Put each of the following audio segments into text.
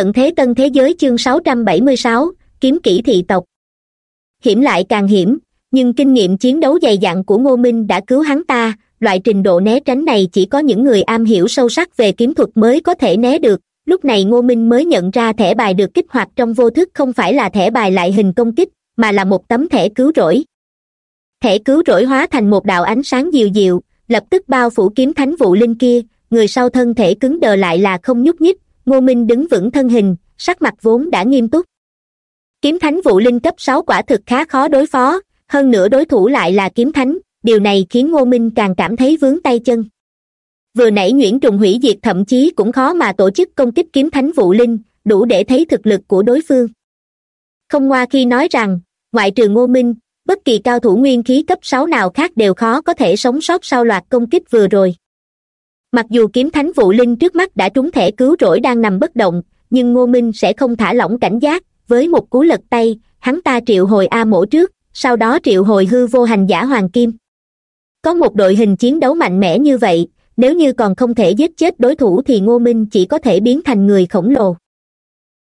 tận thế tân thế giới chương sáu trăm bảy mươi sáu, kiếm kỹ thị tộc. Hiểm lại càng hiểm, nhưng kinh nghiệm chiến đấu dày dặn của ngô minh đã cứu hắn ta, loại trình độ né tránh này chỉ có những người am hiểu sâu sắc về kiếm thuật mới có thể né được. Lúc này ngô minh mới nhận ra thẻ bài được kích hoạt trong vô thức không phải là thẻ bài lại hình công kích, mà là một tấm thẻ cứu rỗi. Thẻ cứu rỗi hóa thành một đạo ánh sáng dịu dịu, lập tức bao phủ kiếm thánh vụ linh kia, người sau thân thể cứng đờ lại là không nhúc nhích ngô minh đứng vững thân hình, sắc mặt vốn đã nghiêm túc. Kiếm thánh vụ linh cấp sáu quả thực khá khó đối phó, hơn nữa đối thủ lại là kiếm thánh, điều này khiến ngô minh càng cảm thấy vướng tay chân. Vừa nãy nhuyễn trùng hủy diệt thậm chí cũng khó mà tổ chức công kích kiếm thánh vụ linh, đủ để thấy thực lực của đối phương. Không ngoa khi nói rằng, ngoại trừ ngô minh, bất kỳ cao thủ nguyên khí cấp sáu nào khác đều khó có thể sống sót sau loạt công kích vừa rồi mặc dù kiếm thánh vụ linh trước mắt đã trúng thẻ cứu rỗi đang nằm bất động, nhưng ngô minh sẽ không thả lỏng cảnh giác. Với một cú lật tay, hắn ta triệu hồi a mổ trước, sau đó triệu hồi hư vô hành giả hoàng kim. Có một đội hình chiến đấu mạnh mẽ như vậy, nếu như còn không thể giết chết đối thủ thì ngô minh chỉ có thể biến thành người khổng lồ.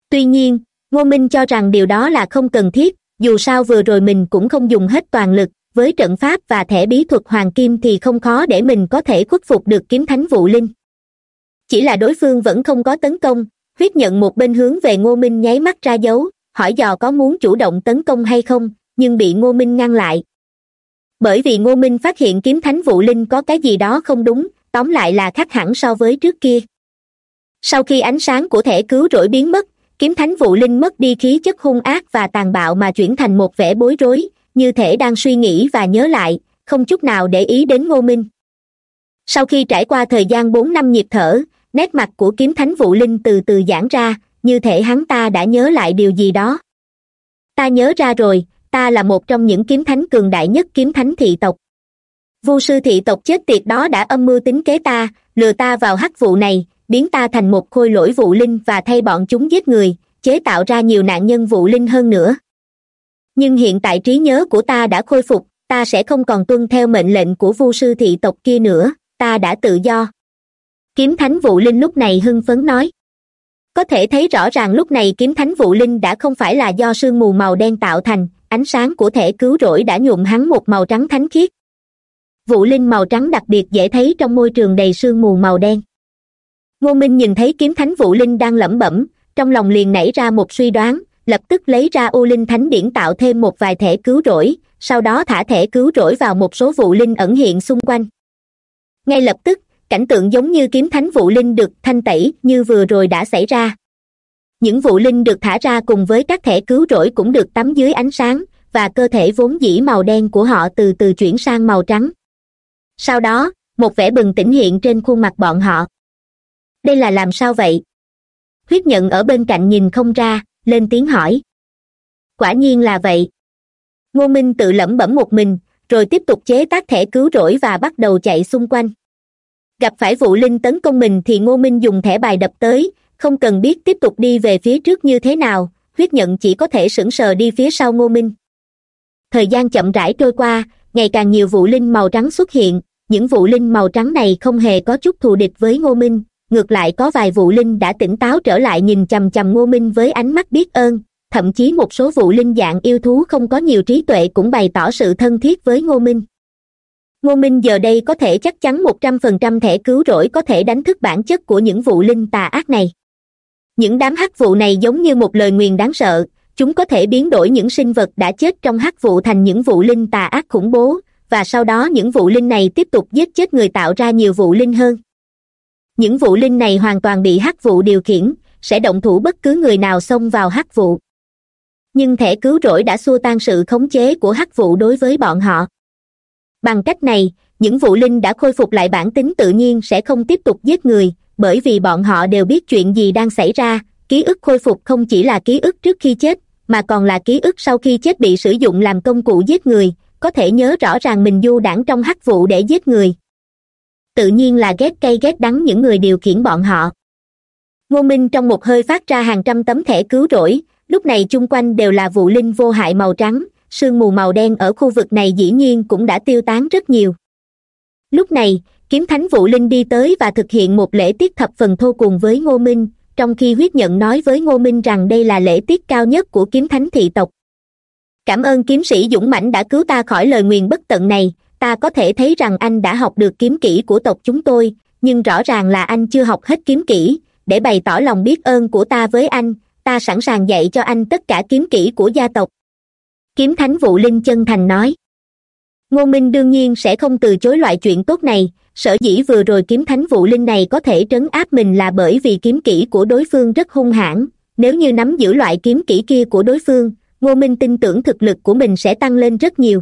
Tuy nhiên, ngô minh cho rằng điều đó là không cần thiết, dù sao vừa rồi mình cũng không dùng hết toàn lực với trận pháp và thẻ bí thuật hoàng kim thì không khó để mình có thể khuất phục được kiếm thánh vụ linh. Chỉ là đối phương vẫn không có tấn công, huyết nhận một bên hướng về ngô minh nháy mắt ra dấu, hỏi dò có muốn chủ động tấn công hay không, nhưng bị ngô minh ngăn lại. Bởi vì ngô minh phát hiện kiếm thánh vụ linh có cái gì đó không đúng, tóm lại là khác hẳn so với trước kia. Sau khi ánh sáng của thẻ cứu rỗi biến mất, kiếm thánh vụ linh mất đi khí chất hung ác và tàn bạo mà chuyển thành một vẻ bối rối như thể đang suy nghĩ và nhớ lại, không chút nào để ý đến ngô minh. Sau khi trải qua thời gian bốn năm nhịp thở, nét mặt của kiếm thánh Vũ linh từ từ giãn ra, như thể hắn ta đã nhớ lại điều gì đó. Ta nhớ ra rồi, ta là một trong những kiếm thánh cường đại nhất kiếm thánh thị tộc. Vu sư thị tộc chết tiệt đó đã âm mưu tính kế ta, lừa ta vào hắc vụ này, biến ta thành một khôi lỗi vụ linh và thay bọn chúng giết người, chế tạo ra nhiều nạn nhân vụ linh hơn nữa nhưng hiện tại trí nhớ của ta đã khôi phục, ta sẽ không còn tuân theo mệnh lệnh của vu sư thị tộc kia nữa, ta đã tự do. Kiếm thánh vụ linh lúc này hưng phấn nói. Có thể thấy rõ ràng lúc này kiếm thánh vụ linh đã không phải là do sương mù màu đen tạo thành, ánh sáng của thẻ cứu rỗi đã nhuộm hắn một màu trắng thánh khiết. Vụ linh màu trắng đặc biệt dễ thấy trong môi trường đầy sương mù màu đen. Ngô minh nhìn thấy kiếm thánh vụ linh đang lẩm bẩm, trong lòng liền nảy ra một suy đoán lập tức lấy ra u linh thánh điển tạo thêm một vài thẻ cứu rỗi, sau đó thả thẻ cứu rỗi vào một số vụ linh ẩn hiện xung quanh. Ngay lập tức, cảnh tượng giống như kiếm thánh vụ linh được thanh tẩy như vừa rồi đã xảy ra. Những vụ linh được thả ra cùng với các thẻ cứu rỗi cũng được tắm dưới ánh sáng, và cơ thể vốn dĩ màu đen của họ từ từ chuyển sang màu trắng. Sau đó, một vẻ bừng tỉnh hiện trên khuôn mặt bọn họ. Đây là làm sao vậy? Huyết nhận ở bên cạnh nhìn không ra lên tiếng hỏi. Quả nhiên là vậy. Ngô minh tự lẩm bẩm một mình, rồi tiếp tục chế tác thẻ cứu rỗi và bắt đầu chạy xung quanh. Gặp phải vụ linh tấn công mình thì ngô minh dùng thẻ bài đập tới, không cần biết tiếp tục đi về phía trước như thế nào, huyết nhận chỉ có thể sững sờ đi phía sau ngô minh. Thời gian chậm rãi trôi qua, ngày càng nhiều vụ linh màu trắng xuất hiện, những vụ linh màu trắng này không hề có chút thù địch với ngô minh ngược lại có vài vụ linh đã tỉnh táo trở lại nhìn chằm chằm ngô minh với ánh mắt biết ơn, thậm chí một số vụ linh dạng yêu thú không có nhiều trí tuệ cũng bày tỏ sự thân thiết với ngô minh. Ngô minh giờ đây có thể chắc chắn một trăm phần trăm thẻ cứu rỗi có thể đánh thức bản chất của những vụ linh tà ác này. Những đám hắc vụ này giống như một lời nguyền đáng sợ, chúng có thể biến đổi những sinh vật đã chết trong hắc vụ thành những vụ linh tà ác khủng bố, và sau đó những vụ linh này tiếp tục giết chết người tạo ra nhiều vụ linh hơn những vụ linh này hoàn toàn bị hắc vụ điều khiển, sẽ động thủ bất cứ người nào xông vào hắc vụ nhưng thẻ cứu rỗi đã xua tan sự khống chế của hắc vụ đối với bọn họ. Bằng cách này, những vụ linh đã khôi phục lại bản tính tự nhiên sẽ không tiếp tục giết người, bởi vì bọn họ đều biết chuyện gì đang xảy ra, ký ức khôi phục không chỉ là ký ức trước khi chết, mà còn là ký ức sau khi chết bị sử dụng làm công cụ giết người, có thể nhớ rõ ràng mình du đảng trong hắc vụ để giết người tự nhiên là ghét cay ghét đắng những người điều khiển bọn họ. Ngô minh trong một hơi phát ra hàng trăm tấm thẻ cứu rỗi, lúc này chung quanh đều là vụ linh vô hại màu trắng, sương mù màu đen ở khu vực này dĩ nhiên cũng đã tiêu tán rất nhiều. Lúc này, kiếm thánh vụ linh đi tới và thực hiện một lễ tiết thập phần thô cùng với ngô minh, trong khi huyết nhận nói với ngô minh rằng đây là lễ tiết cao nhất của kiếm thánh thị tộc. Cảm ơn kiếm sĩ dũng mãnh đã cứu ta khỏi lời nguyền bất tận này ta có thể thấy rằng anh đã học được kiếm kỹ của tộc chúng tôi, nhưng rõ ràng là anh chưa học hết kiếm kỹ. Để bày tỏ lòng biết ơn của ta với anh, ta sẵn sàng dạy cho anh tất cả kiếm kỹ của gia tộc. Kiếm thánh vụ linh chân thành nói. Ngô minh đương nhiên sẽ không từ chối loại chuyện tốt này, sở dĩ vừa rồi kiếm thánh vụ linh này có thể trấn áp mình là bởi vì kiếm kỹ của đối phương rất hung hãn. Nếu như nắm giữ loại kiếm kỹ kia của đối phương, ngô minh tin tưởng thực lực của mình sẽ tăng lên rất nhiều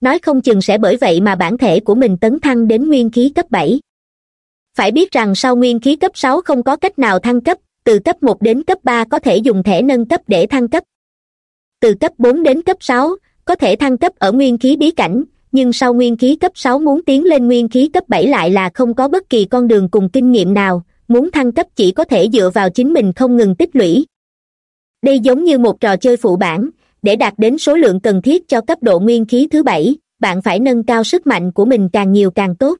nói không chừng sẽ bởi vậy mà bản thể của mình tấn thăng đến nguyên khí cấp bảy. Phải biết rằng sau nguyên khí cấp sáu không có cách nào thăng cấp, từ cấp một đến cấp ba có thể dùng thẻ nâng cấp để thăng cấp. Từ cấp bốn đến cấp sáu, có thể thăng cấp ở nguyên khí bí cảnh, nhưng sau nguyên khí cấp sáu muốn tiến lên nguyên khí cấp bảy lại là không có bất kỳ con đường cùng kinh nghiệm nào, muốn thăng cấp chỉ có thể dựa vào chính mình không ngừng tích lũy. Đây giống như một trò chơi phụ bản để đạt đến số lượng cần thiết cho cấp độ nguyên khí thứ bảy, bạn phải nâng cao sức mạnh của mình càng nhiều càng tốt.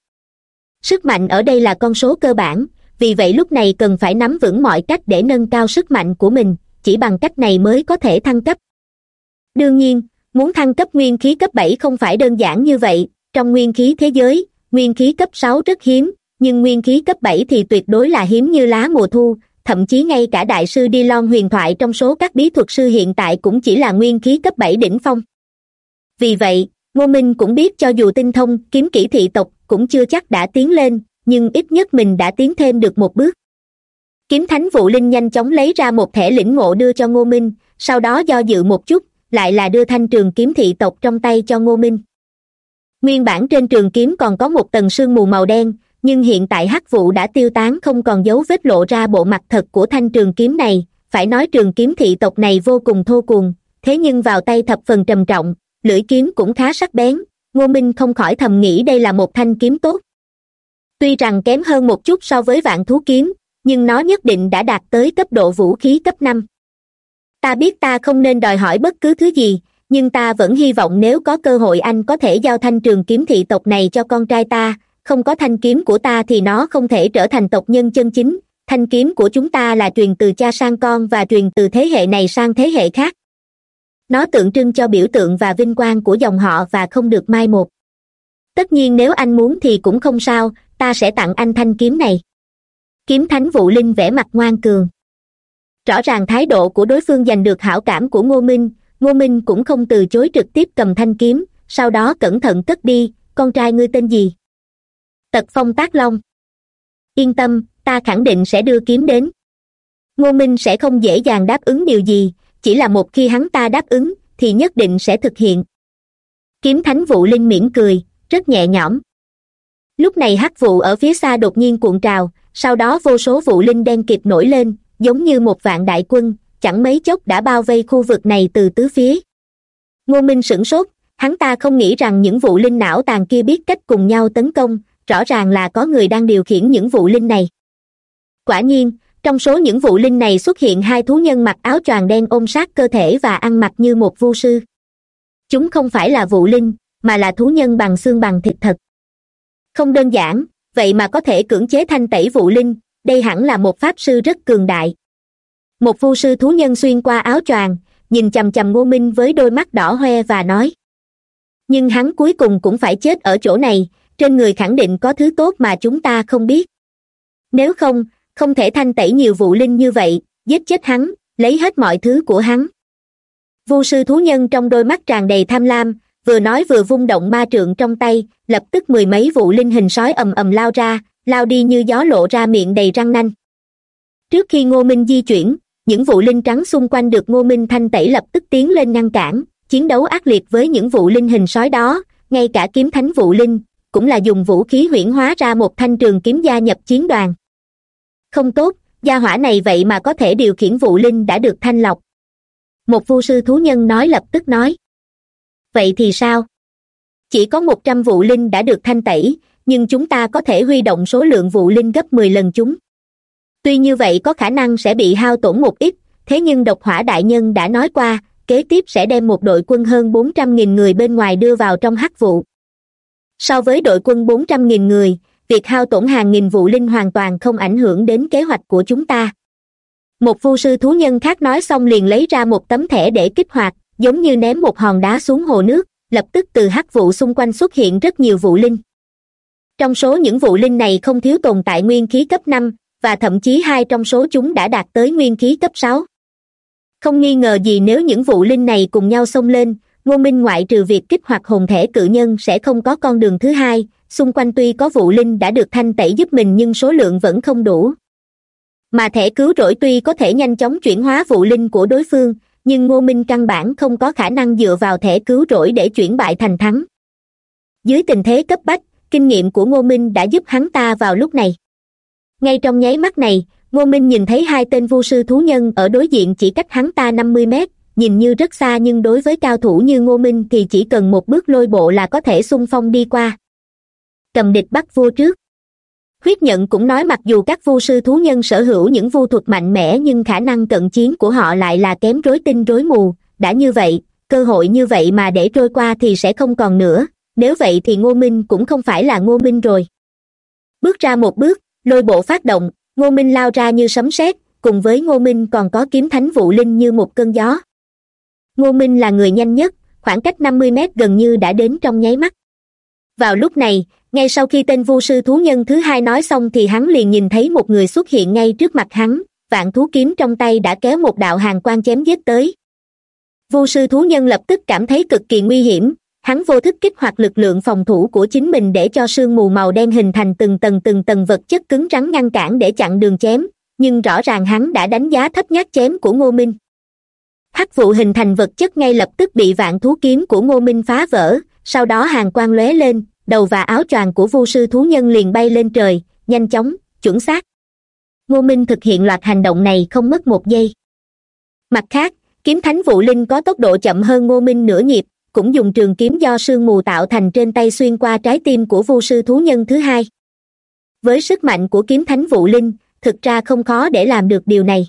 Sức mạnh ở đây là con số cơ bản, vì vậy lúc này cần phải nắm vững mọi cách để nâng cao sức mạnh của mình, chỉ bằng cách này mới có thể thăng cấp. Đương nhiên, muốn thăng cấp nguyên khí cấp bảy không phải đơn giản như vậy, trong nguyên khí thế giới, nguyên khí cấp sáu rất hiếm, nhưng nguyên khí cấp bảy thì tuyệt đối là hiếm như lá mùa thu thậm chí ngay cả đại sư đi lon huyền thoại trong số các bí thuật sư hiện tại cũng chỉ là nguyên khí cấp bảy đỉnh phong. Vì vậy, ngô minh cũng biết cho dù tinh thông kiếm kỹ thị tộc cũng chưa chắc đã tiến lên, nhưng ít nhất mình đã tiến thêm được một bước. Kiếm thánh vụ linh nhanh chóng lấy ra một thẻ lĩnh ngộ đưa cho ngô minh, sau đó do dự một chút, lại là đưa thanh trường kiếm thị tộc trong tay cho ngô minh. Nguyên bản trên trường kiếm còn có một tầng sương mù màu đen nhưng hiện tại hắc vụ đã tiêu tán không còn dấu vết lộ ra bộ mặt thật của thanh trường kiếm này. Phải nói trường kiếm thị tộc này vô cùng thô cuồng, thế nhưng vào tay thập phần trầm trọng, lưỡi kiếm cũng khá sắc bén. Ngô minh không khỏi thầm nghĩ đây là một thanh kiếm tốt. Tuy rằng kém hơn một chút so với vạn thú kiếm, nhưng nó nhất định đã đạt tới cấp độ vũ khí cấp năm. Ta biết ta không nên đòi hỏi bất cứ thứ gì, nhưng ta vẫn hy vọng nếu có cơ hội anh có thể giao thanh trường kiếm thị tộc này cho con trai ta không có thanh kiếm của ta thì nó không thể trở thành tộc nhân chân chính. Thanh kiếm của chúng ta là truyền từ cha sang con và truyền từ thế hệ này sang thế hệ khác. Nó tượng trưng cho biểu tượng và vinh quang của dòng họ và không được mai một. Tất nhiên nếu anh muốn thì cũng không sao, ta sẽ tặng anh thanh kiếm này. Kiếm thánh vụ linh vẽ mặt ngoan cường. Rõ ràng thái độ của đối phương giành được hảo cảm của ngô minh ngô minh cũng không từ chối trực tiếp cầm thanh kiếm, sau đó cẩn thận cất đi, con trai ngươi tên gì? Tật phong tác long. Yên tâm, ta khẳng định sẽ đưa kiếm đến. Ngô minh sẽ không dễ dàng đáp ứng điều gì, chỉ là một khi hắn ta đáp ứng, thì nhất định sẽ thực hiện. Kiếm thánh vụ linh mỉm cười, rất nhẹ nhõm. Lúc này hắc vụ ở phía xa đột nhiên cuộn trào, sau đó vô số vụ linh đen kịp nổi lên, giống như một vạn đại quân, chẳng mấy chốc đã bao vây khu vực này từ tứ phía. Ngô minh sửng sốt, hắn ta không nghĩ rằng những vụ linh não tàn kia biết cách cùng nhau tấn công rõ ràng là có người đang điều khiển những vụ linh này. Quả nhiên, trong số những vụ linh này xuất hiện hai thú nhân mặc áo choàng đen ôm sát cơ thể và ăn mặc như một vu sư. Chúng không phải là vụ linh, mà là thú nhân bằng xương bằng thịt thật. Không đơn giản, vậy mà có thể cưỡng chế thanh tẩy vụ linh, đây hẳn là một pháp sư rất cường đại. Một vu sư thú nhân xuyên qua áo choàng, nhìn chằm chằm ngô minh với đôi mắt đỏ hoe và nói, nhưng hắn cuối cùng cũng phải chết ở chỗ này trên người khẳng định có thứ tốt mà chúng ta không biết. Nếu không không thể thanh tẩy nhiều vụ linh như vậy, giết chết hắn, lấy hết mọi thứ của hắn. Vu sư thú nhân trong đôi mắt tràn đầy tham lam, vừa nói vừa vung động ma trượng trong tay, lập tức mười mấy vụ linh hình sói ầm ầm lao ra, lao đi như gió lộ ra miệng đầy răng nanh. Trước khi ngô minh di chuyển, những vụ linh trắng xung quanh được ngô minh thanh tẩy lập tức tiến lên ngăn cản, chiến đấu ác liệt với những vụ linh hình sói đó, ngay cả kiếm thánh vụ linh cũng là dùng vũ khí huyễn hóa ra một thanh trường kiếm gia nhập chiến đoàn. Không tốt, gia hỏa này vậy mà có thể điều khiển vụ linh đã được thanh lọc. Một vu sư thú nhân nói lập tức nói. Vậy thì sao? Chỉ có một trăm vụ linh đã được thanh tẩy, nhưng chúng ta có thể huy động số lượng vụ linh gấp mười lần chúng. Tuy như vậy có khả năng sẽ bị hao tổn một ít, thế nhưng độc hỏa đại nhân đã nói qua, kế tiếp sẽ đem một đội quân hơn bốn trăm nghìn người bên ngoài đưa vào trong hắc vụ so với đội quân bốn trăm nghìn người, việc hao tổn hàng nghìn vụ linh hoàn toàn không ảnh hưởng đến kế hoạch của chúng ta. Một vu sư thú nhân khác nói xong liền lấy ra một tấm thẻ để kích hoạt, giống như ném một hòn đá xuống hồ nước, lập tức từ hắc vụ xung quanh xuất hiện rất nhiều vụ linh. Trong số những vụ linh này không thiếu tồn tại nguyên khí cấp năm, và thậm chí hai trong số chúng đã đạt tới nguyên khí cấp sáu. Không nghi ngờ gì nếu những vụ linh này cùng nhau xông lên ngô minh ngoại trừ việc kích hoạt hồn thể cự nhân sẽ không có con đường thứ hai, xung quanh tuy có vụ linh đã được thanh tẩy giúp mình nhưng số lượng vẫn không đủ. Mà thẻ cứu rỗi tuy có thể nhanh chóng chuyển hóa vụ linh của đối phương, nhưng ngô minh căn bản không có khả năng dựa vào thẻ cứu rỗi để chuyển bại thành thắng. Dưới tình thế cấp bách, kinh nghiệm của ngô minh đã giúp hắn ta vào lúc này. Ngay trong nháy mắt này, ngô minh nhìn thấy hai tên vu sư thú nhân ở đối diện chỉ cách hắn ta năm mươi mét nhìn như rất xa nhưng đối với cao thủ như ngô minh thì chỉ cần một bước lôi bộ là có thể xung phong đi qua. Cầm địch bắt vua trước. Huyết nhận cũng nói mặc dù các vu sư thú nhân sở hữu những vu thuật mạnh mẽ nhưng khả năng cận chiến của họ lại là kém rối tinh rối mù. Đã như vậy, cơ hội như vậy mà để trôi qua thì sẽ không còn nữa. Nếu vậy thì ngô minh cũng không phải là ngô minh rồi. Bước ra một bước, lôi bộ phát động, ngô minh lao ra như sấm sét, cùng với ngô minh còn có kiếm thánh vụ linh như một cơn gió ngô minh là người nhanh nhất, khoảng cách năm mươi mét gần như đã đến trong nháy mắt. Vào lúc này, ngay sau khi tên vu sư thú nhân thứ hai nói xong thì hắn liền nhìn thấy một người xuất hiện ngay trước mặt hắn, vạn thú kiếm trong tay đã kéo một đạo hàng quan chém giết tới. Vu sư thú nhân lập tức cảm thấy cực kỳ nguy hiểm, hắn vô thức kích hoạt lực lượng phòng thủ của chính mình để cho sương mù màu đen hình thành từng tầng từng tầng vật chất cứng rắn ngăn cản để chặn đường chém, nhưng rõ ràng hắn đã đánh giá thấp nhát chém của ngô minh hắc vụ hình thành vật chất ngay lập tức bị vạn thú kiếm của ngô minh phá vỡ, sau đó hàng quang lóe lên, đầu và áo choàng của vu sư thú nhân liền bay lên trời, nhanh chóng, chuẩn xác. Ngô minh thực hiện loạt hành động này không mất một giây. Mặt khác, kiếm thánh vụ linh có tốc độ chậm hơn ngô minh nửa nhịp, cũng dùng trường kiếm do sương mù tạo thành trên tay xuyên qua trái tim của vu sư thú nhân thứ hai. Với sức mạnh của kiếm thánh vụ linh, thực ra không khó để làm được điều này.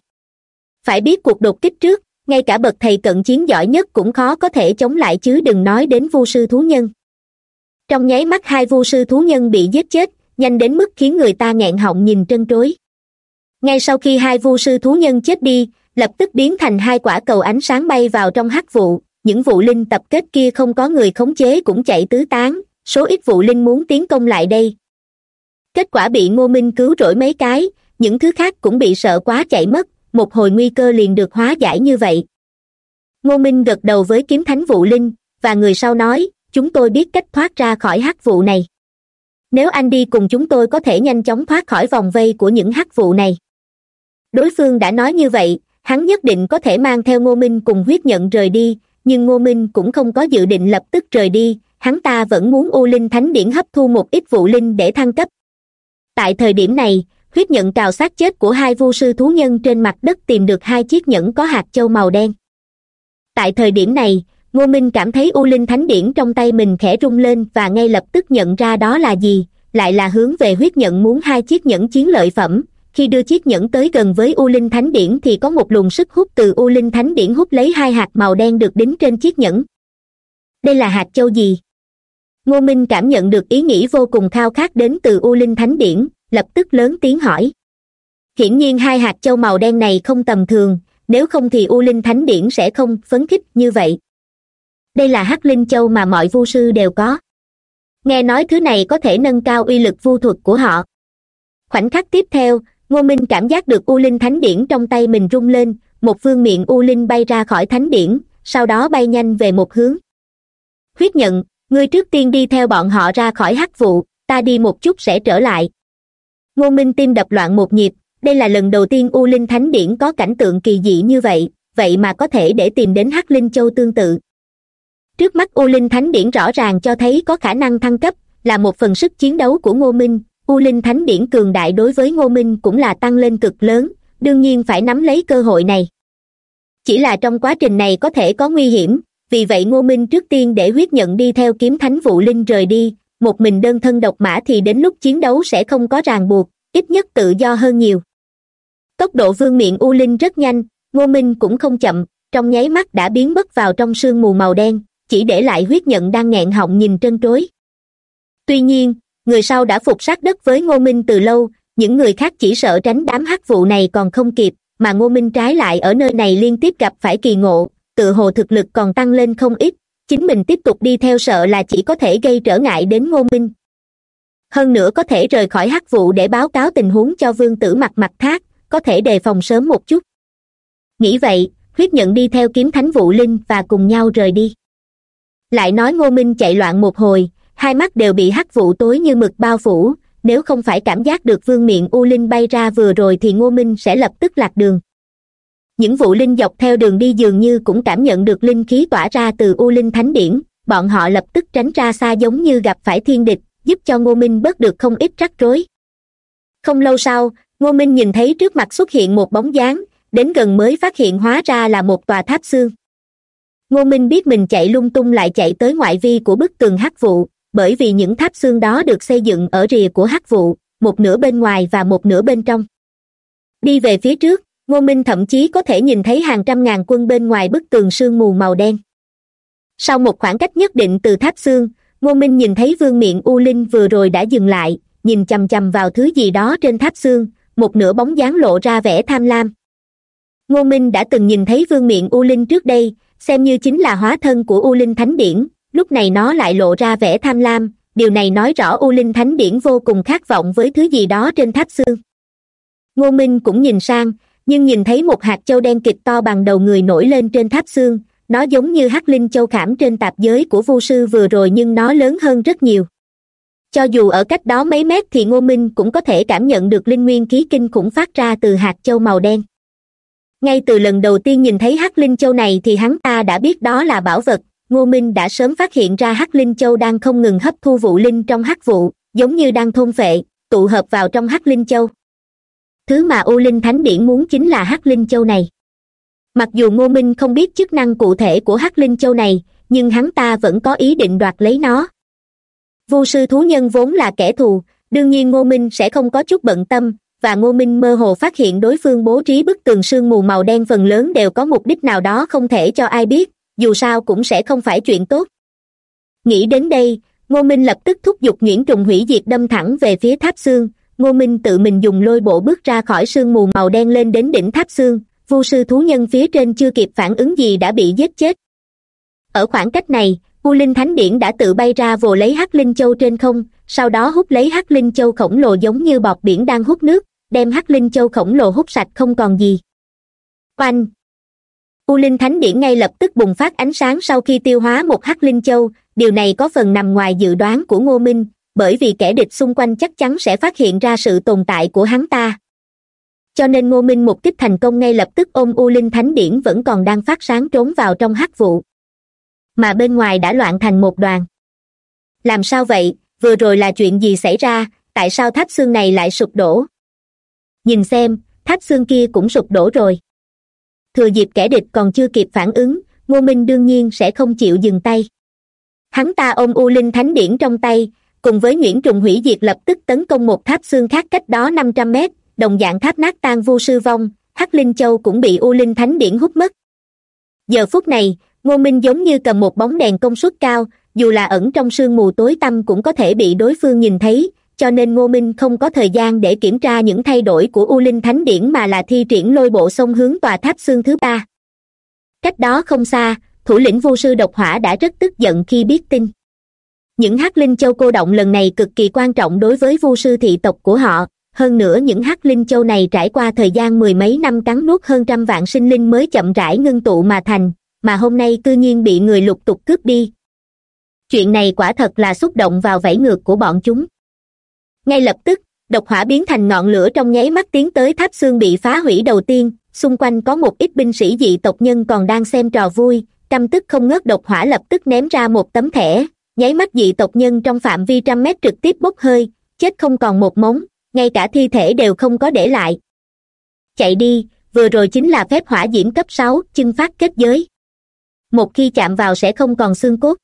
Phải biết cuộc đột kích trước ngay cả bậc thầy cận chiến giỏi nhất cũng khó có thể chống lại chứ đừng nói đến vu sư thú nhân. Trong nháy mắt hai vu sư thú nhân bị giết chết, nhanh đến mức khiến người ta nghẹn họng nhìn trân trối. Ngay sau khi hai vu sư thú nhân chết đi, lập tức biến thành hai quả cầu ánh sáng bay vào trong hắc vụ, những vụ linh tập kết kia không có người khống chế cũng chạy tứ tán, số ít vụ linh muốn tiến công lại đây. Kết quả bị ngô minh cứu rỗi mấy cái, những thứ khác cũng bị sợ quá chạy mất một hồi nguy cơ liền được hóa giải như vậy. Ngô minh gật đầu với kiếm thánh vụ linh, và người sau nói, chúng tôi biết cách thoát ra khỏi hắc vụ này. Nếu anh đi cùng chúng tôi có thể nhanh chóng thoát khỏi vòng vây của những hắc vụ này. Đối phương đã nói như vậy, hắn nhất định có thể mang theo ngô minh cùng huyết nhận rời đi, nhưng ngô minh cũng không có dự định lập tức rời đi, hắn ta vẫn muốn u linh thánh điển hấp thu một ít vụ linh để thăng cấp. Tại thời điểm này huyết nhận cào xác chết của hai vu sư thú nhân trên mặt đất tìm được hai chiếc nhẫn có hạt châu màu đen. Tại thời điểm này, ngô minh cảm thấy u linh thánh điển trong tay mình khẽ rung lên và ngay lập tức nhận ra đó là gì, lại là hướng về huyết nhận muốn hai chiếc nhẫn chiến lợi phẩm. Khi đưa chiếc nhẫn tới gần với u linh thánh điển thì có một luồng sức hút từ u linh thánh điển hút lấy hai hạt màu đen được đính trên chiếc nhẫn. Đây là hạt châu gì? Ngô minh cảm nhận được ý nghĩ vô cùng khao khát đến từ u linh thánh điển lập tức lớn tiếng hỏi. Hiển nhiên hai hạt châu màu đen này không tầm thường, nếu không thì u linh thánh điển sẽ không phấn khích như vậy. Đây là hắc linh châu mà mọi vu sư đều có. Nghe nói thứ này có thể nâng cao uy lực vu thuật của họ. Khoảnh khắc tiếp theo, ngô minh cảm giác được u linh thánh điển trong tay mình rung lên, một phương miệng u linh bay ra khỏi thánh điển, sau đó bay nhanh về một hướng. Huyết nhận, ngươi trước tiên đi theo bọn họ ra khỏi hắc vụ, ta đi một chút sẽ trở lại ngô minh tim đập loạn một nhịp, đây là lần đầu tiên u linh thánh điển có cảnh tượng kỳ dị như vậy vậy mà có thể để tìm đến hắc linh châu tương tự. Trước mắt u linh thánh điển rõ ràng cho thấy có khả năng thăng cấp, là một phần sức chiến đấu của ngô minh. U linh thánh điển cường đại đối với ngô minh cũng là tăng lên cực lớn, đương nhiên phải nắm lấy cơ hội này. Chỉ là trong quá trình này có thể có nguy hiểm, vì vậy ngô minh trước tiên để huyết nhận đi theo kiếm thánh vụ linh rời đi một mình đơn thân độc mã thì đến lúc chiến đấu sẽ không có ràng buộc, ít nhất tự do hơn nhiều. Tốc độ vương miệng u linh rất nhanh, ngô minh cũng không chậm, trong nháy mắt đã biến mất vào trong sương mù màu đen, chỉ để lại huyết nhận đang nghẹn họng nhìn trân trối. Tuy nhiên, người sau đã phục sát đất với ngô minh từ lâu, những người khác chỉ sợ tránh đám hắc vụ này còn không kịp, mà ngô minh trái lại ở nơi này liên tiếp gặp phải kỳ ngộ, tự hồ thực lực còn tăng lên không ít chính mình tiếp tục đi theo sợ là chỉ có thể gây trở ngại đến ngô minh. Hơn nữa có thể rời khỏi hắc vụ để báo cáo tình huống cho vương tử mặt mặt thác, có thể đề phòng sớm một chút. Nghĩ vậy, huyết nhận đi theo kiếm thánh vụ linh và cùng nhau rời đi. Lại nói ngô minh chạy loạn một hồi, hai mắt đều bị hắc vụ tối như mực bao phủ, nếu không phải cảm giác được vương miệng u linh bay ra vừa rồi thì ngô minh sẽ lập tức lạc đường những vụ linh dọc theo đường đi dường như cũng cảm nhận được linh khí tỏa ra từ u linh thánh điển. Bọn họ lập tức tránh ra xa giống như gặp phải thiên địch, giúp cho ngô minh bớt được không ít rắc rối. Không lâu sau, ngô minh nhìn thấy trước mặt xuất hiện một bóng dáng, đến gần mới phát hiện hóa ra là một tòa tháp xương. Ngô minh biết mình chạy lung tung lại chạy tới ngoại vi của bức tường hắc vụ, bởi vì những tháp xương đó được xây dựng ở rìa của hắc vụ, một nửa bên ngoài và một nửa bên trong. Đi về phía trước ngô minh thậm chí có thể nhìn thấy hàng trăm ngàn quân bên ngoài bức tường sương mù màu đen. Sau một khoảng cách nhất định từ tháp xương, ngô minh nhìn thấy vương miệng u linh vừa rồi đã dừng lại, nhìn chằm chằm vào thứ gì đó trên tháp xương, một nửa bóng dáng lộ ra vẻ tham lam. Ngô minh đã từng nhìn thấy vương miệng u linh trước đây, xem như chính là hóa thân của u linh thánh điển, lúc này nó lại lộ ra vẻ tham lam, điều này nói rõ u linh thánh điển vô cùng khát vọng với thứ gì đó trên tháp xương. Ngô minh cũng nhìn sang nhưng nhìn thấy một hạt châu đen kịch to bằng đầu người nổi lên trên tháp xương, nó giống như hắc linh châu khảm trên tạp giới của vu sư vừa rồi nhưng nó lớn hơn rất nhiều. Cho dù ở cách đó mấy mét thì ngô minh cũng có thể cảm nhận được linh nguyên khí kinh khủng phát ra từ hạt châu màu đen. Ngay từ lần đầu tiên nhìn thấy hắc linh châu này thì hắn ta đã biết đó là bảo vật, ngô minh đã sớm phát hiện ra hắc linh châu đang không ngừng hấp thu vụ linh trong hắc vụ, giống như đang thôn phệ, tụ hợp vào trong hắc linh châu thứ mà u linh thánh điển muốn chính là hắc linh châu này. Mặc dù ngô minh không biết chức năng cụ thể của hắc linh châu này, nhưng hắn ta vẫn có ý định đoạt lấy nó. Vu sư thú nhân vốn là kẻ thù, đương nhiên ngô minh sẽ không có chút bận tâm, và ngô minh mơ hồ phát hiện đối phương bố trí bức tường sương mù màu đen phần lớn đều có mục đích nào đó không thể cho ai biết, dù sao cũng sẽ không phải chuyện tốt. Nghĩ đến đây, ngô minh lập tức thúc giục nhuyễn trùng hủy diệt đâm thẳng về phía tháp xương ngô minh tự mình dùng lôi bộ bước ra khỏi sương mù màu đen lên đến đỉnh tháp xương. Vu sư thú nhân phía trên chưa kịp phản ứng gì đã bị giết chết. Ở khoảng cách này, Vu linh thánh điển đã tự bay ra vồ lấy hắc linh châu trên không, sau đó hút lấy hắc linh châu khổng lồ giống như bọt biển đang hút nước, đem hắc linh châu khổng lồ hút sạch không còn gì. Oanh! U linh thánh điển ngay lập tức bùng phát ánh sáng sau khi tiêu hóa một hắc linh châu, điều này có phần nằm ngoài dự đoán của ngô minh bởi vì kẻ địch xung quanh chắc chắn sẽ phát hiện ra sự tồn tại của hắn ta. Cho nên ngô minh mục kích thành công ngay lập tức ôm u linh thánh điển vẫn còn đang phát sáng trốn vào trong hắc vụ. Mà bên ngoài đã loạn thành một đoàn. Làm sao vậy? Vừa rồi là chuyện gì xảy ra? Tại sao tháp xương này lại sụp đổ? Nhìn xem, tháp xương kia cũng sụp đổ rồi. Thừa dịp kẻ địch còn chưa kịp phản ứng, ngô minh đương nhiên sẽ không chịu dừng tay. Hắn ta ôm u linh thánh điển trong tay cùng với nhuyễn trùng hủy diệt lập tức tấn công một tháp xương khác cách đó năm trăm mét, đồng dạng tháp nát tan vu sư vong, hắc linh châu cũng bị u linh thánh điển hút mất. Giờ phút này, ngô minh giống như cầm một bóng đèn công suất cao, dù là ẩn trong sương mù tối tăm cũng có thể bị đối phương nhìn thấy, cho nên ngô minh không có thời gian để kiểm tra những thay đổi của u linh thánh điển mà là thi triển lôi bộ sông hướng tòa tháp xương thứ ba. Cách đó không xa, thủ lĩnh vô sư độc hỏa đã rất tức giận khi biết tin những hắc linh châu cô động lần này cực kỳ quan trọng đối với vu sư thị tộc của họ. Hơn nữa những hắc linh châu này trải qua thời gian mười mấy năm cắn nuốt hơn trăm vạn sinh linh mới chậm rãi ngưng tụ mà thành, mà hôm nay cư nhiên bị người lục tục cướp đi. Chuyện này quả thật là xúc động vào vẫy ngược của bọn chúng. Ngay lập tức, độc hỏa biến thành ngọn lửa trong nháy mắt tiến tới tháp xương bị phá hủy đầu tiên, xung quanh có một ít binh sĩ dị tộc nhân còn đang xem trò vui, căm tức không ngớt độc hỏa lập tức ném ra một tấm thẻ nháy mắt dị tộc nhân trong phạm vi trăm mét trực tiếp bốc hơi, chết không còn một móng ngay cả thi thể đều không có để lại. Chạy đi, vừa rồi chính là phép hỏa diễm cấp sáu, chưng phát kết giới. Một khi chạm vào sẽ không còn xương cốt.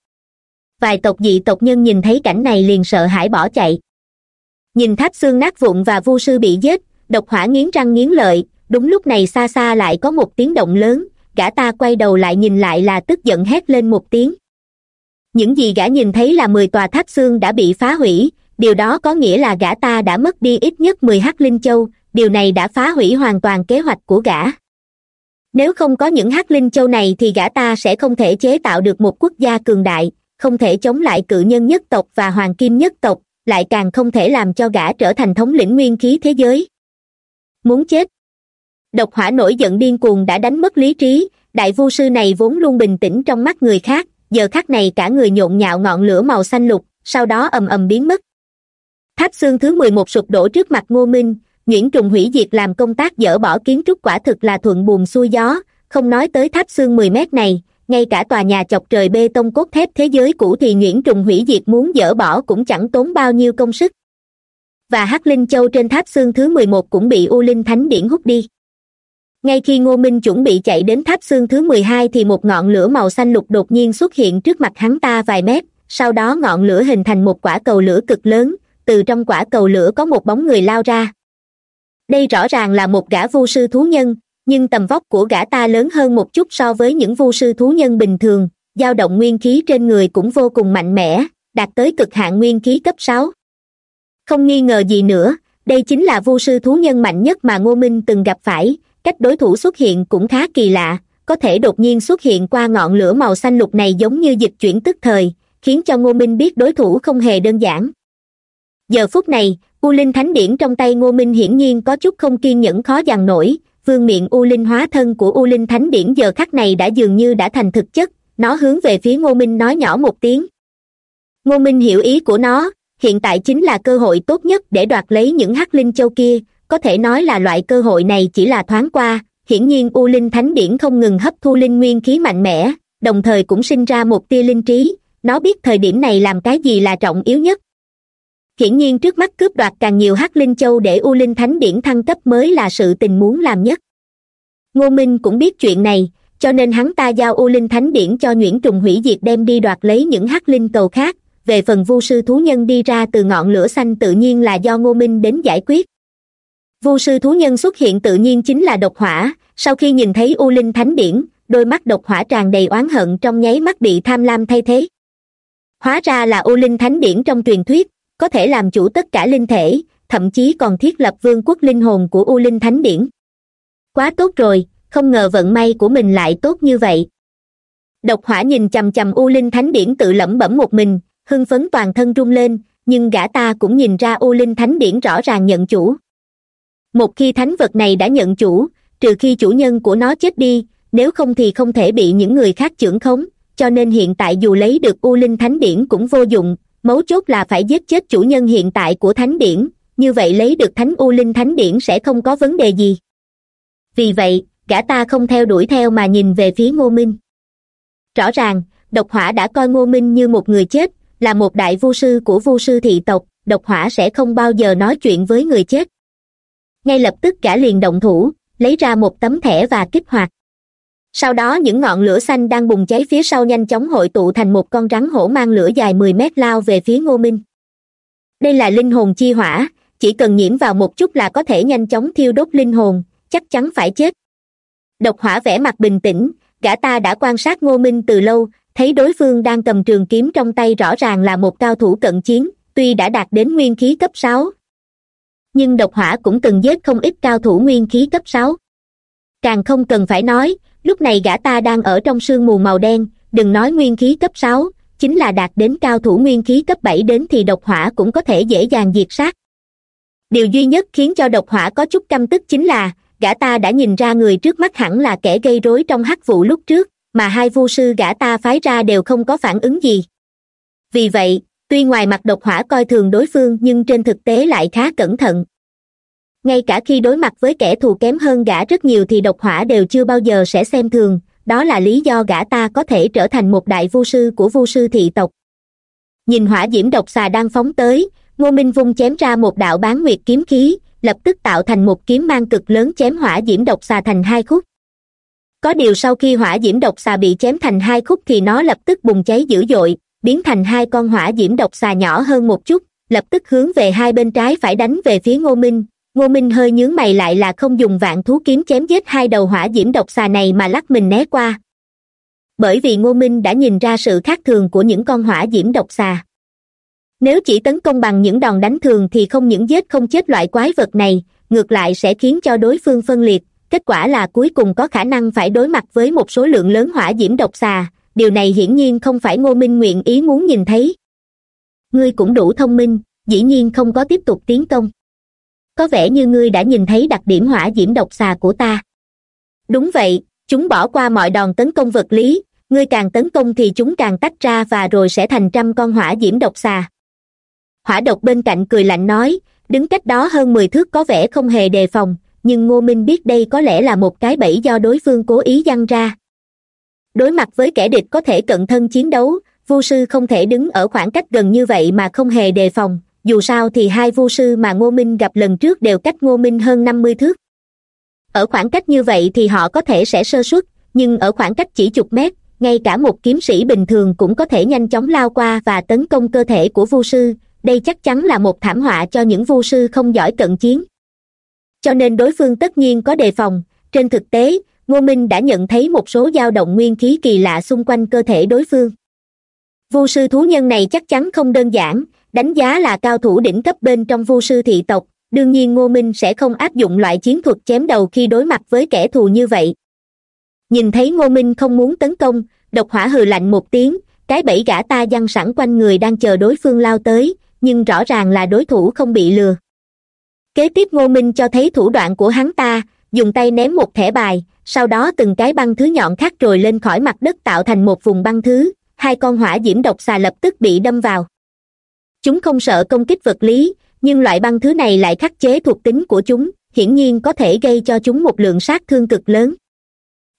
Vài tộc dị tộc nhân nhìn thấy cảnh này liền sợ hãi bỏ chạy. Nhìn tháp xương nát vụn và vu sư bị giết, độc hỏa nghiến răng nghiến lợi, đúng lúc này xa xa lại có một tiếng động lớn, gã ta quay đầu lại nhìn lại là tức giận hét lên một tiếng những gì gã nhìn thấy là mười tòa tháp xương đã bị phá hủy. Điều đó có nghĩa là gã ta đã mất đi ít nhất mười hắc linh châu. Điều này đã phá hủy hoàn toàn kế hoạch của gã. Nếu không có những hắc linh châu này thì gã ta sẽ không thể chế tạo được một quốc gia cường đại, không thể chống lại cự nhân nhất tộc và hoàng kim nhất tộc, lại càng không thể làm cho gã trở thành thống lĩnh nguyên khí thế giới. Muốn chết. Độc hỏa nổi giận điên cuồng đã đánh mất lý trí, đại vu sư này vốn luôn bình tĩnh trong mắt người khác giờ khắc này cả người nhộn nhạo ngọn lửa màu xanh lục, sau đó ầm ầm biến mất. Tháp xương thứ mười một sụp đổ trước mặt ngô minh, Nguyễn trùng hủy diệt làm công tác dỡ bỏ kiến trúc quả thực là thuận buồm xuôi gió, không nói tới tháp xương mười mét này, ngay cả tòa nhà chọc trời bê tông cốt thép thế giới cũ thì Nguyễn trùng hủy diệt muốn dỡ bỏ cũng chẳng tốn bao nhiêu công sức. Và hắc linh châu trên tháp xương thứ mười một cũng bị u linh thánh điển hút đi ngay khi ngô minh chuẩn bị chạy đến tháp xương thứ mười hai thì một ngọn lửa màu xanh lục đột nhiên xuất hiện trước mặt hắn ta vài mét. Sau đó ngọn lửa hình thành một quả cầu lửa cực lớn, từ trong quả cầu lửa có một bóng người lao ra. Đây rõ ràng là một gã vu sư thú nhân, nhưng tầm vóc của gã ta lớn hơn một chút so với những vu sư thú nhân bình thường, dao động nguyên khí trên người cũng vô cùng mạnh mẽ, đạt tới cực hạn nguyên khí cấp sáu. Không nghi ngờ gì nữa, đây chính là vu sư thú nhân mạnh nhất mà ngô minh từng gặp phải cách đối thủ xuất hiện cũng khá kỳ lạ, có thể đột nhiên xuất hiện qua ngọn lửa màu xanh lục này giống như dịch chuyển tức thời, khiến cho ngô minh biết đối thủ không hề đơn giản. Giờ phút này, u linh thánh điển trong tay ngô minh hiển nhiên có chút không kiên nhẫn khó dằn nổi, vương miệng u linh hóa thân của u linh thánh điển giờ khắc này đã dường như đã thành thực chất, nó hướng về phía ngô minh nói nhỏ một tiếng. Ngô minh hiểu ý của nó, hiện tại chính là cơ hội tốt nhất để đoạt lấy những hắc linh châu kia có thể nói là loại cơ hội này chỉ là thoáng qua, hiển nhiên u linh thánh điển không ngừng hấp thu linh nguyên khí mạnh mẽ, đồng thời cũng sinh ra một tia linh trí, nó biết thời điểm này làm cái gì là trọng yếu nhất. Hiển nhiên trước mắt cướp đoạt càng nhiều hắc linh châu để u linh thánh điển thăng cấp mới là sự tình muốn làm nhất. Ngô minh cũng biết chuyện này, cho nên hắn ta giao u linh thánh điển cho nhuyễn trùng hủy diệt đem đi đoạt lấy những hắc linh cầu khác, về phần vu sư thú nhân đi ra từ ngọn lửa xanh tự nhiên là do ngô minh đến giải quyết vu sư thú nhân xuất hiện tự nhiên chính là độc hỏa. Sau khi nhìn thấy u linh thánh điển đôi mắt độc hỏa tràn đầy oán hận trong nháy mắt bị tham lam thay thế. Hóa ra là u linh thánh điển trong truyền thuyết, có thể làm chủ tất cả linh thể, thậm chí còn thiết lập vương quốc linh hồn của u linh thánh điển quá tốt rồi, không ngờ vận may của mình lại tốt như vậy. Độc hỏa nhìn chằm chằm u linh thánh điển tự lẩm bẩm một mình, hưng phấn toàn thân rung lên, nhưng gã ta cũng nhìn ra u linh thánh điển rõ ràng nhận chủ một khi thánh vật này đã nhận chủ, trừ khi chủ nhân của nó chết đi, nếu không thì không thể bị những người khác trưởng khống, cho nên hiện tại dù lấy được u linh thánh điển cũng vô dụng, mấu chốt là phải giết chết chủ nhân hiện tại của thánh điển, như vậy lấy được thánh u linh thánh điển sẽ không có vấn đề gì. Vì vậy, gã ta không theo đuổi theo mà nhìn về phía ngô minh. Rõ ràng, độc hỏa đã coi ngô minh như một người chết, là một đại vu sư của vu sư thị tộc, độc hỏa sẽ không bao giờ nói chuyện với người chết ngay lập tức gã liền động thủ, lấy ra một tấm thẻ và kích hoạt. Sau đó những ngọn lửa xanh đang bùng cháy phía sau nhanh chóng hội tụ thành một con rắn hổ mang lửa dài mười mét lao về phía ngô minh. Đây là linh hồn chi hỏa, chỉ cần nhiễm vào một chút là có thể nhanh chóng thiêu đốt linh hồn, chắc chắn phải chết. Độc hỏa vẻ mặt bình tĩnh, gã ta đã quan sát ngô minh từ lâu, thấy đối phương đang cầm trường kiếm trong tay rõ ràng là một cao thủ cận chiến, tuy đã đạt đến nguyên khí cấp sáu nhưng độc hỏa cũng từng giết không ít cao thủ nguyên khí cấp sáu. Càng không cần phải nói, lúc này gã ta đang ở trong sương mù màu đen, đừng nói nguyên khí cấp sáu, chính là đạt đến cao thủ nguyên khí cấp bảy đến thì độc hỏa cũng có thể dễ dàng diệt sát. Điều duy nhất khiến cho độc hỏa có chút căm tức chính là, gã ta đã nhìn ra người trước mắt hẳn là kẻ gây rối trong hắc vụ lúc trước, mà hai vu sư gã ta phái ra đều không có phản ứng gì. Vì vậy tuy ngoài mặt độc hỏa coi thường đối phương nhưng trên thực tế lại khá cẩn thận. Ngay cả khi đối mặt với kẻ thù kém hơn gã rất nhiều thì độc hỏa đều chưa bao giờ sẽ xem thường, đó là lý do gã ta có thể trở thành một đại vu sư của vu sư thị tộc. Nhìn hỏa diễm độc xà đang phóng tới, ngô minh vung chém ra một đạo bán nguyệt kiếm khí, lập tức tạo thành một kiếm mang cực lớn chém hỏa diễm độc xà thành hai khúc. Có điều sau khi hỏa diễm độc xà bị chém thành hai khúc thì nó lập tức bùng cháy dữ dội biến thành hai con hỏa diễm độc xà nhỏ hơn một chút, lập tức hướng về hai bên trái phải đánh về phía ngô minh. Ngô minh hơi nhướng mày lại là không dùng vạn thú kiếm chém giết hai đầu hỏa diễm độc xà này mà lắc mình né qua. Bởi vì ngô minh đã nhìn ra sự khác thường của những con hỏa diễm độc xà. Nếu chỉ tấn công bằng những đòn đánh thường thì không những giết không chết loại quái vật này, ngược lại sẽ khiến cho đối phương phân liệt, kết quả là cuối cùng có khả năng phải đối mặt với một số lượng lớn hỏa diễm độc xà điều này hiển nhiên không phải ngô minh nguyện ý muốn nhìn thấy. Ngươi cũng đủ thông minh, dĩ nhiên không có tiếp tục tiến công. Có vẻ như ngươi đã nhìn thấy đặc điểm hỏa diễm độc xà của ta. Đúng vậy, chúng bỏ qua mọi đòn tấn công vật lý, ngươi càng tấn công thì chúng càng tách ra và rồi sẽ thành trăm con hỏa diễm độc xà. Hỏa độc bên cạnh cười lạnh nói, đứng cách đó hơn mười thước có vẻ không hề đề phòng, nhưng ngô minh biết đây có lẽ là một cái bẫy do đối phương cố ý giăng ra đối mặt với kẻ địch có thể cận thân chiến đấu, vu sư không thể đứng ở khoảng cách gần như vậy mà không hề đề phòng. Dù sao thì hai vu sư mà ngô minh gặp lần trước đều cách ngô minh hơn năm mươi thước. Ở khoảng cách như vậy thì họ có thể sẽ sơ suất, nhưng ở khoảng cách chỉ chục mét, ngay cả một kiếm sĩ bình thường cũng có thể nhanh chóng lao qua và tấn công cơ thể của vu sư. Đây chắc chắn là một thảm họa cho những vu sư không giỏi cận chiến. Cho nên đối phương tất nhiên có đề phòng. Trên thực tế ngô minh đã nhận thấy một số dao động nguyên khí kỳ lạ xung quanh cơ thể đối phương. Vu sư thú nhân này chắc chắn không đơn giản, đánh giá là cao thủ đỉnh cấp bên trong vu sư thị tộc, đương nhiên ngô minh sẽ không áp dụng loại chiến thuật chém đầu khi đối mặt với kẻ thù như vậy. Nhìn thấy ngô minh không muốn tấn công, độc hỏa hừ lạnh một tiếng, cái bẫy gã ta giăng sẵn quanh người đang chờ đối phương lao tới, nhưng rõ ràng là đối thủ không bị lừa. Kế tiếp ngô minh cho thấy thủ đoạn của hắn ta, dùng tay ném một thẻ bài sau đó từng cái băng thứ nhọn khác rồi lên khỏi mặt đất tạo thành một vùng băng thứ, hai con hỏa diễm độc xà lập tức bị đâm vào. Chúng không sợ công kích vật lý, nhưng loại băng thứ này lại khắc chế thuộc tính của chúng, hiển nhiên có thể gây cho chúng một lượng sát thương cực lớn.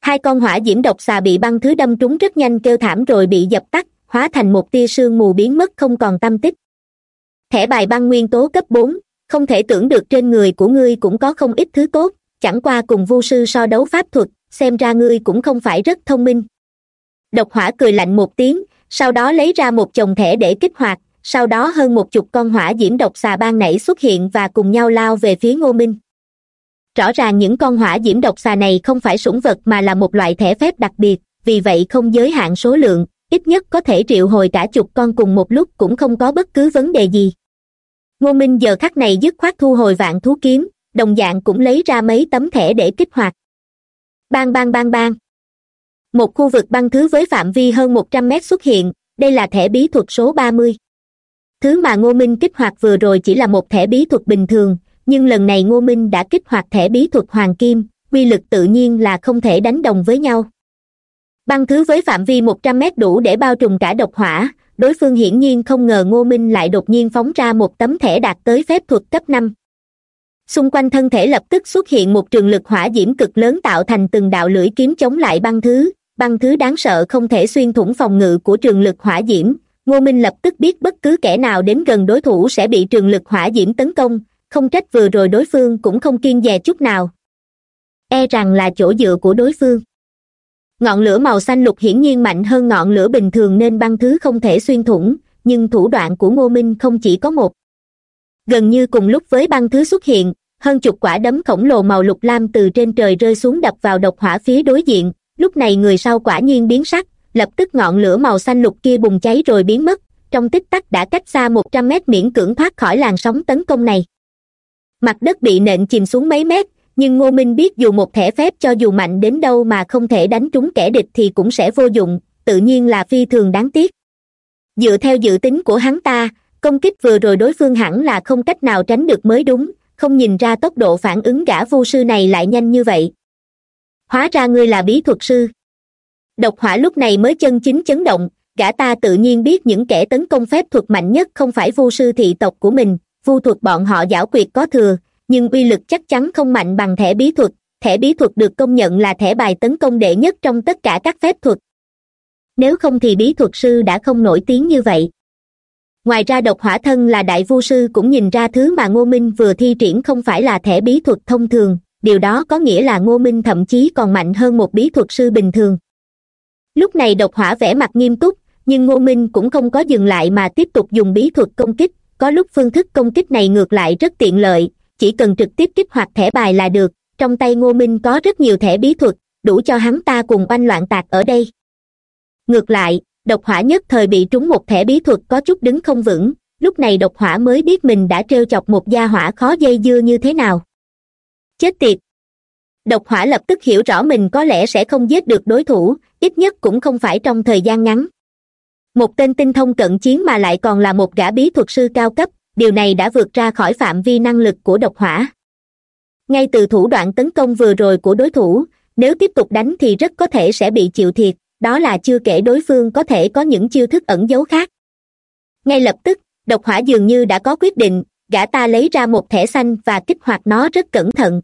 Hai con hỏa diễm độc xà bị băng thứ đâm trúng rất nhanh kêu thảm rồi bị dập tắt, hóa thành một tia sương mù biến mất không còn tâm tích. Thẻ bài băng nguyên tố cấp bốn, không thể tưởng được trên người của ngươi cũng có không ít thứ tốt chẳng qua cùng vu sư so đấu pháp thuật, xem ra ngươi cũng không phải rất thông minh. Độc hỏa cười lạnh một tiếng, sau đó lấy ra một chồng thẻ để kích hoạt, sau đó hơn một chục con hỏa diễm độc xà ban nảy xuất hiện và cùng nhau lao về phía ngô minh. Rõ ràng những con hỏa diễm độc xà này không phải sủng vật mà là một loại thẻ phép đặc biệt, vì vậy không giới hạn số lượng, ít nhất có thể triệu hồi cả chục con cùng một lúc cũng không có bất cứ vấn đề gì. Ngô minh giờ khắc này dứt khoát thu hồi vạn thú kiếm đồng dạng cũng lấy ra mấy tấm thẻ để kích hoạt. Bang bang bang bang. Một khu vực băng thứ với phạm vi hơn một trăm mét xuất hiện, đây là thẻ bí thuật số ba mươi. Thứ mà ngô minh kích hoạt vừa rồi chỉ là một thẻ bí thuật bình thường, nhưng lần này ngô minh đã kích hoạt thẻ bí thuật hoàng kim, quy lực tự nhiên là không thể đánh đồng với nhau. Băng thứ với phạm vi một trăm mét đủ để bao trùm cả độc hỏa, đối phương hiển nhiên không ngờ ngô minh lại đột nhiên phóng ra một tấm thẻ đạt tới phép thuật cấp năm xung quanh thân thể lập tức xuất hiện một trường lực hỏa diễm cực lớn tạo thành từng đạo lưỡi kiếm chống lại băng thứ. Băng thứ đáng sợ không thể xuyên thủng phòng ngự của trường lực hỏa diễm. Ngô minh lập tức biết bất cứ kẻ nào đến gần đối thủ sẽ bị trường lực hỏa diễm tấn công. Không trách vừa rồi đối phương cũng không kiên dè chút nào. E rằng là chỗ dựa của đối phương. Ngọn lửa màu xanh lục hiển nhiên mạnh hơn ngọn lửa bình thường nên băng thứ không thể xuyên thủng, nhưng thủ đoạn của ngô minh không chỉ có một. Gần như cùng lúc với băng thứ xuất hiện hơn chục quả đấm khổng lồ màu lục lam từ trên trời rơi xuống đập vào độc hỏa phía đối diện. Lúc này người sau quả nhiên biến sắc, lập tức ngọn lửa màu xanh lục kia bùng cháy rồi biến mất. Trong tích tắc đã cách xa một trăm mét miễn cưỡng thoát khỏi làn sóng tấn công này. Mặt đất bị nện chìm xuống mấy mét, nhưng ngô minh biết dù một thẻ phép cho dù mạnh đến đâu mà không thể đánh trúng kẻ địch thì cũng sẽ vô dụng, tự nhiên là phi thường đáng tiếc. Dựa theo dự tính của hắn ta, công kích vừa rồi đối phương hẳn là không cách nào tránh được mới đúng không nhìn ra tốc độ phản ứng gã vô sư này lại nhanh như vậy. Hóa ra ngươi là bí thuật sư. Độc hỏa lúc này mới chân chính chấn động, gã ta tự nhiên biết những kẻ tấn công phép thuật mạnh nhất không phải vu sư thị tộc của mình, vu thuật bọn họ giảo quyệt có thừa, nhưng uy lực chắc chắn không mạnh bằng thẻ bí thuật, thẻ bí thuật được công nhận là thẻ bài tấn công đệ nhất trong tất cả các phép thuật. Nếu không thì bí thuật sư đã không nổi tiếng như vậy ngoài ra độc hỏa thân là đại vu sư cũng nhìn ra thứ mà ngô minh vừa thi triển không phải là thẻ bí thuật thông thường, điều đó có nghĩa là ngô minh thậm chí còn mạnh hơn một bí thuật sư bình thường. Lúc này độc hỏa vẻ mặt nghiêm túc, nhưng ngô minh cũng không có dừng lại mà tiếp tục dùng bí thuật công kích, có lúc phương thức công kích này ngược lại rất tiện lợi, chỉ cần trực tiếp kích hoạt thẻ bài là được, trong tay ngô minh có rất nhiều thẻ bí thuật, đủ cho hắn ta cùng oanh loạn tạc ở đây. Ngược lại độc hỏa nhất thời bị trúng một thẻ bí thuật có chút đứng không vững, lúc này độc hỏa mới biết mình đã trêu chọc một gia hỏa khó dây dưa như thế nào. Chết tiệt! Độc hỏa lập tức hiểu rõ mình có lẽ sẽ không giết được đối thủ, ít nhất cũng không phải trong thời gian ngắn. Một tên tinh thông cận chiến mà lại còn là một gã bí thuật sư cao cấp, điều này đã vượt ra khỏi phạm vi năng lực của độc hỏa. Ngay từ thủ đoạn tấn công vừa rồi của đối thủ, nếu tiếp tục đánh thì rất có thể sẽ bị chịu thiệt đó là chưa kể đối phương có thể có những chiêu thức ẩn giấu khác. Ngay lập tức, độc hỏa dường như đã có quyết định, gã ta lấy ra một thẻ xanh và kích hoạt nó rất cẩn thận.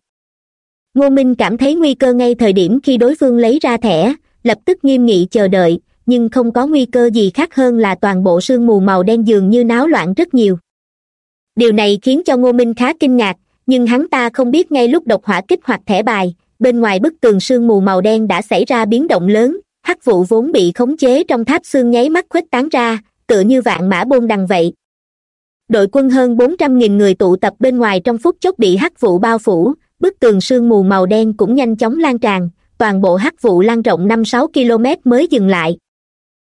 Ngô minh cảm thấy nguy cơ ngay thời điểm khi đối phương lấy ra thẻ, lập tức nghiêm nghị chờ đợi, nhưng không có nguy cơ gì khác hơn là toàn bộ sương mù màu đen dường như náo loạn rất nhiều. Điều này khiến cho ngô minh khá kinh ngạc, nhưng hắn ta không biết ngay lúc độc hỏa kích hoạt thẻ bài, bên ngoài bức tường sương mù màu đen đã xảy ra biến động lớn hắc vụ vốn bị khống chế trong tháp xương nháy mắt khuếch tán ra, tựa như vạn mã bôn đằng vậy. Đội quân hơn bốn trăm nghìn người tụ tập bên ngoài trong phút chốc bị hắc vụ bao phủ, bức tường sương mù màu đen cũng nhanh chóng lan tràn, toàn bộ hắc vụ lan rộng năm sáu km mới dừng lại.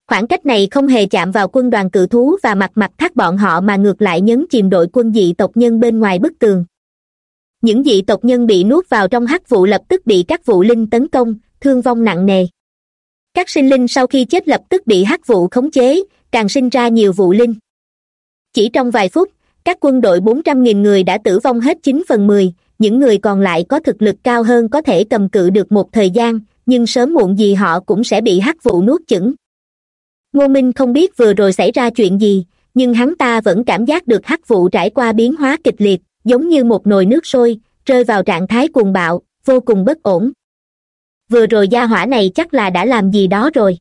Khoảng cách này không hề chạm vào quân đoàn cự thú và mặt mặt thác bọn họ mà ngược lại nhấn chìm đội quân dị tộc nhân bên ngoài bức tường. Những dị tộc nhân bị nuốt vào trong hắc vụ lập tức bị các vụ linh tấn công, thương vong nặng nề các sinh linh sau khi chết lập tức bị hắc vụ khống chế, càng sinh ra nhiều vụ linh. Chỉ trong vài phút, các quân đội bốn trăm nghìn người đã tử vong hết chín phần mười, những người còn lại có thực lực cao hơn có thể cầm cự được một thời gian, nhưng sớm muộn gì họ cũng sẽ bị hắc vụ nuốt chửng. Ngô minh không biết vừa rồi xảy ra chuyện gì, nhưng hắn ta vẫn cảm giác được hắc vụ trải qua biến hóa kịch liệt, giống như một nồi nước sôi, rơi vào trạng thái cuồng bạo, vô cùng bất ổn vừa rồi gia hỏa này chắc là đã làm gì đó rồi.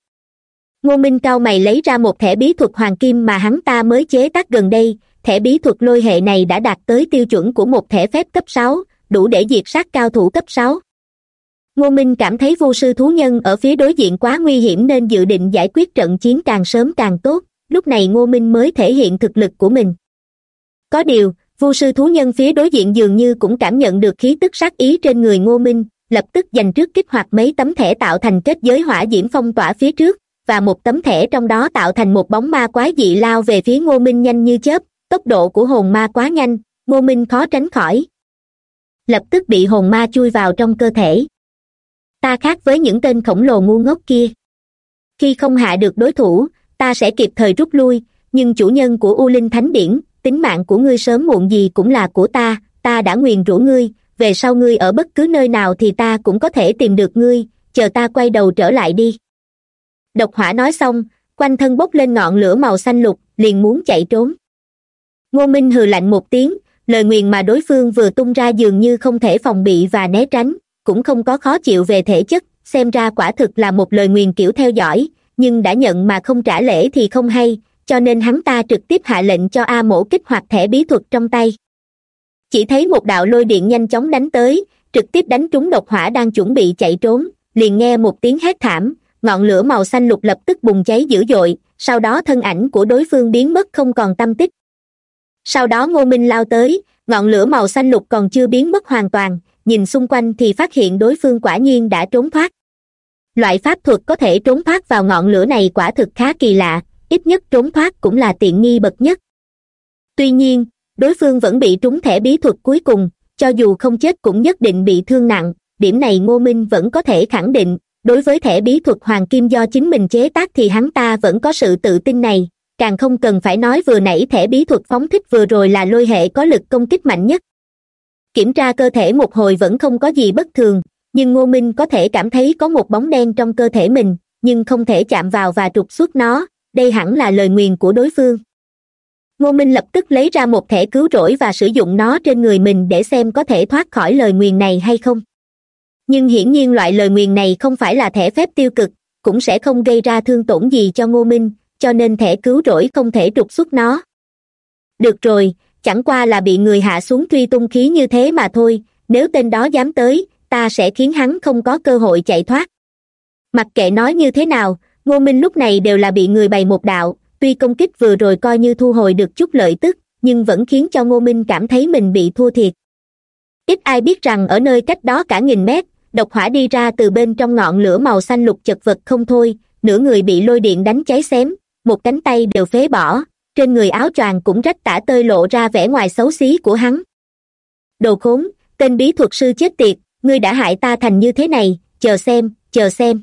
Ngô minh cao mày lấy ra một thẻ bí thuật hoàng kim mà hắn ta mới chế tác gần đây. Thẻ bí thuật lôi hệ này đã đạt tới tiêu chuẩn của một thẻ phép cấp sáu, đủ để diệt sát cao thủ cấp sáu. Ngô minh cảm thấy vô sư thú nhân ở phía đối diện quá nguy hiểm nên dự định giải quyết trận chiến càng sớm càng tốt. Lúc này ngô minh mới thể hiện thực lực của mình. Có điều, vô sư thú nhân phía đối diện dường như cũng cảm nhận được khí tức sát ý trên người ngô minh lập tức dành trước kích hoạt mấy tấm thẻ tạo thành kết giới hỏa diễm phong tỏa phía trước, và một tấm thẻ trong đó tạo thành một bóng ma quái dị lao về phía ngô minh nhanh như chớp, tốc độ của hồn ma quá nhanh, ngô minh khó tránh khỏi. Lập tức bị hồn ma chui vào trong cơ thể. Ta khác với những tên khổng lồ ngu ngốc kia. Khi không hạ được đối thủ, ta sẽ kịp thời rút lui, nhưng chủ nhân của u linh thánh điển, tính mạng của ngươi sớm muộn gì cũng là của ta ta đã nguyền rủa ngươi về sau ngươi ở bất cứ nơi nào thì ta cũng có thể tìm được ngươi, chờ ta quay đầu trở lại đi. Độc hỏa nói xong, quanh thân bốc lên ngọn lửa màu xanh lục, liền muốn chạy trốn. Ngô minh hừ lạnh một tiếng, lời nguyền mà đối phương vừa tung ra dường như không thể phòng bị và né tránh, cũng không có khó chịu về thể chất, xem ra quả thực là một lời nguyền kiểu theo dõi, nhưng đã nhận mà không trả lễ thì không hay, cho nên hắn ta trực tiếp hạ lệnh cho a mổ kích hoạt thẻ bí thuật trong tay chỉ thấy một đạo lôi điện nhanh chóng đánh tới, trực tiếp đánh trúng độc hỏa đang chuẩn bị chạy trốn, liền nghe một tiếng hét thảm, ngọn lửa màu xanh lục lập tức bùng cháy dữ dội, sau đó thân ảnh của đối phương biến mất không còn tâm tích. Sau đó ngô minh lao tới, ngọn lửa màu xanh lục còn chưa biến mất hoàn toàn, nhìn xung quanh thì phát hiện đối phương quả nhiên đã trốn thoát. Loại pháp thuật có thể trốn thoát vào ngọn lửa này quả thực khá kỳ lạ, ít nhất trốn thoát cũng là tiện nghi bậc nhất. Tuy nhiên đối phương vẫn bị trúng thẻ bí thuật cuối cùng, cho dù không chết cũng nhất định bị thương nặng. Điểm này ngô minh vẫn có thể khẳng định. Đối với thẻ bí thuật hoàng kim do chính mình chế tác thì hắn ta vẫn có sự tự tin này. Càng không cần phải nói vừa nãy thẻ bí thuật phóng thích vừa rồi là lôi hệ có lực công kích mạnh nhất. Kiểm tra cơ thể một hồi vẫn không có gì bất thường, nhưng ngô minh có thể cảm thấy có một bóng đen trong cơ thể mình, nhưng không thể chạm vào và trục xuất nó. Đây hẳn là lời nguyền của đối phương ngô minh lập tức lấy ra một thẻ cứu rỗi và sử dụng nó trên người mình để xem có thể thoát khỏi lời nguyền này hay không. Nhưng hiển nhiên loại lời nguyền này không phải là thẻ phép tiêu cực, cũng sẽ không gây ra thương tổn gì cho ngô minh, cho nên thẻ cứu rỗi không thể trục xuất nó. Được rồi, chẳng qua là bị người hạ xuống truy tung khí như thế mà thôi, nếu tên đó dám tới, ta sẽ khiến hắn không có cơ hội chạy thoát. Mặc kệ nói như thế nào, ngô minh lúc này đều là bị người bày một đạo tuy công kích vừa rồi coi như thu hồi được chút lợi tức, nhưng vẫn khiến cho ngô minh cảm thấy mình bị thua thiệt. Ít ai biết rằng ở nơi cách đó cả nghìn mét, độc hỏa đi ra từ bên trong ngọn lửa màu xanh lục chật vật không thôi, nửa người bị lôi điện đánh cháy xém, một cánh tay đều phế bỏ, trên người áo choàng cũng rách tả tơi lộ ra vẻ ngoài xấu xí của hắn. Đồ khốn, tên bí thuật sư chết tiệt, ngươi đã hại ta thành như thế này, chờ xem chờ xem.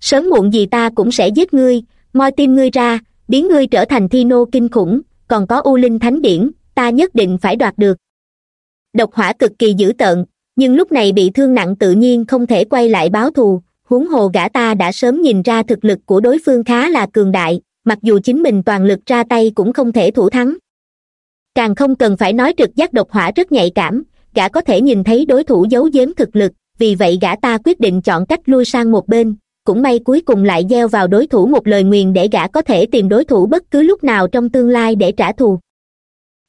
Sớm muộn gì ta cũng sẽ giết ngươi, moi tim ngươi ra biến ngươi trở thành thi nô kinh khủng, còn có u linh thánh điển, ta nhất định phải đoạt được. Độc hỏa cực kỳ dữ tợn, nhưng lúc này bị thương nặng tự nhiên không thể quay lại báo thù, huống hồ gã ta đã sớm nhìn ra thực lực của đối phương khá là cường đại, mặc dù chính mình toàn lực ra tay cũng không thể thủ thắng. Càng không cần phải nói trực giác độc hỏa rất nhạy cảm, gã có thể nhìn thấy đối thủ giấu giếm thực lực, vì vậy gã ta quyết định chọn cách lui sang một bên cũng may cuối cùng lại gieo vào đối thủ một lời nguyền để gã có thể tìm đối thủ bất cứ lúc nào trong tương lai để trả thù.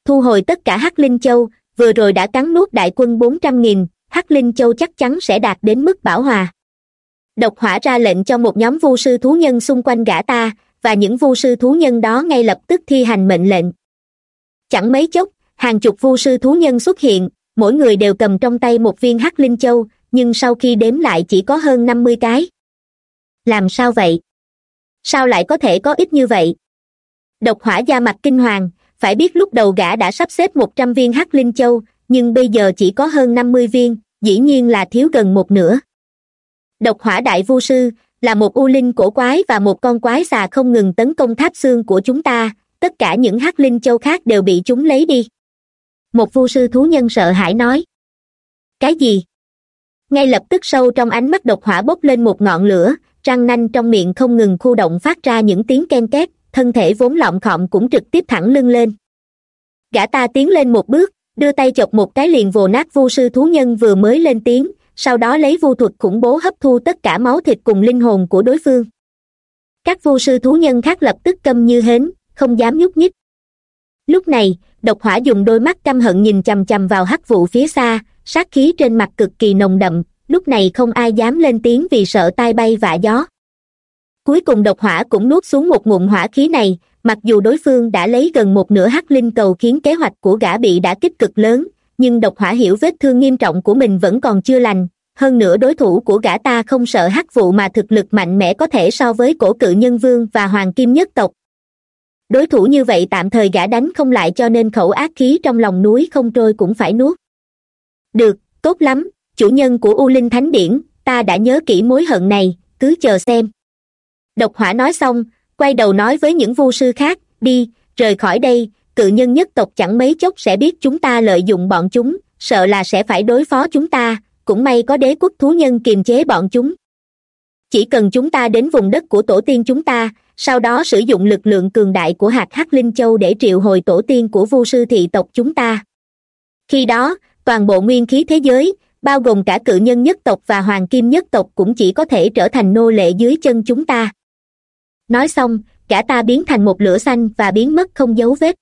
Thu hồi tất cả hắc linh châu, vừa rồi đã cắn nuốt đại quân bốn trăm nghìn, hắc linh châu chắc chắn sẽ đạt đến mức bảo hòa. Độc hỏa ra lệnh cho một nhóm vu sư thú nhân xung quanh gã ta, và những vu sư thú nhân đó ngay lập tức thi hành mệnh lệnh. Chẳng mấy chốc, hàng chục vu sư thú nhân xuất hiện, mỗi người đều cầm trong tay một viên hắc linh châu, nhưng sau khi đếm lại chỉ có hơn năm mươi cái làm sao vậy? Sao lại có thể có ít như vậy? Độc hỏa da mặt kinh hoàng, phải biết lúc đầu gã đã sắp xếp một trăm viên hắc linh châu, nhưng bây giờ chỉ có hơn năm mươi viên, dĩ nhiên là thiếu gần một nửa. Độc hỏa đại vu sư, là một u linh cổ quái và một con quái xà không ngừng tấn công tháp xương của chúng ta, tất cả những hắc linh châu khác đều bị chúng lấy đi. Một vu sư thú nhân sợ hãi nói. Cái gì? Ngay lập tức sâu trong ánh mắt độc hỏa bốc lên một ngọn lửa răng nanh trong miệng không ngừng khu động phát ra những tiếng ken két, thân thể vốn lọng khọm cũng trực tiếp thẳng lưng lên. Gã ta tiến lên một bước, đưa tay chọc một cái liền vồ nát vu sư thú nhân vừa mới lên tiếng, sau đó lấy vu thuật khủng bố hấp thu tất cả máu thịt cùng linh hồn của đối phương. Các vu sư thú nhân khác lập tức câm như hến, không dám nhúc nhích. Lúc này, độc hỏa dùng đôi mắt căm hận nhìn chằm chằm vào hắc vụ phía xa, sát khí trên mặt cực kỳ nồng đậm lúc này không ai dám lên tiếng vì sợ tai bay vạ gió. Cuối cùng độc hỏa cũng nuốt xuống một ngụm hỏa khí này, mặc dù đối phương đã lấy gần một nửa hắc linh cầu khiến kế hoạch của gã bị đã kích cực lớn, nhưng độc hỏa hiểu vết thương nghiêm trọng của mình vẫn còn chưa lành. Hơn nữa đối thủ của gã ta không sợ hắc vụ mà thực lực mạnh mẽ có thể so với cổ cự nhân vương và hoàng kim nhất tộc. Đối thủ như vậy tạm thời gã đánh không lại cho nên khẩu ác khí trong lòng núi không trôi cũng phải nuốt. Được, tốt lắm chủ nhân của u linh thánh điển, ta đã nhớ kỹ mối hận này, cứ chờ xem. Độc hỏa nói xong, quay đầu nói với những vu sư khác, đi, rời khỏi đây, cự nhân nhất tộc chẳng mấy chốc sẽ biết chúng ta lợi dụng bọn chúng, sợ là sẽ phải đối phó chúng ta, cũng may có đế quốc thú nhân kiềm chế bọn chúng. Chỉ cần chúng ta đến vùng đất của tổ tiên chúng ta, sau đó sử dụng lực lượng cường đại của hạt hắc linh châu để triệu hồi tổ tiên của vu sư thị tộc chúng ta. Khi đó, toàn bộ nguyên khí thế giới bao gồm cả cự nhân nhất tộc và hoàng kim nhất tộc cũng chỉ có thể trở thành nô lệ dưới chân chúng ta. Nói xong, cả ta biến thành một lửa xanh và biến mất không dấu vết.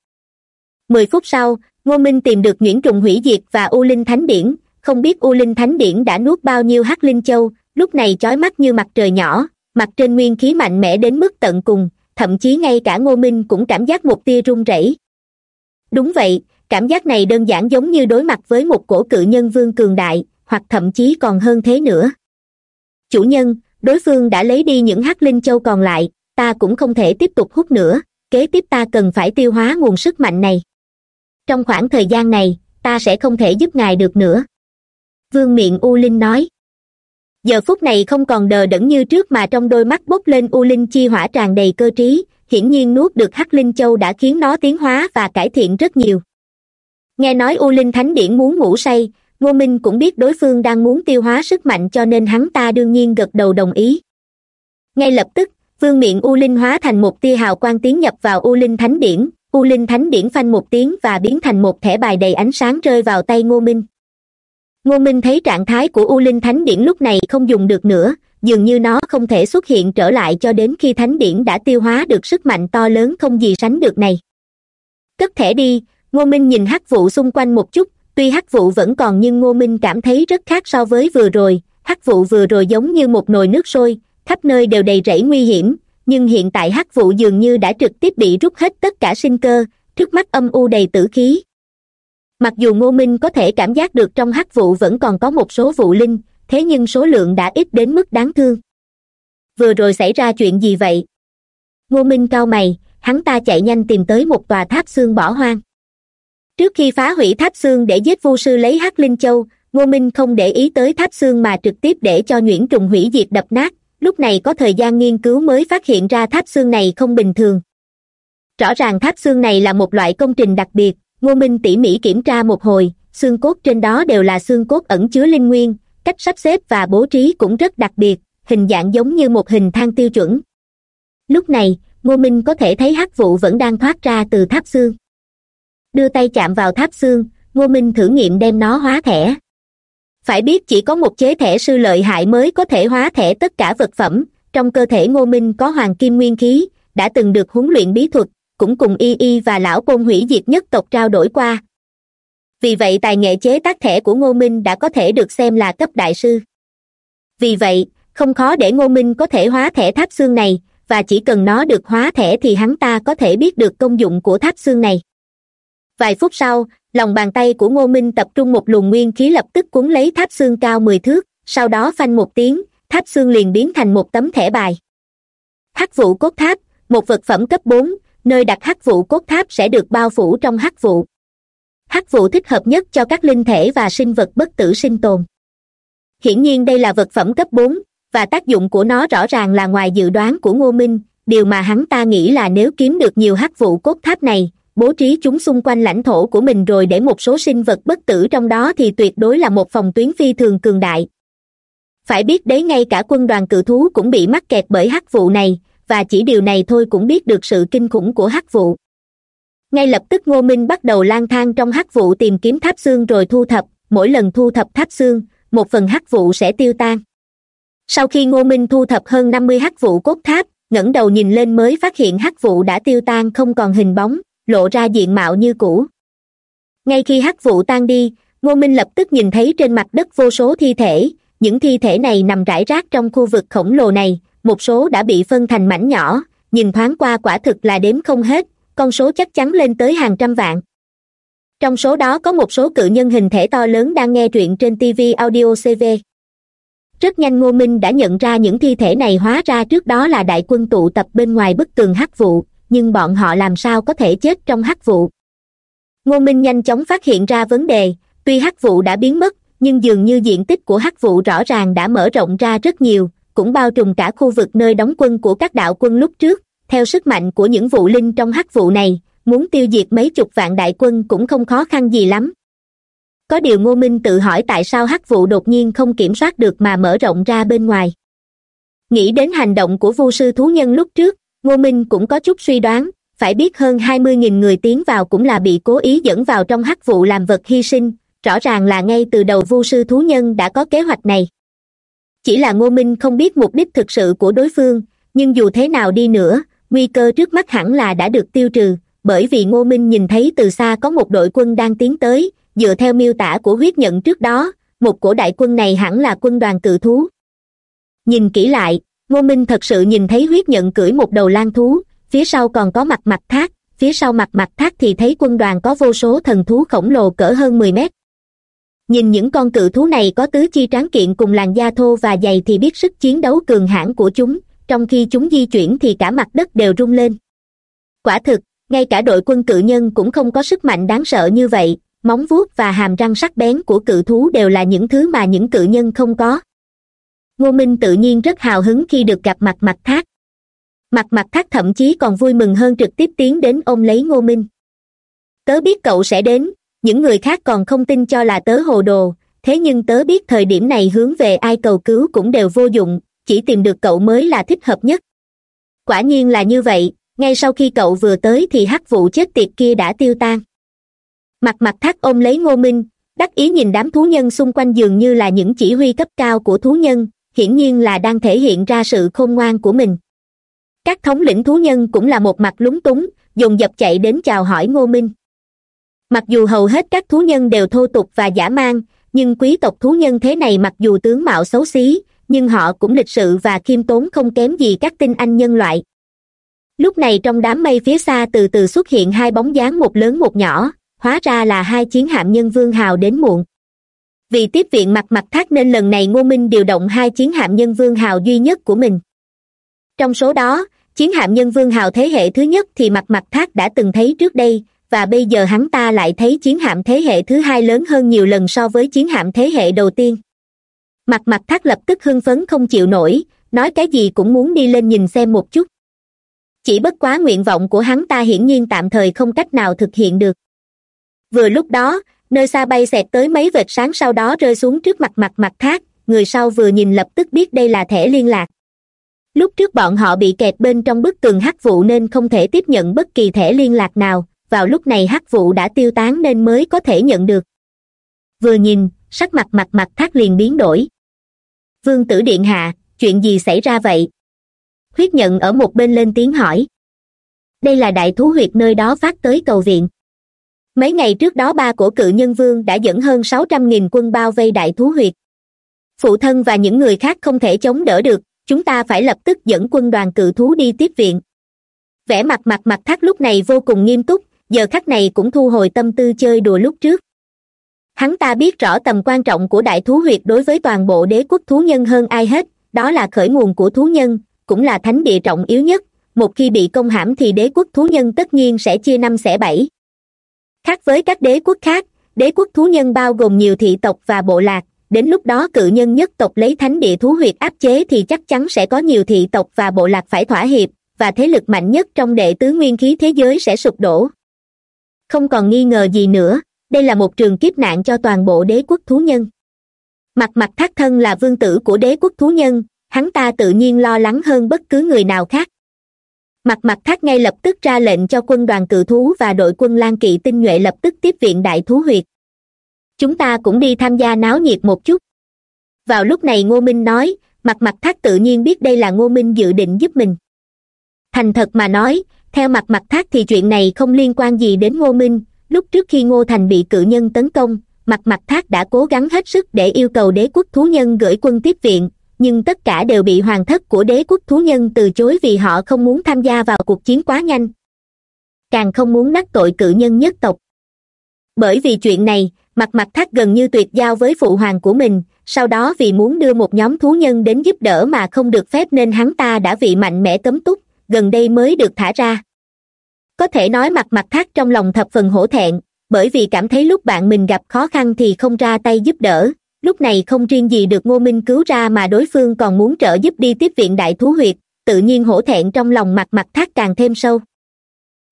Mười phút sau, ngô minh tìm được nhuyễn trùng hủy diệt và u linh thánh điển. Không biết u linh thánh điển đã nuốt bao nhiêu hắc linh châu, lúc này chói mắt như mặt trời nhỏ, mặt trên nguyên khí mạnh mẽ đến mức tận cùng, thậm chí ngay cả ngô minh cũng cảm giác một tia run rẩy. Đúng vậy, cảm giác này đơn giản giống như đối mặt với một cổ cự nhân vương cường đại hoặc thậm chí còn hơn thế nữa. Chủ nhân, đối phương đã lấy đi những hắc linh châu còn lại, ta cũng không thể tiếp tục hút nữa, kế tiếp ta cần phải tiêu hóa nguồn sức mạnh này. Trong khoảng thời gian này, ta sẽ không thể giúp ngài được nữa. Vương miệng u linh nói. Giờ phút này không còn đờ đẫn như trước mà trong đôi mắt bốc lên u linh chi hỏa tràn đầy cơ trí, hiển nhiên nuốt được hắc linh châu đã khiến nó tiến hóa và cải thiện rất nhiều. Nghe nói u linh thánh điển muốn ngủ say ngô minh cũng biết đối phương đang muốn tiêu hóa sức mạnh cho nên hắn ta đương nhiên gật đầu đồng ý. Ngay lập tức, vương miệng u linh hóa thành một tia hào quang tiến nhập vào u linh thánh điển, u linh thánh điển phanh một tiếng và biến thành một thẻ bài đầy ánh sáng rơi vào tay ngô minh. Ngô minh thấy trạng thái của u linh thánh điển lúc này không dùng được nữa, dường như nó không thể xuất hiện trở lại cho đến khi thánh điển đã tiêu hóa được sức mạnh to lớn không gì sánh được này. Cất thẻ đi, ngô minh nhìn hắc vụ xung quanh một chút tuy hắc vụ vẫn còn nhưng ngô minh cảm thấy rất khác so với vừa rồi. Hắc vụ vừa rồi giống như một nồi nước sôi, khắp nơi đều đầy rẫy nguy hiểm, nhưng hiện tại hắc vụ dường như đã trực tiếp bị rút hết tất cả sinh cơ, trước mắt âm u đầy tử khí. Mặc dù ngô minh có thể cảm giác được trong hắc vụ vẫn còn có một số vụ linh, thế nhưng số lượng đã ít đến mức đáng thương. Vừa rồi xảy ra chuyện gì vậy? Ngô minh cao mày, hắn ta chạy nhanh tìm tới một tòa tháp xương bỏ hoang trước khi phá hủy tháp xương để giết vu sư lấy hắc linh châu, ngô minh không để ý tới tháp xương mà trực tiếp để cho nhuyễn trùng hủy diệt đập nát. Lúc này có thời gian nghiên cứu mới phát hiện ra tháp xương này không bình thường. Rõ ràng tháp xương này là một loại công trình đặc biệt, ngô minh tỉ mỉ kiểm tra một hồi, xương cốt trên đó đều là xương cốt ẩn chứa linh nguyên, cách sắp xếp và bố trí cũng rất đặc biệt, hình dạng giống như một hình thang tiêu chuẩn. Lúc này, ngô minh có thể thấy hắc vụ vẫn đang thoát ra từ tháp xương đưa tay chạm vào tháp xương, ngô minh thử nghiệm đem nó hóa thẻ. Phải biết chỉ có một chế thẻ sư lợi hại mới có thể hóa thẻ tất cả vật phẩm, trong cơ thể ngô minh có hoàng kim nguyên khí, đã từng được huấn luyện bí thuật, cũng cùng y y và lão côn hủy diệt nhất tộc trao đổi qua. Vì vậy tài nghệ chế tác thẻ của ngô minh đã có thể được xem là cấp đại sư. Vì vậy, không khó để ngô minh có thể hóa thẻ tháp xương này, và chỉ cần nó được hóa thẻ thì hắn ta có thể biết được công dụng của tháp xương này vài phút sau, lòng bàn tay của ngô minh tập trung một luồng nguyên khí lập tức cuốn lấy tháp xương cao mười thước, sau đó phanh một tiếng, tháp xương liền biến thành một tấm thẻ bài. Hắc vụ cốt tháp, một vật phẩm cấp bốn, nơi đặt hắc vụ cốt tháp sẽ được bao phủ trong hắc vụ. Hắc vụ thích hợp nhất cho các linh thể và sinh vật bất tử sinh tồn. Hiển nhiên đây là vật phẩm cấp bốn, và tác dụng của nó rõ ràng là ngoài dự đoán của ngô minh, điều mà hắn ta nghĩ là nếu kiếm được nhiều hắc vụ cốt tháp này bố trí chúng xung quanh lãnh thổ của mình rồi để một số sinh vật bất tử trong đó thì tuyệt đối là một phòng tuyến phi thường cường đại. Phải biết đấy, ngay cả quân đoàn cự thú cũng bị mắc kẹt bởi hắc vụ này, và chỉ điều này thôi cũng biết được sự kinh khủng của hắc vụ. Ngay lập tức ngô minh bắt đầu lang thang trong hắc vụ tìm kiếm tháp xương rồi thu thập, mỗi lần thu thập tháp xương, một phần hắc vụ sẽ tiêu tan. Sau khi ngô minh thu thập hơn năm mươi hắc vụ cốt tháp, ngẩng đầu nhìn lên mới phát hiện hắc vụ đã tiêu tan không còn hình bóng lộ ra diện mạo như cũ. Ngay khi hắc vụ tan đi, ngô minh lập tức nhìn thấy trên mặt đất vô số thi thể. Những thi thể này nằm rải rác trong khu vực khổng lồ này. Một số đã bị phân thành mảnh nhỏ. Nhìn thoáng qua quả thực là đếm không hết. Con số chắc chắn lên tới hàng trăm vạn. Trong số đó có một số cự nhân hình thể to lớn đang nghe truyện trên tv audio cv rất nhanh ngô minh đã nhận ra những thi thể này hóa ra trước đó là đại quân tụ tập bên ngoài bức tường hắc vụ nhưng bọn họ làm sao có thể chết trong hắc vụ? Ngô minh nhanh chóng phát hiện ra vấn đề, tuy hắc vụ đã biến mất, nhưng dường như diện tích của hắc vụ rõ ràng đã mở rộng ra rất nhiều, cũng bao trùm cả khu vực nơi đóng quân của các đạo quân lúc trước. Theo sức mạnh của những vụ linh trong hắc vụ này, muốn tiêu diệt mấy chục vạn đại quân cũng không khó khăn gì lắm. Có điều ngô minh tự hỏi tại sao hắc vụ đột nhiên không kiểm soát được mà mở rộng ra bên ngoài. Nghĩ đến hành động của vu sư thú nhân lúc trước ngô minh cũng có chút suy đoán, phải biết hơn hai mươi nghìn người tiến vào cũng là bị cố ý dẫn vào trong hắc vụ làm vật hy sinh, rõ ràng là ngay từ đầu vu sư thú nhân đã có kế hoạch này. Chỉ là ngô minh không biết mục đích thực sự của đối phương, nhưng dù thế nào đi nữa, nguy cơ trước mắt hẳn là đã được tiêu trừ, bởi vì ngô minh nhìn thấy từ xa có một đội quân đang tiến tới, dựa theo miêu tả của huyết nhận trước đó, một cổ đại quân này hẳn là quân đoàn cự thú. Nhìn kỹ lại ngô minh thật sự nhìn thấy huyết nhận cưỡi một đầu lan thú, phía sau còn có mặt mặt thác, phía sau mặt mặt thác thì thấy quân đoàn có vô số thần thú khổng lồ cỡ hơn mười mét. Nhìn những con cự thú này có tứ chi tráng kiện cùng làn da thô và dày thì biết sức chiến đấu cường hãn của chúng, trong khi chúng di chuyển thì cả mặt đất đều rung lên. Quả thực, ngay cả đội quân cự nhân cũng không có sức mạnh đáng sợ như vậy, móng vuốt và hàm răng sắc bén của cự thú đều là những thứ mà những cự nhân không có ngô minh tự nhiên rất hào hứng khi được gặp mặt mặt thác. Mặt mặt thác thậm chí còn vui mừng hơn trực tiếp tiến đến ôm lấy ngô minh. Tớ biết cậu sẽ đến, những người khác còn không tin cho là tớ hồ đồ, thế nhưng tớ biết thời điểm này hướng về ai cầu cứu cũng đều vô dụng, chỉ tìm được cậu mới là thích hợp nhất. Quả nhiên là như vậy, ngay sau khi cậu vừa tới thì hắc vụ chết tiệt kia đã tiêu tan. Mặt mặt thác ôm lấy ngô minh, đắc ý nhìn đám thú nhân xung quanh dường như là những chỉ huy cấp cao của thú nhân hiển nhiên là đang thể hiện ra sự khôn ngoan của mình. Các thống lĩnh thú nhân cũng là một mặt lúng túng dùng dập chạy đến chào hỏi ngô minh. Mặc dù hầu hết các thú nhân đều thô tục và giả man nhưng quý tộc thú nhân thế này mặc dù tướng mạo xấu xí, nhưng họ cũng lịch sự và khiêm tốn không kém gì các tinh anh nhân loại. Lúc này trong đám mây phía xa từ từ xuất hiện hai bóng dáng một lớn một nhỏ, hóa ra là hai chiến hạm nhân vương hào đến muộn vì tiếp viện mặt mặt thác nên lần này ngô minh điều động hai chiến hạm nhân vương hào duy nhất của mình. Trong số đó, chiến hạm nhân vương hào thế hệ thứ nhất thì mặt mặt thác đã từng thấy trước đây, và bây giờ hắn ta lại thấy chiến hạm thế hệ thứ hai lớn hơn nhiều lần so với chiến hạm thế hệ đầu tiên. Mặt mặt thác lập tức hưng phấn không chịu nổi, nói cái gì cũng muốn đi lên nhìn xem một chút. Chỉ bất quá nguyện vọng của hắn ta hiển nhiên tạm thời không cách nào thực hiện được. Vừa lúc đó nơi xa bay xẹt tới mấy vệt sáng sau đó rơi xuống trước mặt mặt mặt thác, người sau vừa nhìn lập tức biết đây là thẻ liên lạc. Lúc trước bọn họ bị kẹt bên trong bức tường hắc vụ nên không thể tiếp nhận bất kỳ thẻ liên lạc nào, vào lúc này hắc vụ đã tiêu tán nên mới có thể nhận được. Vừa nhìn, sắc mặt mặt mặt thác liền biến đổi. Vương tử điện hạ, chuyện gì xảy ra vậy? Huyết nhận ở một bên lên tiếng hỏi. Đây là đại thú huyệt nơi đó phát tới cầu viện mấy ngày trước đó ba của cự nhân vương đã dẫn hơn sáu trăm nghìn quân bao vây đại thú huyệt. Phụ thân và những người khác không thể chống đỡ được, chúng ta phải lập tức dẫn quân đoàn cự thú đi tiếp viện. Vẻ mặt mặt mặt thác lúc này vô cùng nghiêm túc, giờ khắc này cũng thu hồi tâm tư chơi đùa lúc trước. Hắn ta biết rõ tầm quan trọng của đại thú huyệt đối với toàn bộ đế quốc thú nhân hơn ai hết, đó là khởi nguồn của thú nhân, cũng là thánh địa trọng yếu nhất, một khi bị công hãm thì đế quốc thú nhân tất nhiên sẽ chia năm xẻ bảy khác với các đế quốc khác, đế quốc thú nhân bao gồm nhiều thị tộc và bộ lạc. Đến lúc đó cự nhân nhất tộc lấy thánh địa thú huyệt áp chế thì chắc chắn sẽ có nhiều thị tộc và bộ lạc phải thỏa hiệp, và thế lực mạnh nhất trong đệ tứ nguyên khí thế giới sẽ sụp đổ. Không còn nghi ngờ gì nữa, đây là một trường kiếp nạn cho toàn bộ đế quốc thú nhân. Mặt mặt thác thân là vương tử của đế quốc thú nhân, hắn ta tự nhiên lo lắng hơn bất cứ người nào khác mặt mặt thác ngay lập tức ra lệnh cho quân đoàn cự thú và đội quân lan kỵ tinh nhuệ lập tức tiếp viện đại thú huyệt. Chúng ta cũng đi tham gia náo nhiệt một chút. Vào lúc này ngô minh nói, mặt mặt thác tự nhiên biết đây là ngô minh dự định giúp mình. Thành thật mà nói, theo mặt mặt thác thì chuyện này không liên quan gì đến ngô minh. Lúc trước khi ngô thành bị cự nhân tấn công, mặt mặt thác đã cố gắng hết sức để yêu cầu đế quốc thú nhân gửi quân tiếp viện nhưng tất cả đều bị hoàng thất của đế quốc thú nhân từ chối vì họ không muốn tham gia vào cuộc chiến quá nhanh. Càng không muốn đắc tội cự nhân nhất tộc. Bởi vì chuyện này, mặt mặt thác gần như tuyệt giao với phụ hoàng của mình, sau đó vì muốn đưa một nhóm thú nhân đến giúp đỡ mà không được phép nên hắn ta đã bị mạnh mẽ cấm túc, gần đây mới được thả ra. Có thể nói mặt mặt thác trong lòng thập phần hổ thẹn, bởi vì cảm thấy lúc bạn mình gặp khó khăn thì không ra tay giúp đỡ lúc này không riêng gì được ngô minh cứu ra mà đối phương còn muốn trợ giúp đi tiếp viện đại thú huyệt, tự nhiên hổ thẹn trong lòng mặt mặt thác càng thêm sâu.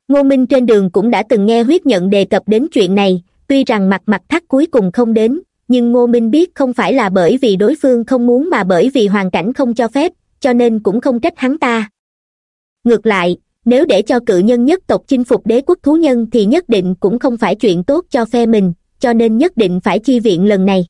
Ngô minh trên đường cũng đã từng nghe huyết nhận đề cập đến chuyện này, tuy rằng mặt mặt thác cuối cùng không đến, nhưng ngô minh biết không phải là bởi vì đối phương không muốn mà bởi vì hoàn cảnh không cho phép, cho nên cũng không trách hắn ta. Ngược lại, nếu để cho cự nhân nhất tộc chinh phục đế quốc thú nhân thì nhất định cũng không phải chuyện tốt cho phe mình, cho nên nhất định phải chi viện lần này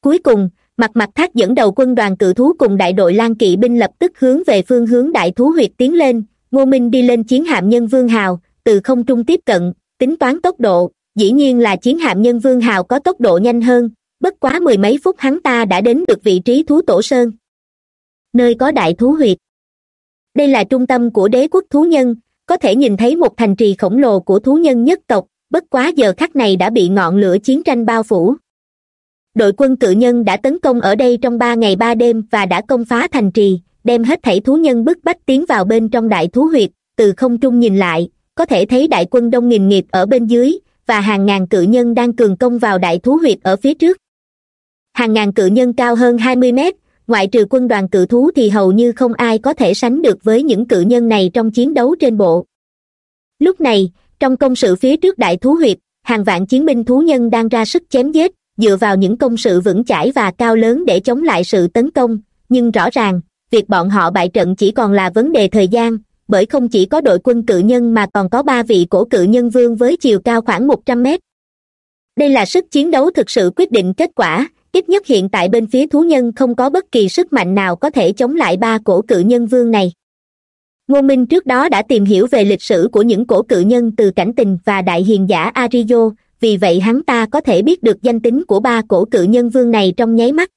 cuối cùng mặt mặt thác dẫn đầu quân đoàn cự thú cùng đại đội lan kỵ binh lập tức hướng về phương hướng đại thú huyệt tiến lên. Ngô minh đi lên chiến hạm nhân vương hào, từ không trung tiếp cận, tính toán tốc độ. Dĩ nhiên là chiến hạm nhân vương hào có tốc độ nhanh hơn, bất quá mười mấy phút hắn ta đã đến được vị trí thú tổ sơn. Nơi có đại thú huyệt. Đây là trung tâm của đế quốc thú nhân, có thể nhìn thấy một thành trì khổng lồ của thú nhân nhất tộc, bất quá giờ khắc này đã bị ngọn lửa chiến tranh bao phủ đội quân cự nhân đã tấn công ở đây trong ba ngày ba đêm và đã công phá thành trì, đem hết thảy thú nhân bức bách tiến vào bên trong đại thú huyệt, từ không trung nhìn lại, có thể thấy đại quân đông nghìn nghiệp ở bên dưới, và hàng ngàn cự nhân đang cường công vào đại thú huyệt ở phía trước. Hàng ngàn cự nhân cao hơn hai mươi mét, ngoại trừ quân đoàn cự thú thì hầu như không ai có thể sánh được với những cự nhân này trong chiến đấu trên bộ. Lúc này, trong công sự phía trước đại thú huyệt, hàng vạn chiến binh thú nhân đang ra sức chém giết dựa vào những công sự vững chãi và cao lớn để chống lại sự tấn công, nhưng rõ ràng, việc bọn họ bại trận chỉ còn là vấn đề thời gian, bởi không chỉ có đội quân cự nhân mà còn có ba vị cổ cự nhân vương với chiều cao khoảng một trăm mét. Đây là sức chiến đấu thực sự quyết định kết quả, ít nhất hiện tại bên phía thú nhân không có bất kỳ sức mạnh nào có thể chống lại ba cổ cự nhân vương này. Ngô minh trước đó đã tìm hiểu về lịch sử của những cổ cự nhân từ cảnh tình và đại hiền giả arizo vì vậy hắn ta có thể biết được danh tính của ba cổ cự nhân vương này trong nháy mắt.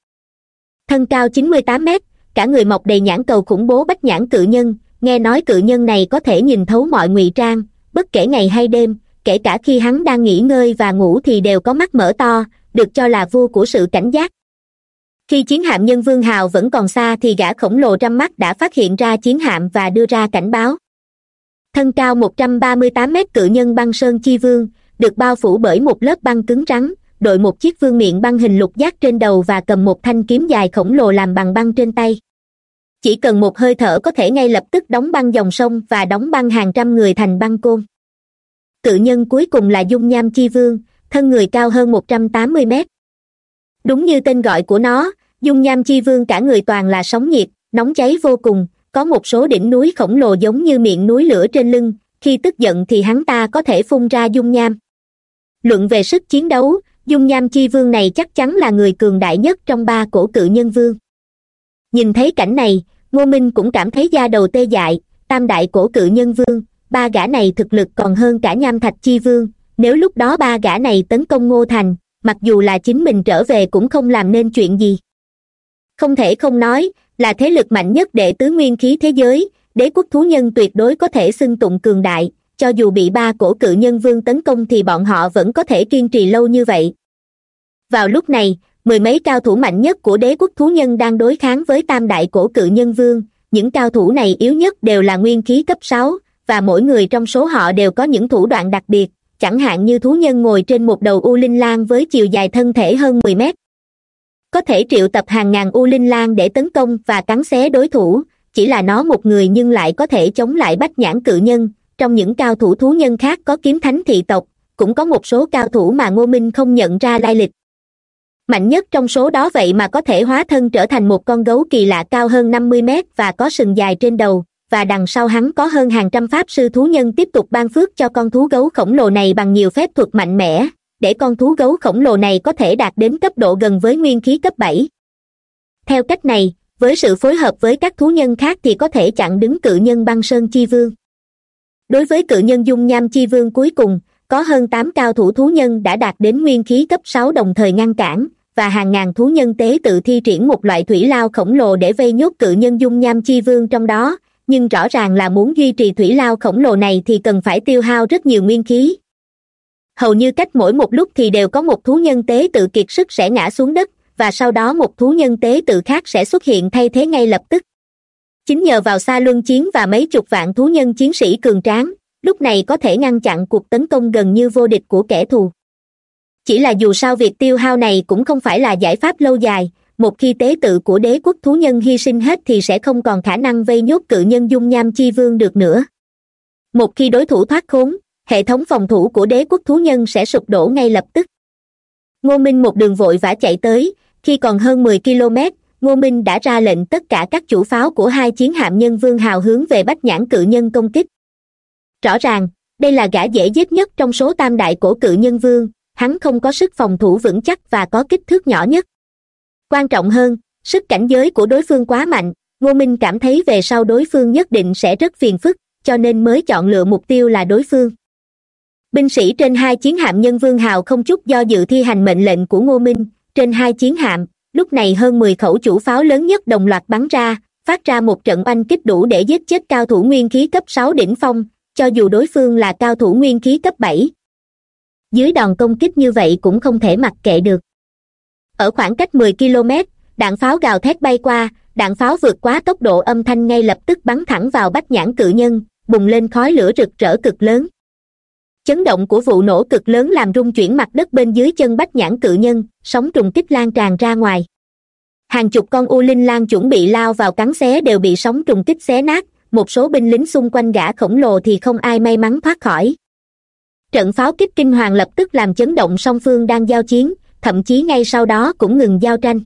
Thân cao chín mươi tám mét, cả người mọc đầy nhãn cầu khủng bố bách nhãn cự nhân, nghe nói cự nhân này có thể nhìn thấu mọi ngụy trang, bất kể ngày hay đêm, kể cả khi hắn đang nghỉ ngơi và ngủ thì đều có mắt mở to, được cho là vua của sự cảnh giác. Khi chiến hạm nhân vương hào vẫn còn xa thì gã khổng lồ trăm mắt đã phát hiện ra chiến hạm và đưa ra cảnh báo. Thân cao một trăm ba mươi tám mét cự nhân băng sơn chi vương được bao phủ bởi một lớp băng cứng rắn, đội một chiếc vương miệng băng hình lục giác trên đầu và cầm một thanh kiếm dài khổng lồ làm bằng băng trên tay. Chỉ cần một hơi thở có thể ngay lập tức đóng băng dòng sông và đóng băng hàng trăm người thành băng côn. Cự nhân cuối cùng là dung nham chi vương, thân người cao hơn một trăm tám mươi mét. Đúng như tên gọi của nó, dung nham chi vương cả người toàn là sóng nhiệt, nóng cháy vô cùng, có một số đỉnh núi khổng lồ giống như miệng núi lửa trên lưng, khi tức giận thì hắn ta có thể phun ra dung nham luận về sức chiến đấu, dung nham chi vương này chắc chắn là người cường đại nhất trong ba cổ cự nhân vương. Nhìn thấy cảnh này, ngô minh cũng cảm thấy da đầu tê dại, tam đại cổ cự nhân vương, ba gã này thực lực còn hơn cả nham thạch chi vương, nếu lúc đó ba gã này tấn công ngô thành, mặc dù là chính mình trở về cũng không làm nên chuyện gì. Không thể không nói, là thế lực mạnh nhất đệ tứ nguyên khí thế giới, đế quốc thú nhân tuyệt đối có thể xưng tụng cường đại cho dù bị ba cổ cự nhân vương tấn công thì bọn họ vẫn có thể kiên trì lâu như vậy. Vào lúc này, mười mấy cao thủ mạnh nhất của đế quốc thú nhân đang đối kháng với tam đại cổ cự nhân vương. Những cao thủ này yếu nhất đều là nguyên khí cấp sáu, và mỗi người trong số họ đều có những thủ đoạn đặc biệt. Chẳng hạn như thú nhân ngồi trên một đầu u linh lan với chiều dài thân thể hơn mười mét. Có thể triệu tập hàng ngàn u linh lan để tấn công và cắn xé đối thủ. Chỉ là nó một người nhưng lại có thể chống lại bách nhãn cự nhân trong những cao thủ thú nhân khác có kiếm thánh thị tộc, cũng có một số cao thủ mà ngô minh không nhận ra lai lịch. Mạnh nhất trong số đó vậy mà có thể hóa thân trở thành một con gấu kỳ lạ cao hơn năm mươi mét và có sừng dài trên đầu, và đằng sau hắn có hơn hàng trăm pháp sư thú nhân tiếp tục ban phước cho con thú gấu khổng lồ này bằng nhiều phép thuật mạnh mẽ, để con thú gấu khổng lồ này có thể đạt đến cấp độ gần với nguyên khí cấp bảy. Theo cách này, với sự phối hợp với các thú nhân khác thì có thể chặn đứng cự nhân băng sơn chi vương đối với cự nhân dung nham chi vương cuối cùng, có hơn tám cao thủ thú nhân đã đạt đến nguyên khí cấp sáu đồng thời ngăn cản, và hàng ngàn thú nhân tế tự thi triển một loại thủy lao khổng lồ để vây nhốt cự nhân dung nham chi vương trong đó. Nhưng rõ ràng là muốn duy trì thủy lao khổng lồ này thì cần phải tiêu hao rất nhiều nguyên khí. Hầu như cách mỗi một lúc thì đều có một thú nhân tế tự kiệt sức sẽ ngã xuống đất, và sau đó một thú nhân tế tự khác sẽ xuất hiện thay thế ngay lập tức chính nhờ vào xa luân chiến và mấy chục vạn thú nhân chiến sĩ cường tráng, lúc này có thể ngăn chặn cuộc tấn công gần như vô địch của kẻ thù. Chỉ là dù sao việc tiêu hao này cũng không phải là giải pháp lâu dài, một khi tế tự của đế quốc thú nhân hy sinh hết thì sẽ không còn khả năng vây nhốt cự nhân dung nham chi vương được nữa. Một khi đối thủ thoát khốn, hệ thống phòng thủ của đế quốc thú nhân sẽ sụp đổ ngay lập tức. Ngô minh một đường vội vã chạy tới, khi còn hơn mười km ngô minh đã ra lệnh tất cả các chủ pháo của hai chiến hạm nhân vương hào hướng về bách nhãn cự nhân công kích. Rõ ràng, đây là gã dễ giết nhất trong số tam đại của cự nhân vương, hắn không có sức phòng thủ vững chắc và có kích thước nhỏ nhất. Quan trọng hơn, sức cảnh giới của đối phương quá mạnh, ngô minh cảm thấy về sau đối phương nhất định sẽ rất phiền phức, cho nên mới chọn lựa mục tiêu là đối phương. Binh sĩ trên hai chiến hạm nhân vương hào không chút do dự thi hành mệnh lệnh của ngô minh, trên hai chiến hạm lúc này hơn mười khẩu chủ pháo lớn nhất đồng loạt bắn ra, phát ra một trận oanh kích đủ để giết chết cao thủ nguyên khí cấp sáu đỉnh phong, cho dù đối phương là cao thủ nguyên khí cấp bảy. Dưới đòn công kích như vậy cũng không thể mặc kệ được. Ở khoảng cách mười km đạn pháo gào thét bay qua, đạn pháo vượt quá tốc độ âm thanh ngay lập tức bắn thẳng vào bách nhãn cự nhân, bùng lên khói lửa rực rỡ cực lớn chấn động của vụ nổ cực lớn làm rung chuyển mặt đất bên dưới chân bách nhãn cự nhân, sóng trùng kích lan tràn ra ngoài. Hàng chục con u linh lan chuẩn bị lao vào cắn xé đều bị sóng trùng kích xé nát, một số binh lính xung quanh gã khổng lồ thì không ai may mắn thoát khỏi. Trận pháo kích kinh hoàng lập tức làm chấn động song phương đang giao chiến, thậm chí ngay sau đó cũng ngừng giao tranh.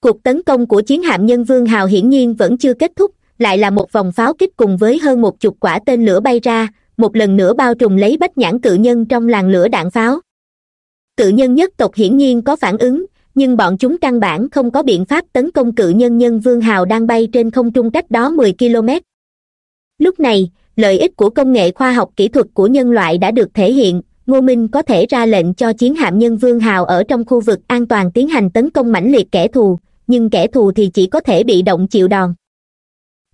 Cuộc tấn công của chiến hạm nhân vương hào hiển nhiên vẫn chưa kết thúc, lại là một vòng pháo kích cùng với hơn một chục quả tên lửa bay ra một lần nữa bao trùm lấy bách nhãn cự nhân trong làn lửa đạn pháo. Cự nhân nhất tộc hiển nhiên có phản ứng, nhưng bọn chúng căn bản không có biện pháp tấn công cự nhân nhân vương hào đang bay trên không trung cách đó mười km. Lúc này, lợi ích của công nghệ khoa học kỹ thuật của nhân loại đã được thể hiện, ngô minh có thể ra lệnh cho chiến hạm nhân vương hào ở trong khu vực an toàn tiến hành tấn công mãnh liệt kẻ thù, nhưng kẻ thù thì chỉ có thể bị động chịu đòn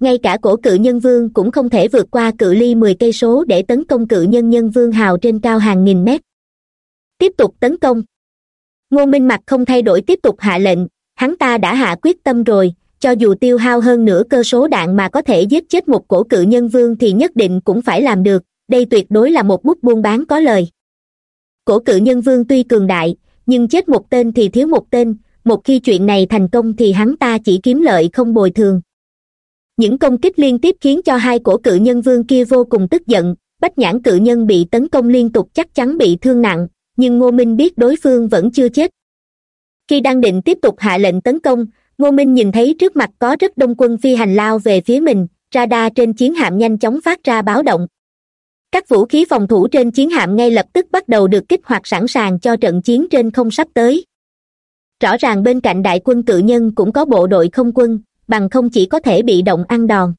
ngay cả cổ cự nhân vương cũng không thể vượt qua cự ly mười cây số để tấn công cự nhân nhân vương hào trên cao hàng nghìn mét. Tiếp tục tấn công. Ngô minh mặt không thay đổi tiếp tục hạ lệnh, hắn ta đã hạ quyết tâm rồi, cho dù tiêu hao hơn nửa cơ số đạn mà có thể giết chết một cổ cự nhân vương thì nhất định cũng phải làm được, đây tuyệt đối là một bút buôn bán có lời. Cổ cự nhân vương tuy cường đại, nhưng chết một tên thì thiếu một tên, một khi chuyện này thành công thì hắn ta chỉ kiếm lợi không bồi thường những công kích liên tiếp khiến cho hai cổ cự nhân vương kia vô cùng tức giận, bách nhãn cự nhân bị tấn công liên tục chắc chắn bị thương nặng, nhưng ngô minh biết đối phương vẫn chưa chết. Khi đang định tiếp tục hạ lệnh tấn công, ngô minh nhìn thấy trước mặt có rất đông quân phi hành lao về phía mình, radar trên chiến hạm nhanh chóng phát ra báo động. Các vũ khí phòng thủ trên chiến hạm ngay lập tức bắt đầu được kích hoạt sẵn sàng cho trận chiến trên không sắp tới. Rõ ràng bên cạnh đại quân cự nhân cũng có bộ đội không quân bằng không chỉ có thể bị động ăn đòn.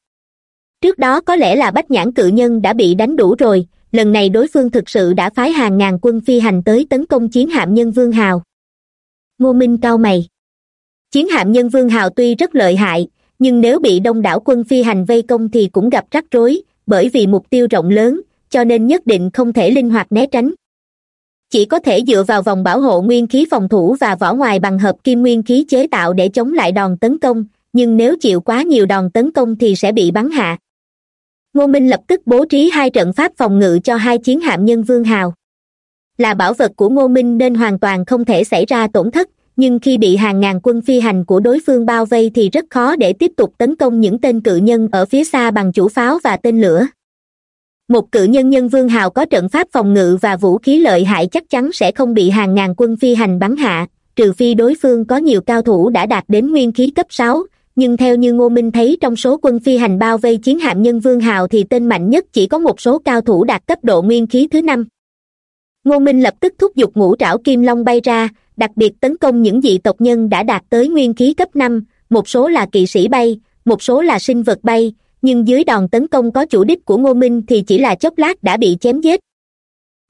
Trước đó có lẽ là bách nhãn cự nhân đã bị đánh đủ rồi, lần này đối phương thực sự đã phái hàng ngàn quân phi hành tới tấn công chiến hạm nhân vương hào. Ngô minh cao mày. Chiến hạm nhân vương hào tuy rất lợi hại, nhưng nếu bị đông đảo quân phi hành vây công thì cũng gặp rắc rối, bởi vì mục tiêu rộng lớn, cho nên nhất định không thể linh hoạt né tránh. Chỉ có thể dựa vào vòng bảo hộ nguyên khí phòng thủ và vỏ ngoài bằng hợp kim nguyên khí chế tạo để chống lại đòn tấn công nhưng nếu chịu quá nhiều đòn tấn công thì sẽ bị bắn hạ. Ngô minh lập tức bố trí hai trận pháp phòng ngự cho hai chiến hạm nhân vương hào. Là bảo vật của ngô minh nên hoàn toàn không thể xảy ra tổn thất, nhưng khi bị hàng ngàn quân phi hành của đối phương bao vây thì rất khó để tiếp tục tấn công những tên cự nhân ở phía xa bằng chủ pháo và tên lửa. Một cự nhân nhân vương hào có trận pháp phòng ngự và vũ khí lợi hại chắc chắn sẽ không bị hàng ngàn quân phi hành bắn hạ, trừ phi đối phương có nhiều cao thủ đã đạt đến nguyên khí cấp sáu nhưng theo như ngô minh thấy, trong số quân phi hành bao vây chiến hạm nhân vương hào thì tên mạnh nhất chỉ có một số cao thủ đạt cấp độ nguyên khí thứ năm. Ngô minh lập tức thúc giục ngũ trảo kim long bay ra, đặc biệt tấn công những dị tộc nhân đã đạt tới nguyên khí cấp năm, một số là kỵ sĩ bay, một số là sinh vật bay, nhưng dưới đòn tấn công có chủ đích của ngô minh thì chỉ là chốc lát đã bị chém giết.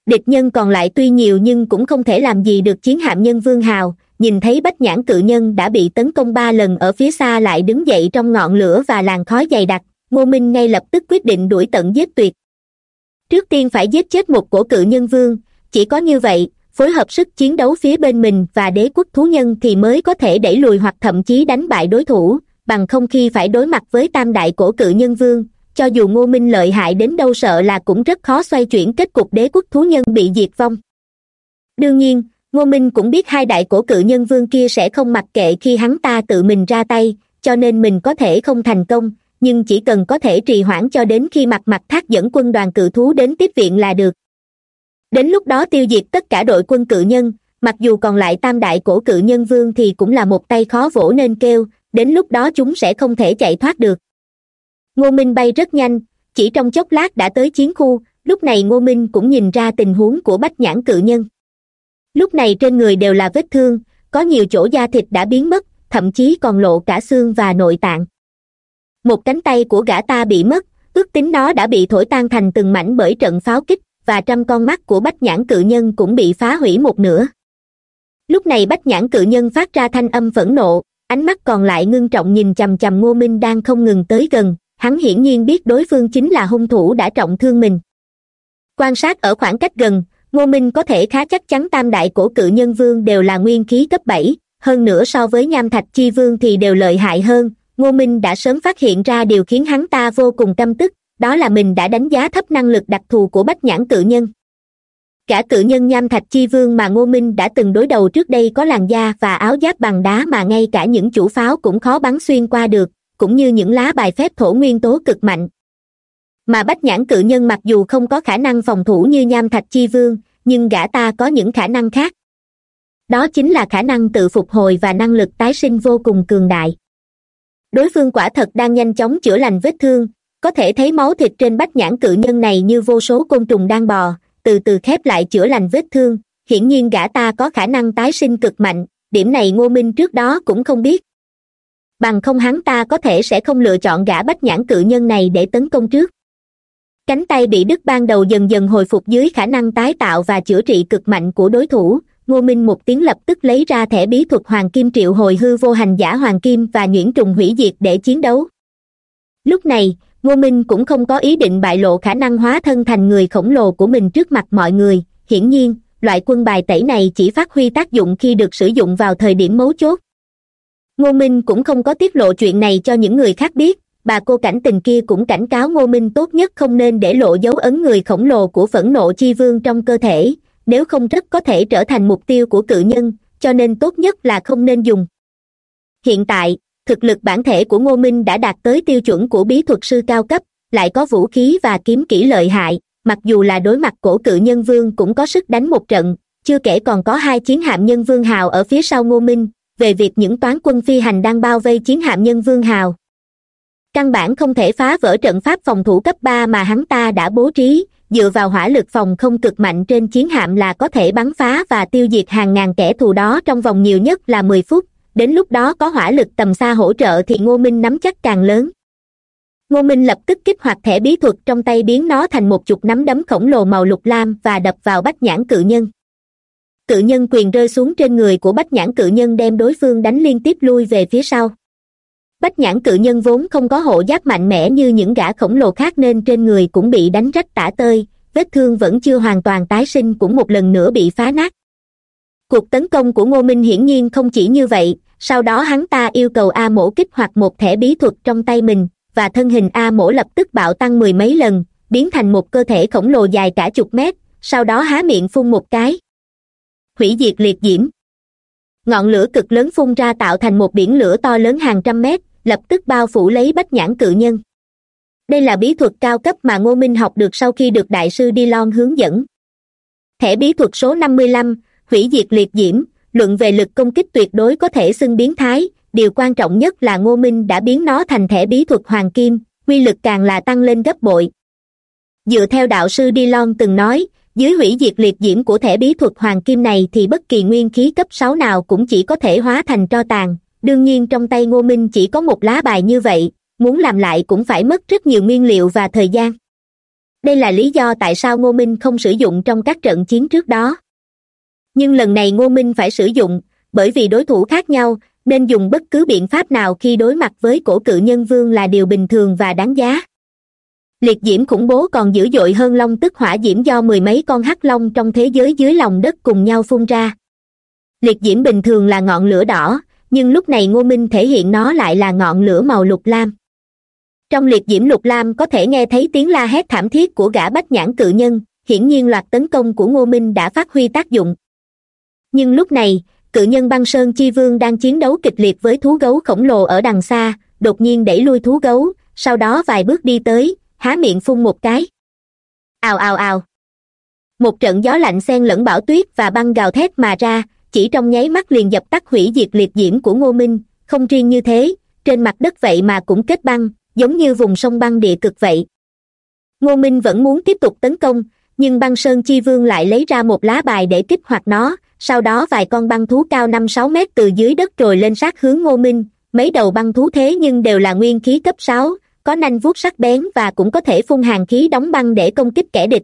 Địch nhân còn lại tuy nhiều nhưng cũng không thể làm gì được chiến hạm nhân vương hào nhìn thấy bách nhãn cự nhân đã bị tấn công ba lần ở phía xa lại đứng dậy trong ngọn lửa và làn khói dày đặc, ngô minh ngay lập tức quyết định đuổi tận giết tuyệt. Trước tiên phải giết chết một cổ cự nhân vương, chỉ có như vậy, phối hợp sức chiến đấu phía bên mình và đế quốc thú nhân thì mới có thể đẩy lùi hoặc thậm chí đánh bại đối thủ, bằng không khi phải đối mặt với tam đại cổ cự nhân vương, cho dù ngô minh lợi hại đến đâu sợ là cũng rất khó xoay chuyển kết cục đế quốc thú nhân bị diệt vong. Đương nhiên ngô minh cũng biết hai đại cổ cự nhân vương kia sẽ không mặc kệ khi hắn ta tự mình ra tay, cho nên mình có thể không thành công, nhưng chỉ cần có thể trì hoãn cho đến khi mặt mặt thác dẫn quân đoàn cự thú đến tiếp viện là được. Đến lúc đó tiêu diệt tất cả đội quân cự nhân, mặc dù còn lại tam đại cổ cự nhân vương thì cũng là một tay khó vỗ nên kêu, đến lúc đó chúng sẽ không thể chạy thoát được. Ngô minh bay rất nhanh, chỉ trong chốc lát đã tới chiến khu, lúc này ngô minh cũng nhìn ra tình huống của bách nhãn cự nhân lúc này trên người đều là vết thương, có nhiều chỗ da thịt đã biến mất, thậm chí còn lộ cả xương và nội tạng. Một cánh tay của gã ta bị mất, ước tính nó đã bị thổi tan thành từng mảnh bởi trận pháo kích, và trăm con mắt của bách nhãn cự nhân cũng bị phá hủy một nửa. Lúc này bách nhãn cự nhân phát ra thanh âm phẫn nộ, ánh mắt còn lại ngưng trọng nhìn chằm chằm ngô minh đang không ngừng tới gần, hắn hiển nhiên biết đối phương chính là hung thủ đã trọng thương mình. Quan sát ở khoảng cách gần ngô minh có thể khá chắc chắn tam đại cổ cự nhân vương đều là nguyên khí cấp bảy, hơn nữa so với nham thạch chi vương thì đều lợi hại hơn. Ngô minh đã sớm phát hiện ra điều khiến hắn ta vô cùng căm tức, đó là mình đã đánh giá thấp năng lực đặc thù của bách nhãn cự nhân. Cả cự nhân nham thạch chi vương mà ngô minh đã từng đối đầu trước đây có làn da và áo giáp bằng đá mà ngay cả những chủ pháo cũng khó bắn xuyên qua được, cũng như những lá bài phép thổ nguyên tố cực mạnh mà bách nhãn cự nhân mặc dù không có khả năng phòng thủ như nham thạch chi vương, nhưng gã ta có những khả năng khác. Đó chính là khả năng tự phục hồi và năng lực tái sinh vô cùng cường đại. Đối phương quả thật đang nhanh chóng chữa lành vết thương, có thể thấy máu thịt trên bách nhãn cự nhân này như vô số côn trùng đang bò, từ từ khép lại chữa lành vết thương. Hiển nhiên gã ta có khả năng tái sinh cực mạnh, điểm này ngô minh trước đó cũng không biết. Bằng không hắn ta có thể sẽ không lựa chọn gã bách nhãn cự nhân này để tấn công trước cánh tay bị đứt ban đầu dần dần hồi phục dưới khả năng tái tạo và chữa trị cực mạnh của đối thủ. Ngô minh một tiếng lập tức lấy ra thẻ bí thuật hoàng kim triệu hồi hư vô hành giả hoàng kim và nhuyễn trùng hủy diệt để chiến đấu. Lúc này, ngô minh cũng không có ý định bại lộ khả năng hóa thân thành người khổng lồ của mình trước mặt mọi người. Hiển nhiên, loại quân bài tẩy này chỉ phát huy tác dụng khi được sử dụng vào thời điểm mấu chốt. Ngô minh cũng không có tiết lộ chuyện này cho những người khác biết bà cô cảnh tình kia cũng cảnh cáo ngô minh tốt nhất không nên để lộ dấu ấn người khổng lồ của phẫn nộ chi vương trong cơ thể, nếu không rất có thể trở thành mục tiêu của cự nhân, cho nên tốt nhất là không nên dùng. Hiện tại, thực lực bản thể của ngô minh đã đạt tới tiêu chuẩn của bí thuật sư cao cấp, lại có vũ khí và kiếm kỹ lợi hại, mặc dù là đối mặt cổ cự nhân vương cũng có sức đánh một trận, chưa kể còn có hai chiến hạm nhân vương hào ở phía sau ngô minh, về việc những toán quân phi hành đang bao vây chiến hạm nhân vương hào căn bản không thể phá vỡ trận pháp phòng thủ cấp ba mà hắn ta đã bố trí. Dựa vào hỏa lực phòng không cực mạnh trên chiến hạm là có thể bắn phá và tiêu diệt hàng ngàn kẻ thù đó trong vòng nhiều nhất là mười phút. Đến lúc đó có hỏa lực tầm xa hỗ trợ thì ngô minh nắm chắc càng lớn. Ngô minh lập tức kích hoạt thẻ bí thuật trong tay biến nó thành một chục nắm đấm khổng lồ màu lục lam và đập vào bách nhãn cự nhân. Cự nhân quyền rơi xuống trên người của bách nhãn cự nhân đem đối phương đánh liên tiếp lui về phía sau bách nhãn cự nhân vốn không có hộ giáp mạnh mẽ như những gã khổng lồ khác nên trên người cũng bị đánh rách tả tơi, vết thương vẫn chưa hoàn toàn tái sinh cũng một lần nữa bị phá nát. Cuộc tấn công của ngô minh hiển nhiên không chỉ như vậy, sau đó hắn ta yêu cầu a mổ kích hoạt một thẻ bí thuật trong tay mình, và thân hình a mổ lập tức bạo tăng mười mấy lần, biến thành một cơ thể khổng lồ dài cả chục mét, sau đó há miệng phun một cái. Hủy diệt liệt diễm. Ngọn lửa cực lớn phun ra tạo thành một biển lửa to lớn hàng trăm mét lập tức bao phủ lấy bách nhãn cự nhân. Đây là bí thuật cao cấp mà ngô minh học được sau khi được đại sư đi lon hướng dẫn. Thẻ bí thuật số năm mươi lăm, hủy diệt liệt diễm, luận về lực công kích tuyệt đối có thể xưng biến thái, điều quan trọng nhất là ngô minh đã biến nó thành thẻ bí thuật hoàng kim quy lực càng là tăng lên gấp bội. Dựa theo đạo sư đi lon từng nói, dưới hủy diệt liệt diễm của thẻ bí thuật hoàng kim này thì bất kỳ nguyên khí cấp sáu nào cũng chỉ có thể hóa thành tro tàn đương nhiên trong tay ngô minh chỉ có một lá bài như vậy, muốn làm lại cũng phải mất rất nhiều nguyên liệu và thời gian. Đây là lý do tại sao ngô minh không sử dụng trong các trận chiến trước đó. Nhưng lần này ngô minh phải sử dụng, bởi vì đối thủ khác nhau, nên dùng bất cứ biện pháp nào khi đối mặt với cổ cự nhân vương là điều bình thường và đáng giá. Liệt diễm khủng bố còn dữ dội hơn long tức hỏa diễm do mười mấy con hắc long trong thế giới dưới lòng đất cùng nhau phun ra. Liệt diễm bình thường là ngọn lửa đỏ nhưng lúc này ngô minh thể hiện nó lại là ngọn lửa màu lục lam. Trong liệt diễm lục lam có thể nghe thấy tiếng la hét thảm thiết của gã bách nhãn cự nhân, hiển nhiên loạt tấn công của ngô minh đã phát huy tác dụng. Nhưng lúc này, cự nhân băng sơn chi vương đang chiến đấu kịch liệt với thú gấu khổng lồ ở đằng xa, đột nhiên đẩy lui thú gấu, sau đó vài bước đi tới, há miệng phun một cái. Ào ào ào. Một trận gió lạnh xen lẫn bão tuyết và băng gào thét mà ra chỉ trong nháy mắt liền dập tắt hủy diệt liệt diễm của ngô minh, không riêng như thế, trên mặt đất vậy mà cũng kết băng, giống như vùng sông băng địa cực vậy. Ngô minh vẫn muốn tiếp tục tấn công, nhưng băng sơn chi vương lại lấy ra một lá bài để kích hoạt nó, sau đó vài con băng thú cao năm sáu mét từ dưới đất rồi lên sát hướng ngô minh. Mấy đầu băng thú thế nhưng đều là nguyên khí cấp sáu, có nanh vuốt sắc bén và cũng có thể phun hàng khí đóng băng để công kích kẻ địch.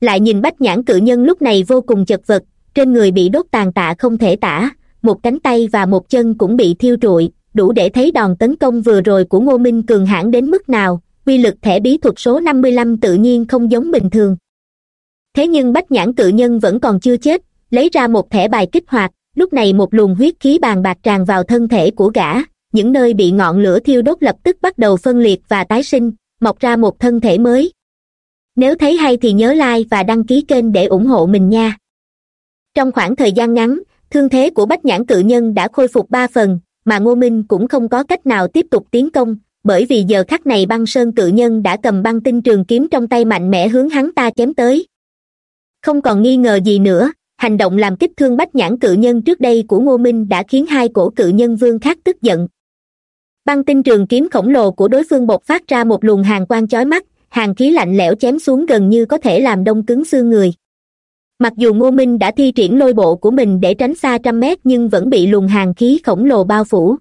Lại nhìn bách nhãn cự nhân lúc này vô cùng chật vật trên người bị đốt tàn tạ không thể tả, một cánh tay và một chân cũng bị thiêu trụi, đủ để thấy đòn tấn công vừa rồi của ngô minh cường hãn đến mức nào, quy lực thẻ bí thuật số năm mươi lăm tự nhiên không giống bình thường. Thế nhưng bách nhãn cự nhân vẫn còn chưa chết, lấy ra một thẻ bài kích hoạt, lúc này một luồng huyết khí bàn bạc tràn vào thân thể của gã, những nơi bị ngọn lửa thiêu đốt lập tức bắt đầu phân liệt và tái sinh, mọc ra một thân thể mới. Nếu thấy hay thì nhớ like và đăng ký kênh để ủng hộ mình nha trong khoảng thời gian ngắn, thương thế của bách nhãn cự nhân đã khôi phục ba phần, mà ngô minh cũng không có cách nào tiếp tục tiến công, bởi vì giờ khắc này băng sơn cự nhân đã cầm băng tinh trường kiếm trong tay mạnh mẽ hướng hắn ta chém tới. Không còn nghi ngờ gì nữa, hành động làm kích thương bách nhãn cự nhân trước đây của ngô minh đã khiến hai cổ cự nhân vương khác tức giận. Băng tinh trường kiếm khổng lồ của đối phương bộc phát ra một luồng hàng quang chói mắt, hàng khí lạnh lẽo chém xuống gần như có thể làm đông cứng xương người mặc dù ngô minh đã thi triển lôi bộ của mình để tránh xa trăm mét nhưng vẫn bị luồng hàng khí khổng lồ bao phủ.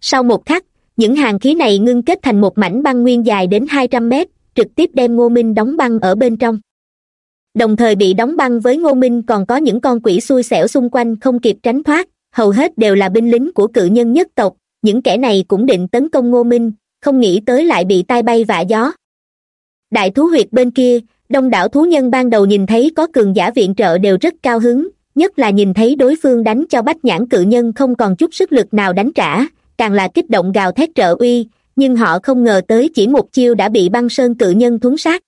Sau một khắc, những hàng khí này ngưng kết thành một mảnh băng nguyên dài đến hai trăm mét, trực tiếp đem ngô minh đóng băng ở bên trong. Đồng thời bị đóng băng với ngô minh còn có những con quỷ xui xẻo xung quanh không kịp tránh thoát, hầu hết đều là binh lính của cự nhân nhất tộc. Những kẻ này cũng định tấn công ngô minh, không nghĩ tới lại bị tai bay vạ gió. Đại thú huyệt bên kia đông đảo thú nhân ban đầu nhìn thấy có cường giả viện trợ đều rất cao hứng, nhất là nhìn thấy đối phương đánh cho bách nhãn cự nhân không còn chút sức lực nào đánh trả, càng là kích động gào thét trợ uy, nhưng họ không ngờ tới chỉ một chiêu đã bị băng sơn cự nhân thuấn sát.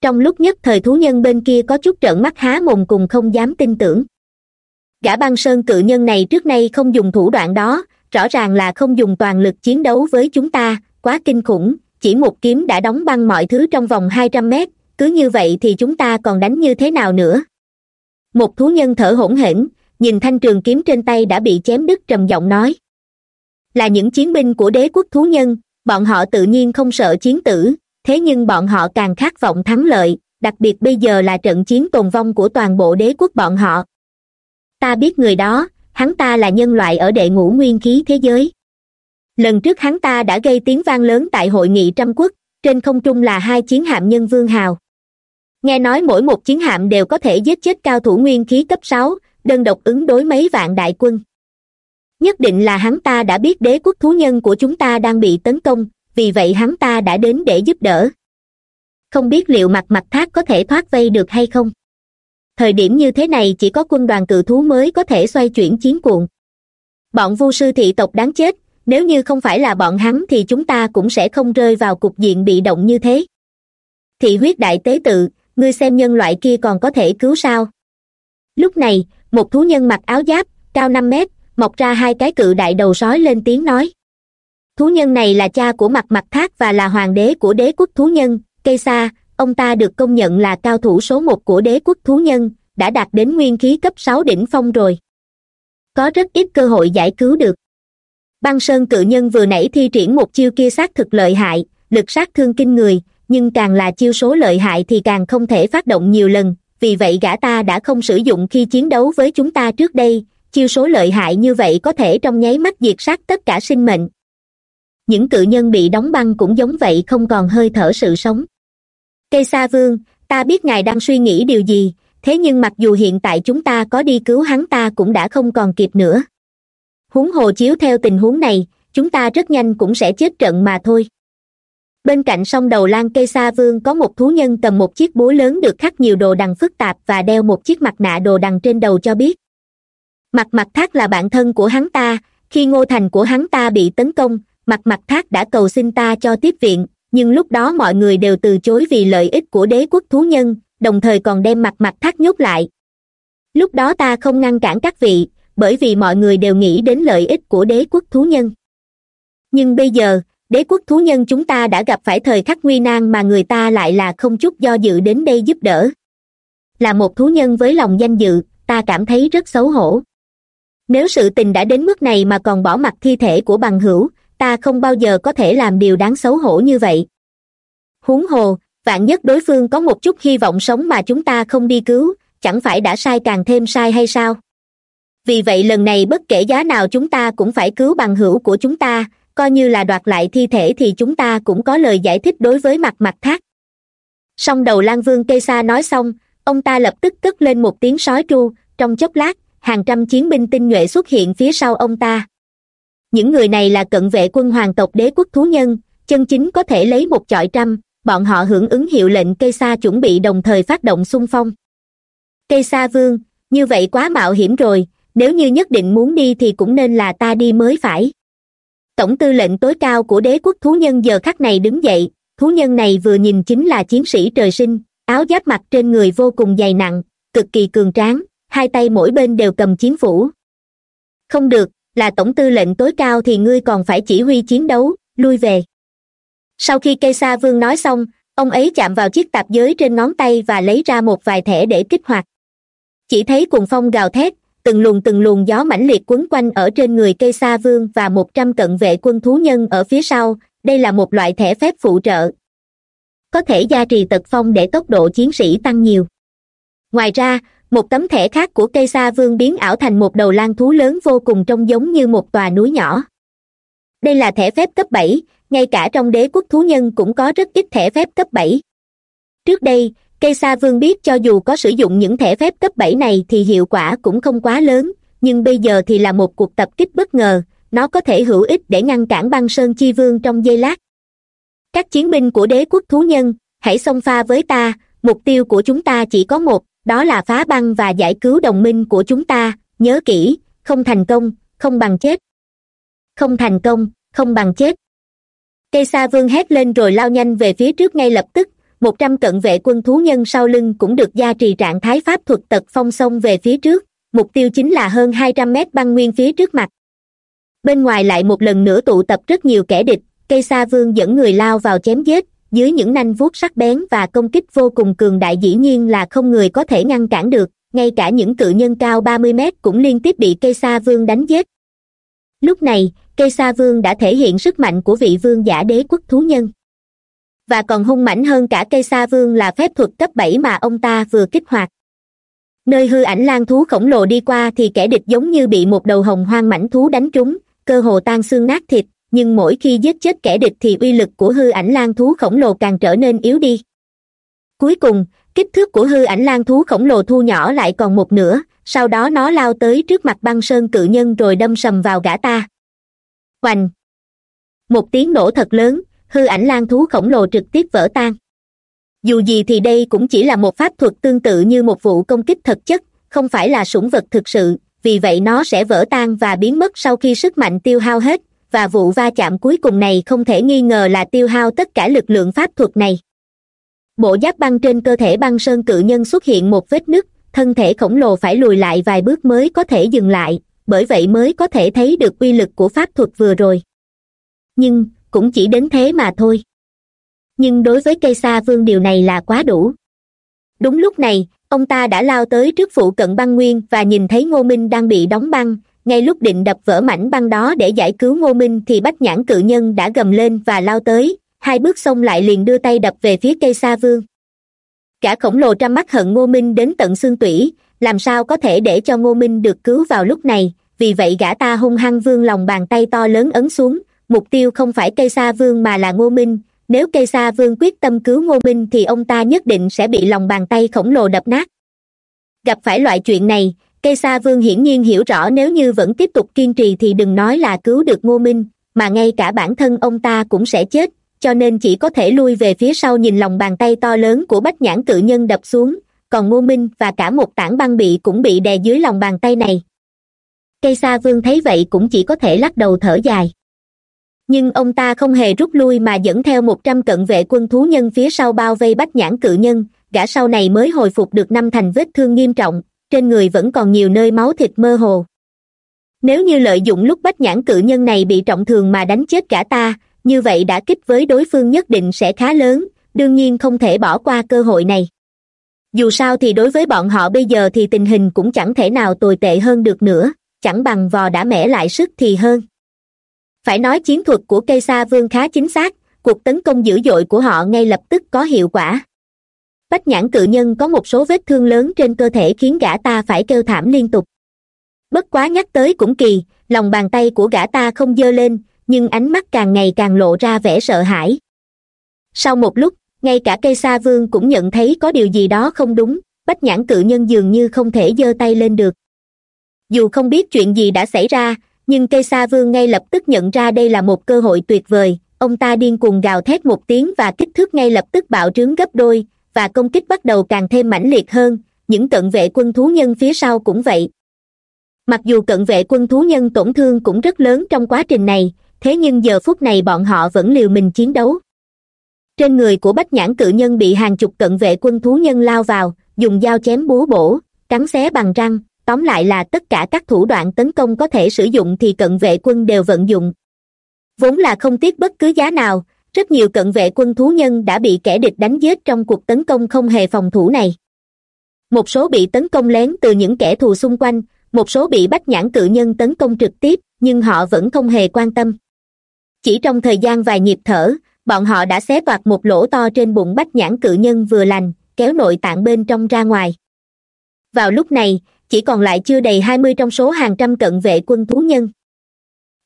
Trong lúc nhất thời thú nhân bên kia có chút trợn mắt há mồm cùng không dám tin tưởng. Gã băng sơn cự nhân này trước nay không dùng thủ đoạn đó, rõ ràng là không dùng toàn lực chiến đấu với chúng ta, quá kinh khủng, chỉ một kiếm đã đóng băng mọi thứ trong vòng hai trăm mét cứ như vậy thì chúng ta còn đánh như thế nào nữa? Một thú nhân thở hổn hển, nhìn thanh trường kiếm trên tay đã bị chém đứt trầm giọng nói. Là những chiến binh của đế quốc thú nhân, bọn họ tự nhiên không sợ chiến tử, thế nhưng bọn họ càng khát vọng thắng lợi, đặc biệt bây giờ là trận chiến tồn vong của toàn bộ đế quốc bọn họ. Ta biết người đó, hắn ta là nhân loại ở đệ ngũ nguyên khí thế giới. Lần trước hắn ta đã gây tiếng vang lớn tại hội nghị trăm quốc trên không trung là hai chiến hạm nhân vương hào. Nghe nói mỗi một chiến hạm đều có thể giết chết cao thủ nguyên khí cấp sáu, đơn độc ứng đối mấy vạn đại quân. Nhất định là hắn ta đã biết đế quốc thú nhân của chúng ta đang bị tấn công, vì vậy hắn ta đã đến để giúp đỡ. Không biết liệu mặt mặt thác có thể thoát vây được hay không? Thời điểm như thế này chỉ có quân đoàn cự thú mới có thể xoay chuyển chiến cuộn. Bọn vu sư thị tộc đáng chết nếu như không phải là bọn hắn thì chúng ta cũng sẽ không rơi vào cục diện bị động như thế. Thị huyết đại tế tự, ngươi xem nhân loại kia còn có thể cứu sao? Lúc này, một thú nhân mặc áo giáp, cao năm mét, mọc ra hai cái cự đại đầu sói lên tiếng nói. Thú nhân này là cha của mặt mặt thác và là hoàng đế của đế quốc thú nhân, cây sa, ông ta được công nhận là cao thủ số một của đế quốc thú nhân, đã đạt đến nguyên khí cấp sáu đỉnh phong rồi. Có rất ít cơ hội giải cứu được băng sơn cự nhân vừa nãy thi triển một chiêu kia xác thực lợi hại, lực sát thương kinh người, nhưng càng là chiêu số lợi hại thì càng không thể phát động nhiều lần, vì vậy gã ta đã không sử dụng khi chiến đấu với chúng ta trước đây, chiêu số lợi hại như vậy có thể trong nháy mắt diệt sát tất cả sinh mệnh. Những cự nhân bị đóng băng cũng giống vậy không còn hơi thở sự sống. Cây sa vương, ta biết ngài đang suy nghĩ điều gì, thế nhưng mặc dù hiện tại chúng ta có đi cứu hắn ta cũng đã không còn kịp nữa huống hồ chiếu theo tình huống này, chúng ta rất nhanh cũng sẽ chết trận mà thôi. Bên cạnh sông đầu lan cây sa vương có một thú nhân cầm một chiếc búa lớn được khắc nhiều đồ đằng phức tạp và đeo một chiếc mặt nạ đồ đằng trên đầu cho biết. Mặt mặt thác là bạn thân của hắn ta, khi ngô thành của hắn ta bị tấn công, mặt mặt thác đã cầu xin ta cho tiếp viện, nhưng lúc đó mọi người đều từ chối vì lợi ích của đế quốc thú nhân, đồng thời còn đem mặt mặt thác nhốt lại. Lúc đó ta không ngăn cản các vị bởi vì mọi người đều nghĩ đến lợi ích của đế quốc thú nhân. Nhưng bây giờ, đế quốc thú nhân chúng ta đã gặp phải thời khắc nguy nan mà người ta lại là không chút do dự đến đây giúp đỡ. Là một thú nhân với lòng danh dự, ta cảm thấy rất xấu hổ. Nếu sự tình đã đến mức này mà còn bỏ mặt thi thể của bằng hữu, ta không bao giờ có thể làm điều đáng xấu hổ như vậy. Huống hồ, vạn nhất đối phương có một chút hy vọng sống mà chúng ta không đi cứu, chẳng phải đã sai càng thêm sai hay sao? Vì vậy lần này bất kể giá nào chúng ta cũng phải cứu bằng hữu của chúng ta, coi như là đoạt lại thi thể thì chúng ta cũng có lời giải thích đối với mặt mặt thác song đầu lan vương cây xa nói xong, ông ta lập tức cất lên một tiếng sói tru, trong chốc lát, hàng trăm chiến binh tinh nhuệ xuất hiện phía sau ông ta. Những người này là cận vệ quân hoàng tộc đế quốc thú nhân, chân chính có thể lấy một chọi trăm, bọn họ hưởng ứng hiệu lệnh cây sa chuẩn bị đồng thời phát động xung phong. Cây sa vương, như vậy quá mạo hiểm rồi nếu như nhất định muốn đi thì cũng nên là ta đi mới phải. Tổng tư lệnh tối cao của đế quốc thú nhân giờ khắc này đứng dậy, thú nhân này vừa nhìn chính là chiến sĩ trời sinh, áo giáp mặt trên người vô cùng dày nặng, cực kỳ cường tráng, hai tay mỗi bên đều cầm chiến phủ. Không được, là tổng tư lệnh tối cao thì ngươi còn phải chỉ huy chiến đấu, lui về. Sau khi cây sa vương nói xong, ông ấy chạm vào chiếc tạp giới trên ngón tay và lấy ra một vài thẻ để kích hoạt. Chỉ thấy cùng phong gào thét từng luồng từng luồng gió mãnh liệt quấn quanh ở trên người cây sa vương và một trăm cận vệ quân thú nhân ở phía sau. Đây là một loại thẻ phép phụ trợ. Có thể gia trì tật phong để tốc độ chiến sĩ tăng nhiều. Ngoài ra, một tấm thẻ khác của cây sa vương biến ảo thành một đầu lan thú lớn vô cùng trông giống như một tòa núi nhỏ. Đây là thẻ phép cấp bảy, ngay cả trong đế quốc thú nhân cũng có rất ít thẻ phép cấp bảy. Trước đây cây sa vương biết cho dù có sử dụng những thẻ phép cấp bảy này thì hiệu quả cũng không quá lớn, nhưng bây giờ thì là một cuộc tập kích bất ngờ, nó có thể hữu ích để ngăn cản băng sơn chi vương trong giây lát. Các chiến binh của đế quốc thú nhân, hãy xông pha với ta, mục tiêu của chúng ta chỉ có một, đó là phá băng và giải cứu đồng minh của chúng ta, nhớ kỹ, không thành công, không bằng chết. Không thành công, không bằng chết. Cây sa vương hét lên rồi lao nhanh về phía trước ngay lập tức một trăm cận vệ quân thú nhân sau lưng cũng được gia trì trạng thái pháp thuật tật phong sông về phía trước, mục tiêu chính là hơn hai trăm mét băng nguyên phía trước mặt. Bên ngoài lại một lần nữa tụ tập rất nhiều kẻ địch cây sa vương dẫn người lao vào chém giết, dưới những nanh vuốt sắc bén và công kích vô cùng cường đại dĩ nhiên là không người có thể ngăn cản được, ngay cả những cự nhân cao ba mươi mét cũng liên tiếp bị cây sa vương đánh giết. Lúc này cây sa vương đã thể hiện sức mạnh của vị vương giả đế quốc thú nhân và còn hung mãnh hơn cả cây sa vương là phép thuật cấp bảy mà ông ta vừa kích hoạt. Nơi hư ảnh lang thú khổng lồ đi qua thì kẻ địch giống như bị một đầu hồng hoang mãnh thú đánh trúng, cơ hồ tan xương nát thịt, nhưng mỗi khi giết chết kẻ địch thì uy lực của hư ảnh lang thú khổng lồ càng trở nên yếu đi. Cuối cùng, kích thước của hư ảnh lang thú khổng lồ thu nhỏ lại còn một nửa, sau đó nó lao tới trước mặt băng sơn cự nhân rồi đâm sầm vào gã ta. Hoành một tiếng nổ thật lớn hư ảnh lang thú khổng lồ trực tiếp vỡ tan. Dù gì thì đây cũng chỉ là một pháp thuật tương tự như một vụ công kích thực chất, không phải là sủng vật thực sự, vì vậy nó sẽ vỡ tan và biến mất sau khi sức mạnh tiêu hao hết, và vụ va chạm cuối cùng này không thể nghi ngờ là tiêu hao tất cả lực lượng pháp thuật này. Bộ giáp băng trên cơ thể băng sơn cự nhân xuất hiện một vết nứt, thân thể khổng lồ phải lùi lại vài bước mới có thể dừng lại, bởi vậy mới có thể thấy được uy lực của pháp thuật vừa rồi. Nhưng cũng chỉ đến thế mà thôi. Nhưng đối với cây sa vương điều này là quá đủ. Đúng lúc này, ông ta đã lao tới trước phụ cận băng nguyên và nhìn thấy ngô minh đang bị đóng băng. Ngay lúc định đập vỡ mảnh băng đó để giải cứu ngô minh thì bách nhãn cự nhân đã gầm lên và lao tới. Hai bước xông lại liền đưa tay đập về phía cây sa vương. Cả khổng lồ trăm mắt hận ngô minh đến tận xương tủy. Làm sao có thể để cho ngô minh được cứu vào lúc này? Vì vậy gã ta hung hăng vương lòng bàn tay to lớn ấn xuống mục tiêu không phải cây sa vương mà là ngô minh. Nếu cây sa vương quyết tâm cứu ngô minh thì ông ta nhất định sẽ bị lòng bàn tay khổng lồ đập nát. Gặp phải loại chuyện này, cây sa vương hiển nhiên hiểu rõ nếu như vẫn tiếp tục kiên trì thì đừng nói là cứu được ngô minh, mà ngay cả bản thân ông ta cũng sẽ chết, cho nên chỉ có thể lui về phía sau nhìn lòng bàn tay to lớn của bách nhãn cự nhân đập xuống, còn ngô minh và cả một tảng băng bị cũng bị đè dưới lòng bàn tay này. Cây sa vương thấy vậy cũng chỉ có thể lắc đầu thở dài nhưng ông ta không hề rút lui mà dẫn theo một trăm cận vệ quân thú nhân phía sau bao vây bách nhãn cự nhân. Gã sau này mới hồi phục được năm thành vết thương nghiêm trọng, trên người vẫn còn nhiều nơi máu thịt mơ hồ. Nếu như lợi dụng lúc bách nhãn cự nhân này bị trọng thương mà đánh chết cả ta, như vậy đã kích với đối phương nhất định sẽ khá lớn, đương nhiên không thể bỏ qua cơ hội này. Dù sao thì đối với bọn họ bây giờ thì tình hình cũng chẳng thể nào tồi tệ hơn được nữa, chẳng bằng vò đã mẻ lại sức thì hơn phải nói chiến thuật của cây sa vương khá chính xác, cuộc tấn công dữ dội của họ ngay lập tức có hiệu quả. Bách nhãn cự nhân có một số vết thương lớn trên cơ thể khiến gã ta phải kêu thảm liên tục. Bất quá nhắc tới cũng kỳ, lòng bàn tay của gã ta không dơ lên, nhưng ánh mắt càng ngày càng lộ ra vẻ sợ hãi. Sau một lúc, ngay cả cây sa vương cũng nhận thấy có điều gì đó không đúng, bách nhãn cự nhân dường như không thể giơ tay lên được. Dù không biết chuyện gì đã xảy ra nhưng cây sa vương ngay lập tức nhận ra đây là một cơ hội tuyệt vời. Ông ta điên cuồng gào thét một tiếng và kích thước ngay lập tức bạo trướng gấp đôi, và công kích bắt đầu càng thêm mãnh liệt hơn. Những cận vệ quân thú nhân phía sau cũng vậy. Mặc dù cận vệ quân thú nhân tổn thương cũng rất lớn trong quá trình này, thế nhưng giờ phút này bọn họ vẫn liều mình chiến đấu. Trên người của bách nhãn cự nhân bị hàng chục cận vệ quân thú nhân lao vào, dùng dao chém búa bổ, cắn xé bằng răng tóm lại là tất cả các thủ đoạn tấn công có thể sử dụng thì cận vệ quân đều vận dụng. Vốn là không tiếc bất cứ giá nào, rất nhiều cận vệ quân thú nhân đã bị kẻ địch đánh giết trong cuộc tấn công không hề phòng thủ này. Một số bị tấn công lén từ những kẻ thù xung quanh, một số bị bách nhãn cự nhân tấn công trực tiếp, nhưng họ vẫn không hề quan tâm. Chỉ trong thời gian vài nhịp thở, bọn họ đã xé toạc một lỗ to trên bụng bách nhãn cự nhân vừa lành, kéo nội tạng bên trong ra ngoài. Vào lúc này chỉ còn lại chưa đầy hai mươi trong số hàng trăm cận vệ quân thú nhân.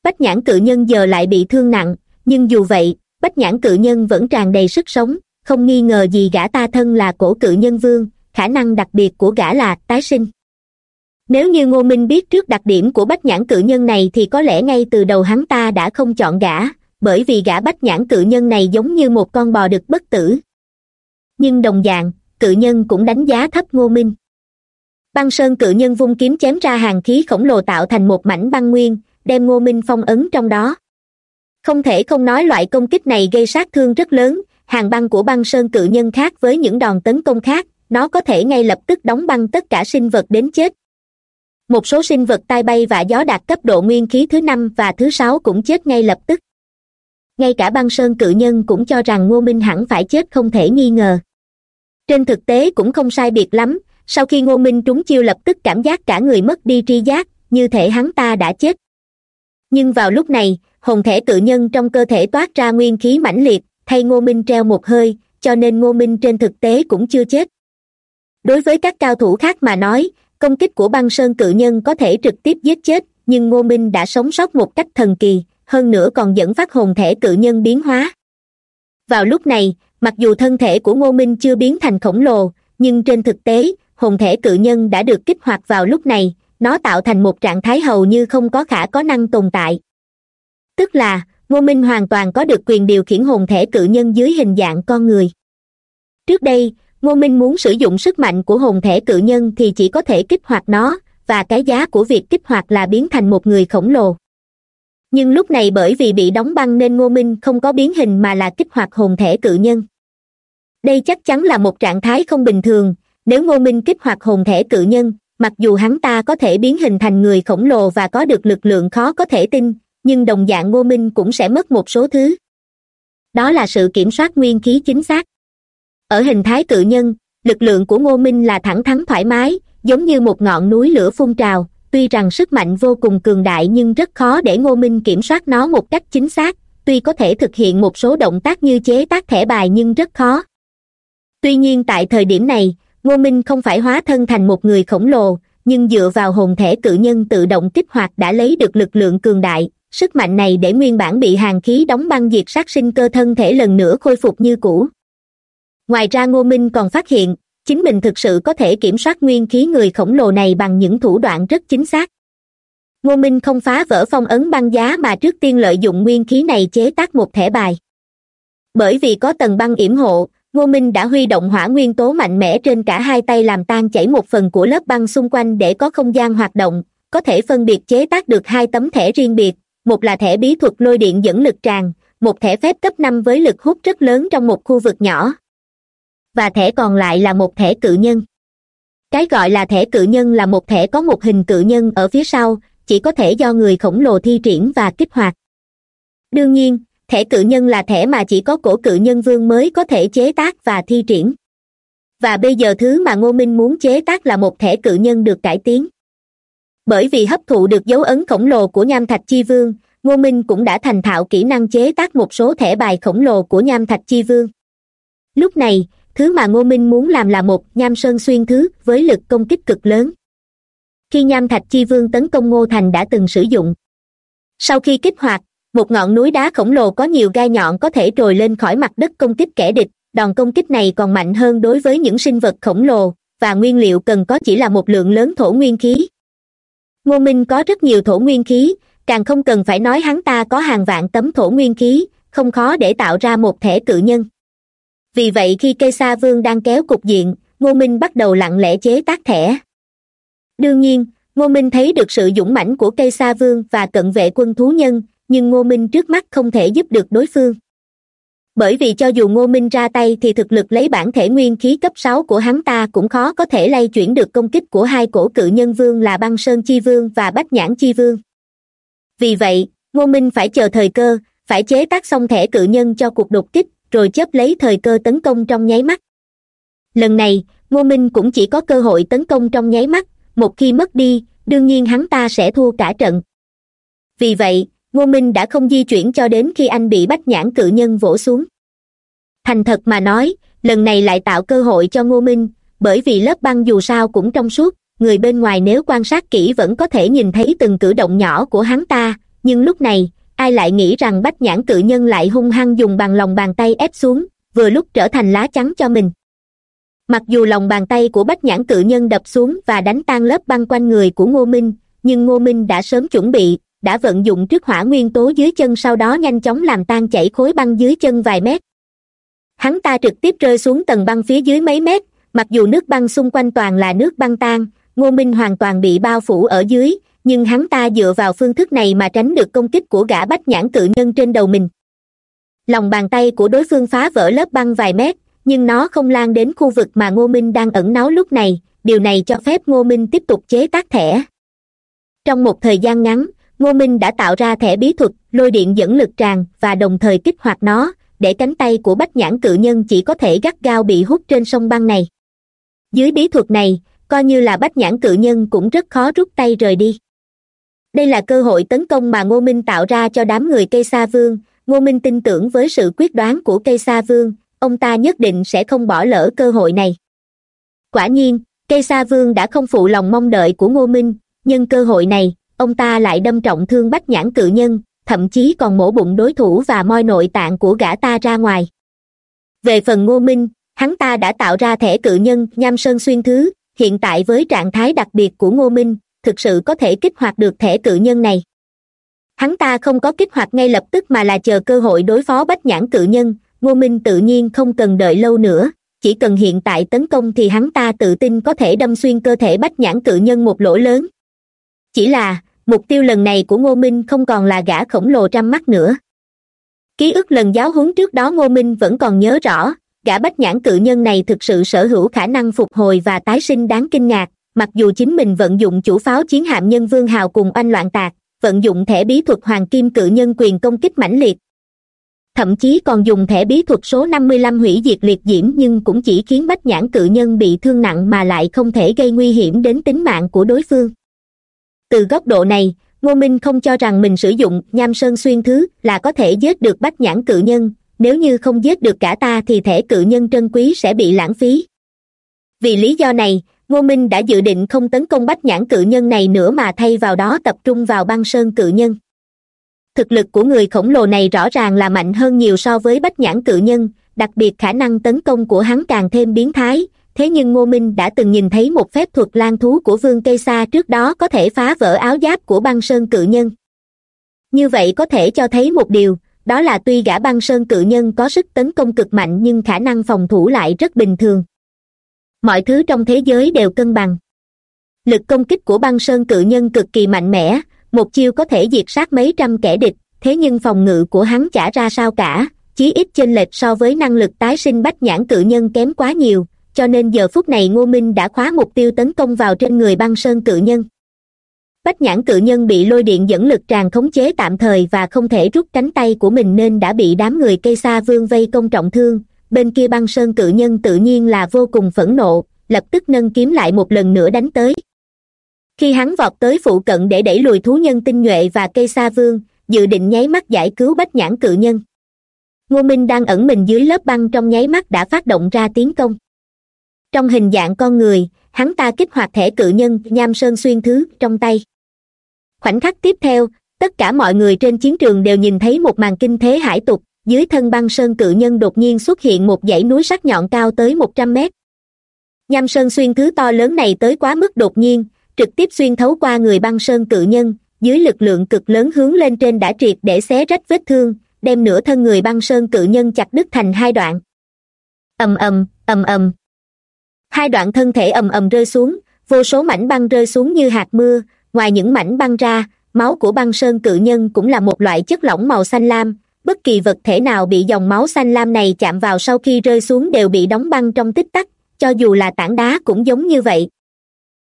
Bách nhãn cự nhân giờ lại bị thương nặng, nhưng dù vậy, bách nhãn cự nhân vẫn tràn đầy sức sống, không nghi ngờ gì gã ta thân là cổ cự nhân vương, khả năng đặc biệt của gã là tái sinh. Nếu như ngô minh biết trước đặc điểm của bách nhãn cự nhân này thì có lẽ ngay từ đầu hắn ta đã không chọn gã, bởi vì gã bách nhãn cự nhân này giống như một con bò đực bất tử. Nhưng đồng dạng, cự nhân cũng đánh giá thấp ngô minh băng sơn cự nhân vung kiếm chém ra hàng khí khổng lồ tạo thành một mảnh băng nguyên, đem ngô minh phong ấn trong đó. Không thể không nói loại công kích này gây sát thương rất lớn, hàng băng của băng sơn cự nhân khác với những đòn tấn công khác, nó có thể ngay lập tức đóng băng tất cả sinh vật đến chết. Một số sinh vật tai bay và gió đạt cấp độ nguyên khí thứ năm và thứ sáu cũng chết ngay lập tức. Ngay cả băng sơn cự nhân cũng cho rằng ngô minh hẳn phải chết không thể nghi ngờ. Trên thực tế cũng không sai biệt lắm sau khi ngô minh trúng chiêu lập tức cảm giác cả người mất đi tri giác, như thể hắn ta đã chết. Nhưng vào lúc này, hồn thể cự nhân trong cơ thể toát ra nguyên khí mãnh liệt, thay ngô minh treo một hơi, cho nên ngô minh trên thực tế cũng chưa chết. Đối với các cao thủ khác mà nói, công kích của băng sơn cự nhân có thể trực tiếp giết chết, nhưng ngô minh đã sống sót một cách thần kỳ, hơn nữa còn dẫn phát hồn thể cự nhân biến hóa. Vào lúc này, mặc dù thân thể của ngô minh chưa biến thành khổng lồ, nhưng trên thực tế hồn thể cự nhân đã được kích hoạt vào lúc này, nó tạo thành một trạng thái hầu như không có khả có năng tồn tại. Tức là, ngô minh hoàn toàn có được quyền điều khiển hồn thể cự nhân dưới hình dạng con người. Trước đây, ngô minh muốn sử dụng sức mạnh của hồn thể cự nhân thì chỉ có thể kích hoạt nó, và cái giá của việc kích hoạt là biến thành một người khổng lồ. Nhưng lúc này bởi vì bị đóng băng nên ngô minh không có biến hình mà là kích hoạt hồn thể cự nhân. Đây chắc chắn là một trạng thái không bình thường nếu ngô minh kích hoạt hồn thể cự nhân, mặc dù hắn ta có thể biến hình thành người khổng lồ và có được lực lượng khó có thể tin, nhưng đồng dạng ngô minh cũng sẽ mất một số thứ. Đó là sự kiểm soát nguyên khí chính xác. Ở hình thái cự nhân, lực lượng của ngô minh là thẳng thắn thoải mái, giống như một ngọn núi lửa phun trào. Tuy rằng sức mạnh vô cùng cường đại nhưng rất khó để ngô minh kiểm soát nó một cách chính xác. Tuy có thể thực hiện một số động tác như chế tác thẻ bài nhưng rất khó. Tuy nhiên tại thời điểm này ngô minh không phải hóa thân thành một người khổng lồ, nhưng dựa vào hồn thể cự nhân tự động kích hoạt đã lấy được lực lượng cường đại. Sức mạnh này để nguyên bản bị hàng khí đóng băng diệt sát sinh cơ thân thể lần nữa khôi phục như cũ. Ngoài ra ngô minh còn phát hiện, chính mình thực sự có thể kiểm soát nguyên khí người khổng lồ này bằng những thủ đoạn rất chính xác. Ngô minh không phá vỡ phong ấn băng giá mà trước tiên lợi dụng nguyên khí này chế tác một thẻ bài. Bởi vì có tầng băng yểm hộ ngô minh đã huy động hỏa nguyên tố mạnh mẽ trên cả hai tay làm tan chảy một phần của lớp băng xung quanh để có không gian hoạt động, có thể phân biệt chế tác được hai tấm thẻ riêng biệt. Một là thẻ bí thuật lôi điện dẫn lực tràn, một thẻ phép cấp năm với lực hút rất lớn trong một khu vực nhỏ. Và thẻ còn lại là một thẻ cự nhân. Cái gọi là thẻ cự nhân là một thẻ có một hình cự nhân ở phía sau, chỉ có thể do người khổng lồ thi triển và kích hoạt. Đương nhiên thẻ cự nhân là thẻ mà chỉ có cổ cự nhân vương mới có thể chế tác và thi triển. Và bây giờ thứ mà ngô minh muốn chế tác là một thẻ cự nhân được cải tiến. Bởi vì hấp thụ được dấu ấn khổng lồ của nham thạch chi vương, ngô minh cũng đã thành thạo kỹ năng chế tác một số thẻ bài khổng lồ của nham thạch chi vương. Lúc này, thứ mà ngô minh muốn làm là một nham sơn xuyên thứ với lực công kích cực lớn. Khi nham thạch chi vương tấn công ngô thành đã từng sử dụng. Sau khi kích hoạt một ngọn núi đá khổng lồ có nhiều gai nhọn có thể trồi lên khỏi mặt đất công kích kẻ địch. Đòn công kích này còn mạnh hơn đối với những sinh vật khổng lồ, và nguyên liệu cần có chỉ là một lượng lớn thổ nguyên khí. Ngô minh có rất nhiều thổ nguyên khí, càng không cần phải nói hắn ta có hàng vạn tấm thổ nguyên khí, không khó để tạo ra một thẻ cự nhân. Vì vậy khi cây sa vương đang kéo cục diện, ngô minh bắt đầu lặng lẽ chế tác thẻ. Đương nhiên, ngô minh thấy được sự dũng mãnh của cây sa vương và cận vệ quân thú nhân nhưng ngô minh trước mắt không thể giúp được đối phương. Bởi vì cho dù ngô minh ra tay thì thực lực lấy bản thể nguyên khí cấp sáu của hắn ta cũng khó có thể lay chuyển được công kích của hai cổ cự nhân vương là băng sơn chi vương và bách nhãn chi vương. Vì vậy, ngô minh phải chờ thời cơ, phải chế tác xong thẻ cự nhân cho cuộc đột kích, rồi chớp lấy thời cơ tấn công trong nháy mắt. Lần này, ngô minh cũng chỉ có cơ hội tấn công trong nháy mắt, một khi mất đi, đương nhiên hắn ta sẽ thua cả trận. Vì vậy ngô minh đã không di chuyển cho đến khi anh bị bách nhãn cự nhân vỗ xuống. Thành thật mà nói, lần này lại tạo cơ hội cho ngô minh, bởi vì lớp băng dù sao cũng trong suốt, người bên ngoài nếu quan sát kỹ vẫn có thể nhìn thấy từng cử động nhỏ của hắn ta, nhưng lúc này, ai lại nghĩ rằng bách nhãn cự nhân lại hung hăng dùng bằng lòng bàn tay ép xuống, vừa lúc trở thành lá chắn cho mình. Mặc dù lòng bàn tay của bách nhãn cự nhân đập xuống và đánh tan lớp băng quanh người của ngô minh, nhưng ngô minh đã sớm chuẩn bị đã vận dụng trước hỏa nguyên tố dưới chân sau đó nhanh chóng làm tan chảy khối băng dưới chân vài mét. Hắn ta trực tiếp rơi xuống tầng băng phía dưới mấy mét, mặc dù nước băng xung quanh toàn là nước băng tan, ngô minh hoàn toàn bị bao phủ ở dưới, nhưng hắn ta dựa vào phương thức này mà tránh được công kích của gã bách nhãn cự nhân trên đầu mình. Lòng bàn tay của đối phương phá vỡ lớp băng vài mét, nhưng nó không lan đến khu vực mà ngô minh đang ẩn náu lúc này, điều này cho phép ngô minh tiếp tục chế tác thẻ. Trong một thời gian ngắn ngô minh đã tạo ra thẻ bí thuật, lôi điện dẫn lực tràn và đồng thời kích hoạt nó, để cánh tay của bách nhãn cự nhân chỉ có thể gắt gao bị hút trên sông băng này. Dưới bí thuật này, coi như là bách nhãn cự nhân cũng rất khó rút tay rời đi. Đây là cơ hội tấn công mà ngô minh tạo ra cho đám người cây sa vương. Ngô minh tin tưởng với sự quyết đoán của cây sa vương, ông ta nhất định sẽ không bỏ lỡ cơ hội này. Quả nhiên, cây sa vương đã không phụ lòng mong đợi của ngô minh nhân cơ hội này ông ta lại đâm trọng thương bách nhãn cự nhân, thậm chí còn mổ bụng đối thủ và moi nội tạng của gã ta ra ngoài. Về phần ngô minh, hắn ta đã tạo ra thẻ cự nhân, nham sơn xuyên thứ, hiện tại với trạng thái đặc biệt của ngô minh, thực sự có thể kích hoạt được thẻ cự nhân này. Hắn ta không có kích hoạt ngay lập tức mà là chờ cơ hội đối phó bách nhãn cự nhân, ngô minh tự nhiên không cần đợi lâu nữa, chỉ cần hiện tại tấn công thì hắn ta tự tin có thể đâm xuyên cơ thể bách nhãn cự nhân một lỗ lớn. Chỉ là mục tiêu lần này của ngô minh không còn là gã khổng lồ trăm mắt nữa. Ký ức lần giáo huấn trước đó ngô minh vẫn còn nhớ rõ, gã bách nhãn cự nhân này thực sự sở hữu khả năng phục hồi và tái sinh đáng kinh ngạc, mặc dù chính mình vận dụng chủ pháo chiến hạm nhân vương hào cùng oanh loạn tạc, vận dụng thẻ bí thuật hoàng kim cự nhân quyền công kích mãnh liệt. Thậm chí còn dùng thẻ bí thuật số năm mươi lăm hủy diệt liệt diễm nhưng cũng chỉ khiến bách nhãn cự nhân bị thương nặng mà lại không thể gây nguy hiểm đến tính mạng của đối phương từ góc độ này, ngô minh không cho rằng mình sử dụng nham sơn xuyên thứ là có thể giết được bách nhãn cự nhân. Nếu như không giết được cả ta thì thẻ cự nhân trân quý sẽ bị lãng phí. Vì lý do này, ngô minh đã dự định không tấn công bách nhãn cự nhân này nữa mà thay vào đó tập trung vào băng sơn cự nhân. Thực lực của người khổng lồ này rõ ràng là mạnh hơn nhiều so với bách nhãn cự nhân, đặc biệt khả năng tấn công của hắn càng thêm biến thái thế nhưng ngô minh đã từng nhìn thấy một phép thuật lan thú của vương cây sa trước đó có thể phá vỡ áo giáp của băng sơn cự nhân. Như vậy có thể cho thấy một điều, đó là tuy gã băng sơn cự nhân có sức tấn công cực mạnh nhưng khả năng phòng thủ lại rất bình thường. Mọi thứ trong thế giới đều cân bằng. Lực công kích của băng sơn cự nhân cực kỳ mạnh mẽ, một chiêu có thể diệt sát mấy trăm kẻ địch, thế nhưng phòng ngự của hắn chả ra sao cả, chí ít chênh lệch so với năng lực tái sinh bách nhãn cự nhân kém quá nhiều cho nên giờ phút này ngô minh đã khóa mục tiêu tấn công vào trên người băng sơn cự nhân. Bách nhãn cự nhân bị lôi điện dẫn lực tràn khống chế tạm thời và không thể rút cánh tay của mình nên đã bị đám người cây xa vương vây công trọng thương. Bên kia băng sơn cự nhân tự nhiên là vô cùng phẫn nộ, lập tức nâng kiếm lại một lần nữa đánh tới. Khi hắn vọt tới phụ cận để đẩy lùi thú nhân tinh nhuệ và cây sa vương, dự định nháy mắt giải cứu bách nhãn cự nhân. Ngô minh đang ẩn mình dưới lớp băng trong nháy mắt đã phát động ra tiến công trong hình dạng con người, hắn ta kích hoạt thẻ cự nhân nham sơn xuyên thứ trong tay. Khoảnh khắc tiếp theo, tất cả mọi người trên chiến trường đều nhìn thấy một màn kinh thế hải tục, dưới thân băng sơn cự nhân đột nhiên xuất hiện một dãy núi sắc nhọn cao tới một trăm mét. Nham sơn xuyên thứ to lớn này tới quá mức đột nhiên, trực tiếp xuyên thấu qua người băng sơn cự nhân, dưới lực lượng cực lớn hướng lên trên đã triệt để xé rách vết thương, đem nửa thân người băng sơn cự nhân chặt đứt thành hai đoạn. Ầm ầm ầm ầm hai đoạn thân thể ầm ầm rơi xuống, vô số mảnh băng rơi xuống như hạt mưa. Ngoài những mảnh băng ra, máu của băng sơn cự nhân cũng là một loại chất lỏng màu xanh lam. Bất kỳ vật thể nào bị dòng máu xanh lam này chạm vào sau khi rơi xuống đều bị đóng băng trong tích tắc, cho dù là tảng đá cũng giống như vậy.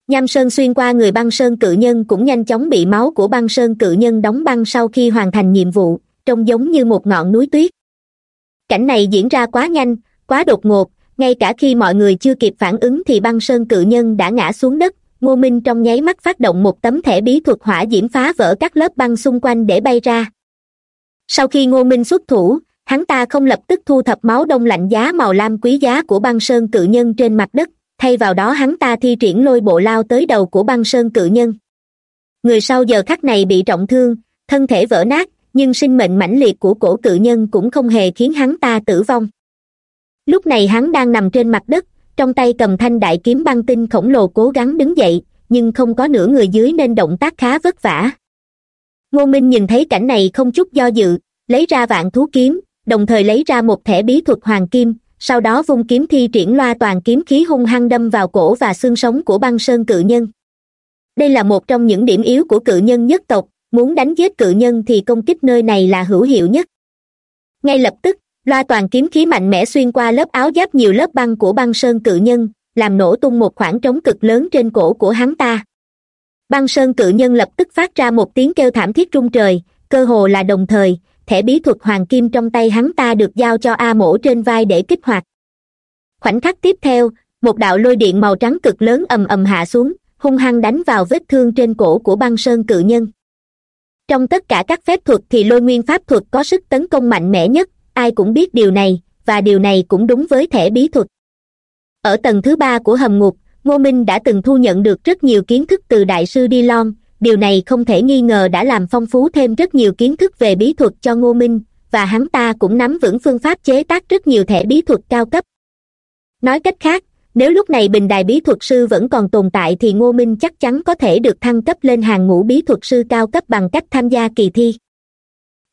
Nham sơn xuyên qua người băng sơn cự nhân cũng nhanh chóng bị máu của băng sơn cự nhân đóng băng sau khi hoàn thành nhiệm vụ, trông giống như một ngọn núi tuyết. Cảnh này diễn ra quá nhanh, quá đột ngột ngay cả khi mọi người chưa kịp phản ứng thì băng sơn cự nhân đã ngã xuống đất. Ngô minh trong nháy mắt phát động một tấm thẻ bí thuật hỏa diễm phá vỡ các lớp băng xung quanh để bay ra. Sau khi ngô minh xuất thủ, hắn ta không lập tức thu thập máu đông lạnh giá màu lam quý giá của băng sơn cự nhân trên mặt đất. Thay vào đó hắn ta thi triển lôi bộ lao tới đầu của băng sơn cự nhân. Người sau giờ khắc này bị trọng thương, thân thể vỡ nát, nhưng sinh mệnh mãnh liệt của cổ cự nhân cũng không hề khiến hắn ta tử vong lúc này hắn đang nằm trên mặt đất, trong tay cầm thanh đại kiếm băng tinh khổng lồ cố gắng đứng dậy, nhưng không có nửa người dưới nên động tác khá vất vả. Ngô minh nhìn thấy cảnh này không chút do dự, lấy ra vạn thú kiếm, đồng thời lấy ra một thẻ bí thuật hoàng kim, sau đó vung kiếm thi triển loa toàn kiếm khí hung hăng đâm vào cổ và xương sống của băng sơn cự nhân. Đây là một trong những điểm yếu của cự nhân nhất tộc, muốn đánh giết cự nhân thì công kích nơi này là hữu hiệu nhất. Ngay lập tức loa toàn kiếm khí mạnh mẽ xuyên qua lớp áo giáp nhiều lớp băng của băng sơn cự nhân, làm nổ tung một khoảng trống cực lớn trên cổ của hắn ta. Băng sơn cự nhân lập tức phát ra một tiếng kêu thảm thiết rung trời, cơ hồ là đồng thời, thẻ bí thuật hoàng kim trong tay hắn ta được giao cho a mổ trên vai để kích hoạt. Khoảnh khắc tiếp theo, một đạo lôi điện màu trắng cực lớn ầm ầm hạ xuống, hung hăng đánh vào vết thương trên cổ của băng sơn cự nhân. Trong tất cả các phép thuật thì lôi nguyên pháp thuật có sức tấn công mạnh mẽ nhất ai cũng biết điều này, và điều này cũng đúng với thẻ bí thuật. Ở tầng thứ ba của hầm ngục, ngô minh đã từng thu nhận được rất nhiều kiến thức từ đại sư d lon. Điều này không thể nghi ngờ đã làm phong phú thêm rất nhiều kiến thức về bí thuật cho ngô minh, và hắn ta cũng nắm vững phương pháp chế tác rất nhiều thẻ bí thuật cao cấp. Nói cách khác, nếu lúc này bình đài bí thuật sư vẫn còn tồn tại thì ngô minh chắc chắn có thể được thăng cấp lên hàng ngũ bí thuật sư cao cấp bằng cách tham gia kỳ thi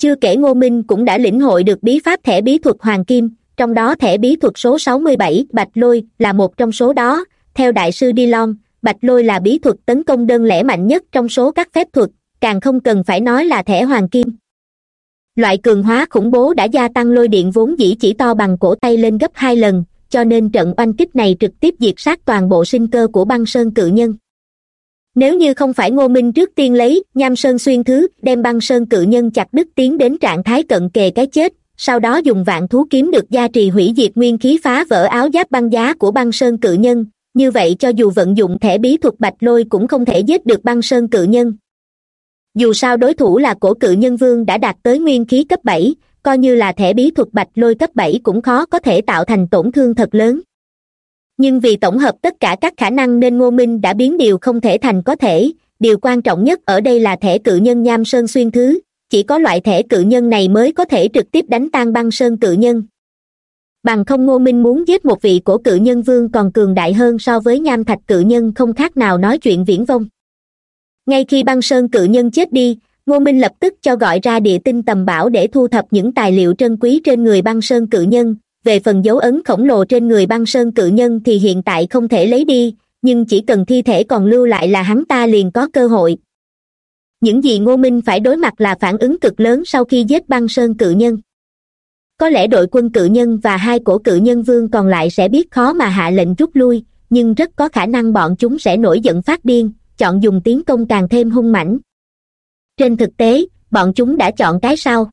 chưa kể ngô minh cũng đã lĩnh hội được bí pháp thẻ bí thuật hoàng kim, trong đó thẻ bí thuật số sáu mươi bảy, bạch lôi, là một trong số đó. Theo đại sư d lon bạch lôi là bí thuật tấn công đơn lẻ mạnh nhất trong số các phép thuật, càng không cần phải nói là thẻ hoàng kim. Loại cường hóa khủng bố đã gia tăng lôi điện vốn dĩ chỉ to bằng cổ tay lên gấp hai lần, cho nên trận oanh kích này trực tiếp diệt sát toàn bộ sinh cơ của băng sơn cự nhân nếu như không phải ngô minh trước tiên lấy nham sơn xuyên thứ, đem băng sơn cự nhân chặt đứt tiến đến trạng thái cận kề cái chết, sau đó dùng vạn thú kiếm được gia trì hủy diệt nguyên khí phá vỡ áo giáp băng giá của băng sơn cự nhân. Như vậy cho dù vận dụng thẻ bí thuật bạch lôi cũng không thể giết được băng sơn cự nhân. Dù sao đối thủ là cổ cự nhân vương đã đạt tới nguyên khí cấp bảy, coi như là thẻ bí thuật bạch lôi cấp bảy cũng khó có thể tạo thành tổn thương thật lớn nhưng vì tổng hợp tất cả các khả năng nên ngô minh đã biến điều không thể thành có thể. Điều quan trọng nhất ở đây là thẻ cự nhân nham sơn xuyên thứ. Chỉ có loại thẻ cự nhân này mới có thể trực tiếp đánh tan băng sơn cự nhân. Bằng không ngô minh muốn giết một vị cổ cự nhân vương còn cường đại hơn so với nham thạch cự nhân không khác nào nói chuyện viễn vông. Ngay khi băng sơn cự nhân chết đi, ngô minh lập tức cho gọi ra địa tinh tầm bảo để thu thập những tài liệu trân quý trên người băng sơn cự nhân về phần dấu ấn khổng lồ trên người băng sơn cự nhân thì hiện tại không thể lấy đi, nhưng chỉ cần thi thể còn lưu lại là hắn ta liền có cơ hội. Những gì ngô minh phải đối mặt là phản ứng cực lớn sau khi giết băng sơn cự nhân. Có lẽ đội quân cự nhân và hai cổ cự nhân vương còn lại sẽ biết khó mà hạ lệnh rút lui, nhưng rất có khả năng bọn chúng sẽ nổi giận phát điên, chọn dùng tiến công càng thêm hung mãnh. Trên thực tế, bọn chúng đã chọn cái sau.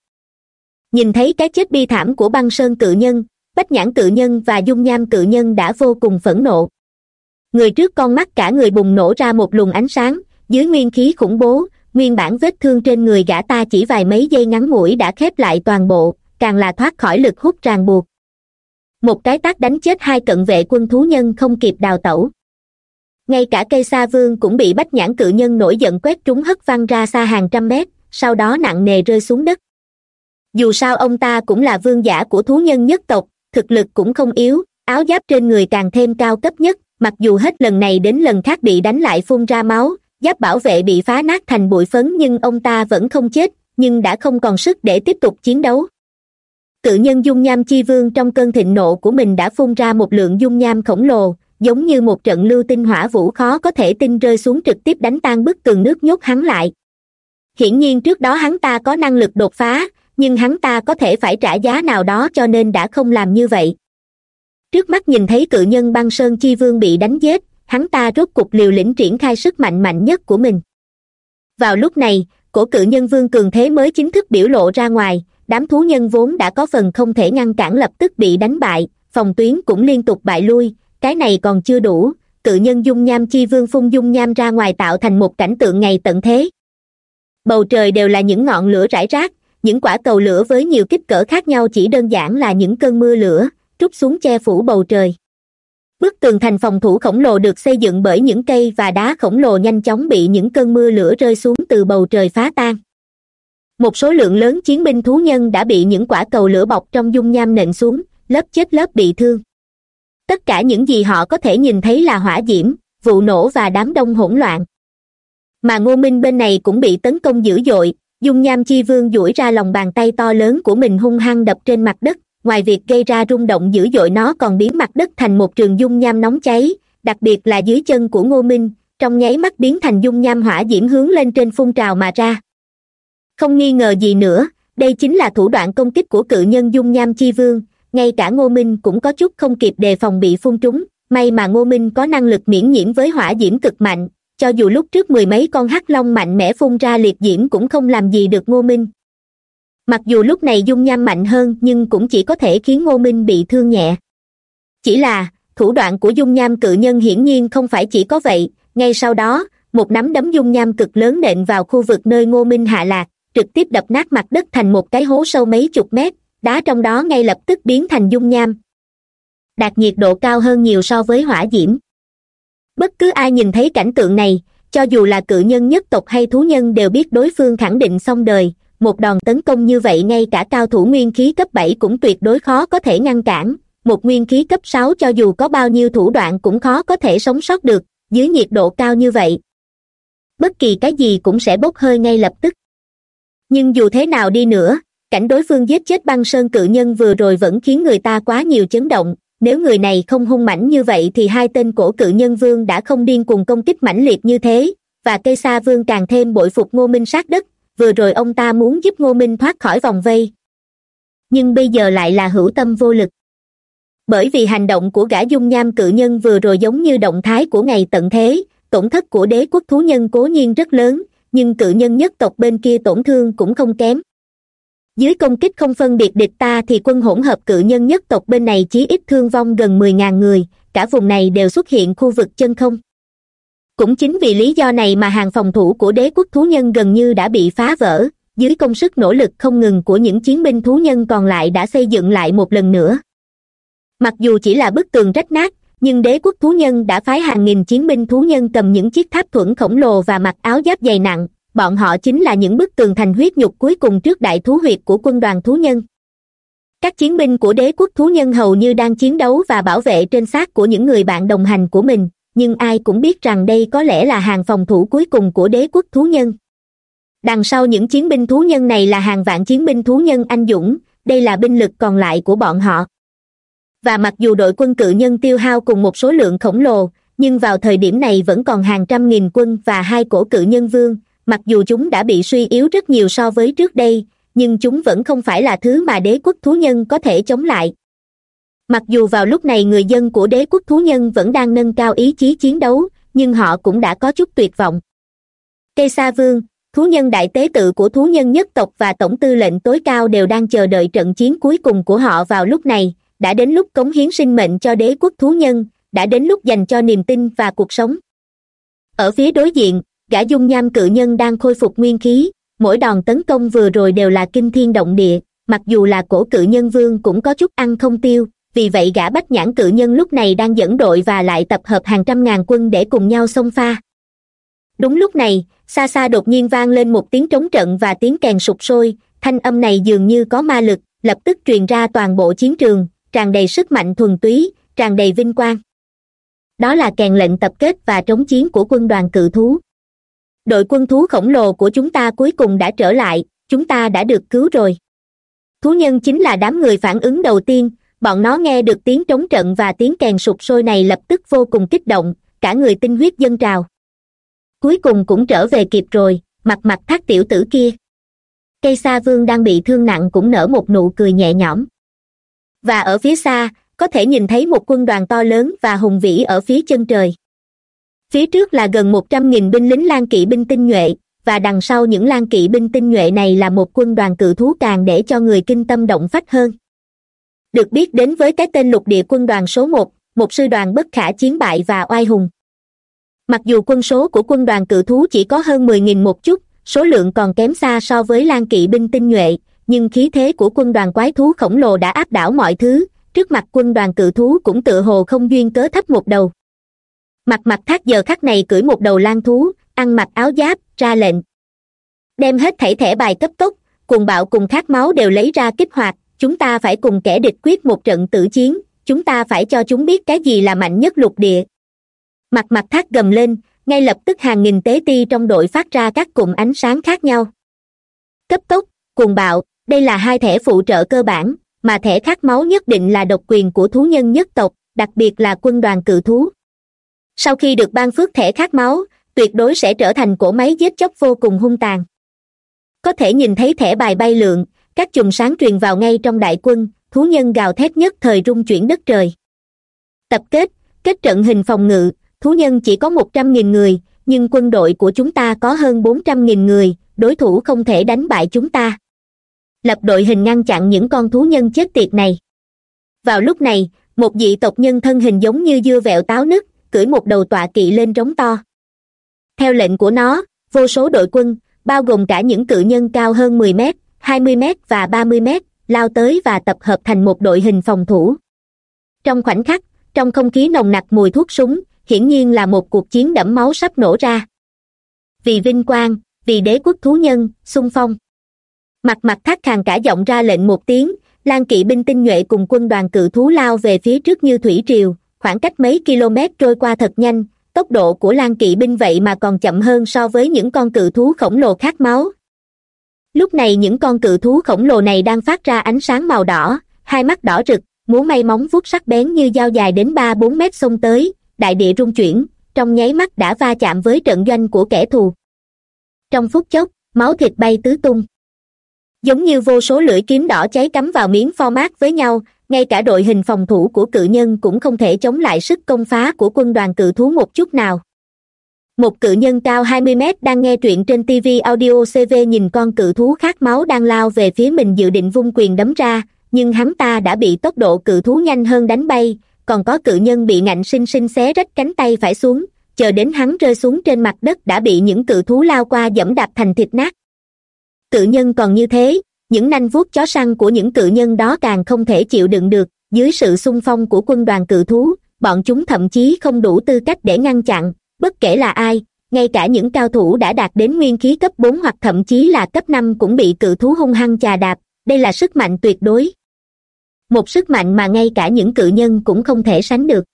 Nhìn thấy cái chết bi thảm của băng sơn cự nhân bách nhãn cự nhân và dung nham cự nhân đã vô cùng phẫn nộ. Người trước con mắt cả người bùng nổ ra một luồng ánh sáng, dưới nguyên khí khủng bố, nguyên bản vết thương trên người gã ta chỉ vài mấy giây ngắn ngủi đã khép lại toàn bộ, càng là thoát khỏi lực hút ràng buộc. Một cái tác đánh chết hai cận vệ quân thú nhân không kịp đào tẩu. Ngay cả cây sa vương cũng bị bách nhãn cự nhân nổi giận quét trúng hất văng ra xa hàng trăm mét, sau đó nặng nề rơi xuống đất. Dù sao ông ta cũng là vương giả của thú nhân nhất tộc thực lực cũng không yếu, áo giáp trên người càng thêm cao cấp nhất, mặc dù hết lần này đến lần khác bị đánh lại phun ra máu, giáp bảo vệ bị phá nát thành bụi phấn nhưng ông ta vẫn không chết, nhưng đã không còn sức để tiếp tục chiến đấu. Cự nhân dung nham chi vương trong cơn thịnh nộ của mình đã phun ra một lượng dung nham khổng lồ, giống như một trận lưu tinh hỏa vũ khó có thể tin rơi xuống trực tiếp đánh tan bức tường nước nhốt hắn lại. Hiển nhiên trước đó hắn ta có năng lực đột phá nhưng hắn ta có thể phải trả giá nào đó cho nên đã không làm như vậy. Trước mắt nhìn thấy cự nhân băng sơn chi vương bị đánh giết, hắn ta rốt cục liều lĩnh triển khai sức mạnh mạnh nhất của mình. Vào lúc này, cổ cự nhân vương cường thế mới chính thức biểu lộ ra ngoài, đám thú nhân vốn đã có phần không thể ngăn cản lập tức bị đánh bại, phòng tuyến cũng liên tục bại lui, cái này còn chưa đủ, cự nhân dung nham chi vương phun dung nham ra ngoài tạo thành một cảnh tượng ngày tận thế. Bầu trời đều là những ngọn lửa rải rác những quả cầu lửa với nhiều kích cỡ khác nhau chỉ đơn giản là những cơn mưa lửa, trút xuống che phủ bầu trời. Bức tường thành phòng thủ khổng lồ được xây dựng bởi những cây và đá khổng lồ nhanh chóng bị những cơn mưa lửa rơi xuống từ bầu trời phá tan. Một số lượng lớn chiến binh thú nhân đã bị những quả cầu lửa bọc trong dung nham nện xuống, lớp chết lớp bị thương. Tất cả những gì họ có thể nhìn thấy là hỏa diễm, vụ nổ và đám đông hỗn loạn. Mà ngô minh bên này cũng bị tấn công dữ dội dung nham chi vương duỗi ra lòng bàn tay to lớn của mình hung hăng đập trên mặt đất, ngoài việc gây ra rung động dữ dội nó còn biến mặt đất thành một trường dung nham nóng cháy, đặc biệt là dưới chân của ngô minh, trong nháy mắt biến thành dung nham hỏa diễm hướng lên trên phun trào mà ra. Không nghi ngờ gì nữa, đây chính là thủ đoạn công kích của cự nhân dung nham chi vương, ngay cả ngô minh cũng có chút không kịp đề phòng bị phun trúng, may mà ngô minh có năng lực miễn nhiễm với hỏa diễm cực mạnh cho dù lúc trước mười mấy con hắc long mạnh mẽ phun ra liệt diễm cũng không làm gì được ngô minh. Mặc dù lúc này dung nham mạnh hơn, nhưng cũng chỉ có thể khiến ngô minh bị thương nhẹ. Chỉ là, thủ đoạn của dung nham cự nhân hiển nhiên không phải chỉ có vậy. Ngay sau đó, một nắm đấm dung nham cực lớn nện vào khu vực nơi ngô minh hạ lạc, trực tiếp đập nát mặt đất thành một cái hố sâu mấy chục mét, đá trong đó ngay lập tức biến thành dung nham. Đạt nhiệt độ cao hơn nhiều so với hỏa diễm bất cứ ai nhìn thấy cảnh tượng này, cho dù là cự nhân nhất tộc hay thú nhân đều biết đối phương khẳng định xong đời. Một đòn tấn công như vậy ngay cả cao thủ nguyên khí cấp bảy cũng tuyệt đối khó có thể ngăn cản. Một nguyên khí cấp sáu cho dù có bao nhiêu thủ đoạn cũng khó có thể sống sót được, dưới nhiệt độ cao như vậy. Bất kỳ cái gì cũng sẽ bốc hơi ngay lập tức. Nhưng dù thế nào đi nữa, cảnh đối phương giết chết băng sơn cự nhân vừa rồi vẫn khiến người ta quá nhiều chấn động nếu người này không hung mãnh như vậy thì hai tên cổ cự nhân vương đã không điên cùng công kích mãnh liệt như thế. Và cây sa vương càng thêm bội phục ngô minh sát đất. Vừa rồi ông ta muốn giúp ngô minh thoát khỏi vòng vây. Nhưng bây giờ lại là hữu tâm vô lực. Bởi vì hành động của gã dung nham cự nhân vừa rồi giống như động thái của ngày tận thế. Tổn thất của đế quốc thú nhân cố nhiên rất lớn. Nhưng cự nhân nhất tộc bên kia tổn thương cũng không kém dưới công kích không phân biệt địch ta thì quân hỗn hợp cự nhân nhất tộc bên này chí ít thương vong gần mười ngàn người, cả vùng này đều xuất hiện khu vực chân không. Cũng chính vì lý do này mà hàng phòng thủ của đế quốc thú nhân gần như đã bị phá vỡ, dưới công sức nỗ lực không ngừng của những chiến binh thú nhân còn lại đã xây dựng lại một lần nữa. Mặc dù chỉ là bức tường rách nát, nhưng đế quốc thú nhân đã phái hàng nghìn chiến binh thú nhân cầm những chiếc tháp thuẫn khổng lồ và mặc áo giáp dày nặng bọn họ chính là những bức tường thành huyết nhục cuối cùng trước đại thú huyệt của quân đoàn thú nhân. Các chiến binh của đế quốc thú nhân hầu như đang chiến đấu và bảo vệ trên xác của những người bạn đồng hành của mình, nhưng ai cũng biết rằng đây có lẽ là hàng phòng thủ cuối cùng của đế quốc thú nhân. Đằng sau những chiến binh thú nhân này là hàng vạn chiến binh thú nhân anh dũng, đây là binh lực còn lại của bọn họ. Và mặc dù đội quân cự nhân tiêu hao cùng một số lượng khổng lồ, nhưng vào thời điểm này vẫn còn hàng trăm nghìn quân và hai cổ cự nhân vương mặc dù chúng đã bị suy yếu rất nhiều so với trước đây, nhưng chúng vẫn không phải là thứ mà đế quốc thú nhân có thể chống lại. Mặc dù vào lúc này người dân của đế quốc thú nhân vẫn đang nâng cao ý chí chiến đấu, nhưng họ cũng đã có chút tuyệt vọng. Cây sa vương, thú nhân đại tế tự của thú nhân nhất tộc và tổng tư lệnh tối cao đều đang chờ đợi trận chiến cuối cùng của họ vào lúc này, đã đến lúc cống hiến sinh mệnh cho đế quốc thú nhân, đã đến lúc dành cho niềm tin và cuộc sống. Ở phía đối diện gã dung nham cự nhân đang khôi phục nguyên khí, mỗi đòn tấn công vừa rồi đều là kinh thiên động địa, mặc dù là cổ cự nhân vương cũng có chút ăn không tiêu, vì vậy gã bách nhãn cự nhân lúc này đang dẫn đội và lại tập hợp hàng trăm ngàn quân để cùng nhau xông pha. Đúng lúc này, xa xa đột nhiên vang lên một tiếng trống trận và tiếng kèn sụp sôi, thanh âm này dường như có ma lực, lập tức truyền ra toàn bộ chiến trường, tràn đầy sức mạnh thuần túy, tràn đầy vinh quang. Đó là kèn lệnh tập kết và trống chiến của quân đoàn cự thú đội quân thú khổng lồ của chúng ta cuối cùng đã trở lại, chúng ta đã được cứu rồi. Thú nhân chính là đám người phản ứng đầu tiên, bọn nó nghe được tiếng trống trận và tiếng kèn sụp sôi này lập tức vô cùng kích động, cả người tinh huyết dân trào. Cuối cùng cũng trở về kịp rồi, mặt mặt thác tiểu tử kia. Cây sa vương đang bị thương nặng cũng nở một nụ cười nhẹ nhõm. Và ở phía xa, có thể nhìn thấy một quân đoàn to lớn và hùng vĩ ở phía chân trời phía trước là gần một trăm nghìn binh lính lan kỵ binh tinh nhuệ, và đằng sau những lan kỵ binh tinh nhuệ này là một quân đoàn cự thú càng để cho người kinh tâm động phách hơn. Được biết đến với cái tên lục địa quân đoàn số một một sư đoàn bất khả chiến bại và oai hùng. Mặc dù quân số của quân đoàn cự thú chỉ có hơn mười nghìn một chút, số lượng còn kém xa so với lan kỵ binh tinh nhuệ, nhưng khí thế của quân đoàn quái thú khổng lồ đã áp đảo mọi thứ, trước mặt quân đoàn cự thú cũng tự hồ không duyên cớ thấp một đầu mặt mặt thác giờ khắc này cưỡi một đầu lang thú, ăn mặc áo giáp, ra lệnh. Đem hết thảy thẻ bài cấp tốc cùng bạo cùng khát máu đều lấy ra kích hoạt, chúng ta phải cùng kẻ địch quyết một trận tử chiến, chúng ta phải cho chúng biết cái gì là mạnh nhất lục địa. Mặt mặt thác gầm lên, ngay lập tức hàng nghìn tế ti trong đội phát ra các cụm ánh sáng khác nhau. Cấp tốc, cuồng bạo, đây là hai thẻ phụ trợ cơ bản, mà thẻ khát máu nhất định là độc quyền của thú nhân nhất tộc, đặc biệt là quân đoàn cự thú sau khi được ban phước thẻ khát máu, tuyệt đối sẽ trở thành cỗ máy giết chóc vô cùng hung tàn. Có thể nhìn thấy thẻ bài bay lượn, các chùm sáng truyền vào ngay trong đại quân, thú nhân gào thét nhất thời rung chuyển đất trời. Tập kết kết trận hình phòng ngự, thú nhân chỉ có một trăm nghìn người, nhưng quân đội của chúng ta có hơn bốn trăm nghìn người, đối thủ không thể đánh bại chúng ta. Lập đội hình ngăn chặn những con thú nhân chết tiệt này. Vào lúc này, một dị tộc nhân thân hình giống như dưa vẹo táo nứt cưỡi một đầu tọa kỵ lên trống to. Theo lệnh của nó, vô số đội quân, bao gồm cả những cự nhân cao hơn mười m hai mươi m và ba mươi m lao tới và tập hợp thành một đội hình phòng thủ. Trong khoảnh khắc, trong không khí nồng nặc mùi thuốc súng, hiển nhiên là một cuộc chiến đẫm máu sắp nổ ra. Vì vinh quang, vì đế quốc thú nhân, xung phong. Mặt mặt thác khàn cả giọng ra lệnh một tiếng, lan kỵ binh tinh nhuệ cùng quân đoàn cự thú lao về phía trước như thủy triều khoảng cách mấy km trôi qua thật nhanh, tốc độ của lan kỵ binh vậy mà còn chậm hơn so với những con cự thú khổng lồ khát máu. Lúc này những con cự thú khổng lồ này đang phát ra ánh sáng màu đỏ, hai mắt đỏ rực, múa may móng vuốt sắc bén như dao dài đến ba bốn mét xông tới, đại địa rung chuyển, trong nháy mắt đã va chạm với trận doanh của kẻ thù. Trong phút chốc, máu thịt bay tứ tung. Giống như vô số lưỡi kiếm đỏ cháy cắm vào miếng pho mát với nhau ngay cả đội hình phòng thủ của cự nhân cũng không thể chống lại sức công phá của quân đoàn cự thú một chút nào. Một cự nhân cao hai mươi mét đang nghe truyện trên tv audio cv nhìn con cự thú khát máu đang lao về phía mình dự định vung quyền đấm ra, nhưng hắn ta đã bị tốc độ cự thú nhanh hơn đánh bay, còn có cự nhân bị ngạnh sinh sinh xé rách cánh tay phải xuống, chờ đến hắn rơi xuống trên mặt đất đã bị những cự thú lao qua dẫm đạp thành thịt nát. Cự nhân còn như thế những nanh vuốt chó săn của những cự nhân đó càng không thể chịu đựng được. Dưới sự xung phong của quân đoàn cự thú, bọn chúng thậm chí không đủ tư cách để ngăn chặn. Bất kể là ai, ngay cả những cao thủ đã đạt đến nguyên khí cấp bốn hoặc thậm chí là cấp năm cũng bị cự thú hung hăng chà đạp. Đây là sức mạnh tuyệt đối. Một sức mạnh mà ngay cả những cự nhân cũng không thể sánh được.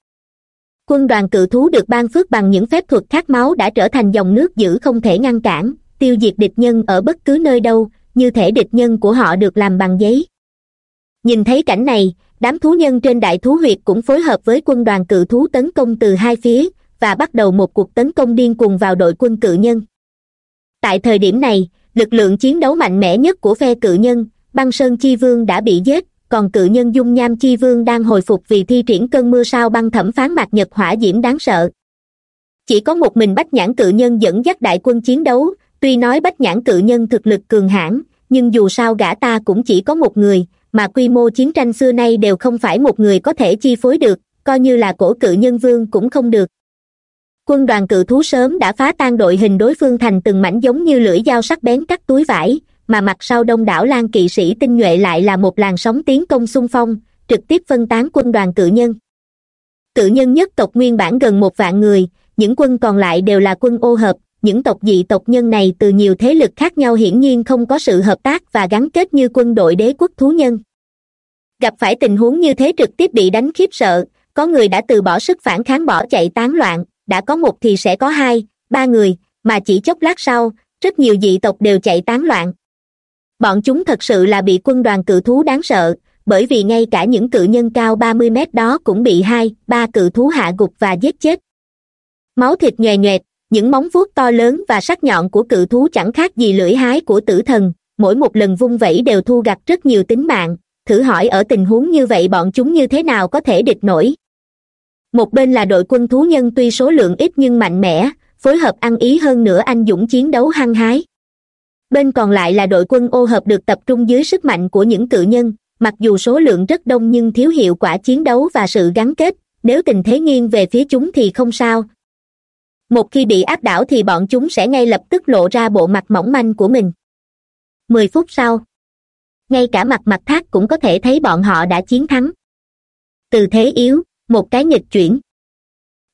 Quân đoàn cự thú được ban phước bằng những phép thuật khát máu đã trở thành dòng nước dữ không thể ngăn cản, tiêu diệt địch nhân ở bất cứ nơi đâu như thể địch nhân của họ được làm bằng giấy. Nhìn thấy cảnh này, đám thú nhân trên đại thú huyệt cũng phối hợp với quân đoàn cự thú tấn công từ hai phía và bắt đầu một cuộc tấn công điên cuồng vào đội quân cự nhân. Tại thời điểm này, lực lượng chiến đấu mạnh mẽ nhất của phe cự nhân, băng sơn chi vương đã bị giết, còn cự nhân dung nham chi vương đang hồi phục vì thi triển cơn mưa sao băng thẩm phán mạc nhật hỏa diễm đáng sợ. Chỉ có một mình bách nhãn cự nhân dẫn dắt đại quân chiến đấu tuy nói bách nhãn cự nhân thực lực cường hãn, nhưng dù sao gã ta cũng chỉ có một người, mà quy mô chiến tranh xưa nay đều không phải một người có thể chi phối được, coi như là cổ cự nhân vương cũng không được. Quân đoàn cự thú sớm đã phá tan đội hình đối phương thành từng mảnh giống như lưỡi dao sắc bén cắt túi vải, mà mặt sau đông đảo lan kỵ sĩ tinh nhuệ lại là một làn sóng tiến công xung phong, trực tiếp phân tán quân đoàn cự nhân. Cự nhân nhất tộc nguyên bản gần một vạn người, những quân còn lại đều là quân ô hợp những tộc dị tộc nhân này từ nhiều thế lực khác nhau hiển nhiên không có sự hợp tác và gắn kết như quân đội đế quốc thú nhân. Gặp phải tình huống như thế trực tiếp bị đánh khiếp sợ, có người đã từ bỏ sức phản kháng bỏ chạy tán loạn, đã có một thì sẽ có hai, ba người, mà chỉ chốc lát sau, rất nhiều dị tộc đều chạy tán loạn. Bọn chúng thật sự là bị quân đoàn cự thú đáng sợ, bởi vì ngay cả những cự nhân cao ba mươi mét đó cũng bị hai, ba cự thú hạ gục và giết chết. Máu thịt nhòe nhoẹt những móng vuốt to lớn và sắc nhọn của cự thú chẳng khác gì lưỡi hái của tử thần. Mỗi một lần vung vẩy đều thu gặt rất nhiều tính mạng. Thử hỏi ở tình huống như vậy bọn chúng như thế nào có thể địch nổi? Một bên là đội quân thú nhân tuy số lượng ít nhưng mạnh mẽ, phối hợp ăn ý hơn nữa anh dũng chiến đấu hăng hái. Bên còn lại là đội quân ô hợp được tập trung dưới sức mạnh của những cự nhân. Mặc dù số lượng rất đông nhưng thiếu hiệu quả chiến đấu và sự gắn kết, nếu tình thế nghiêng về phía chúng thì không sao một khi bị áp đảo thì bọn chúng sẽ ngay lập tức lộ ra bộ mặt mỏng manh của mình. Mười phút sau, ngay cả mặt mặt thác cũng có thể thấy bọn họ đã chiến thắng. Từ thế yếu, một cái nghịch chuyển.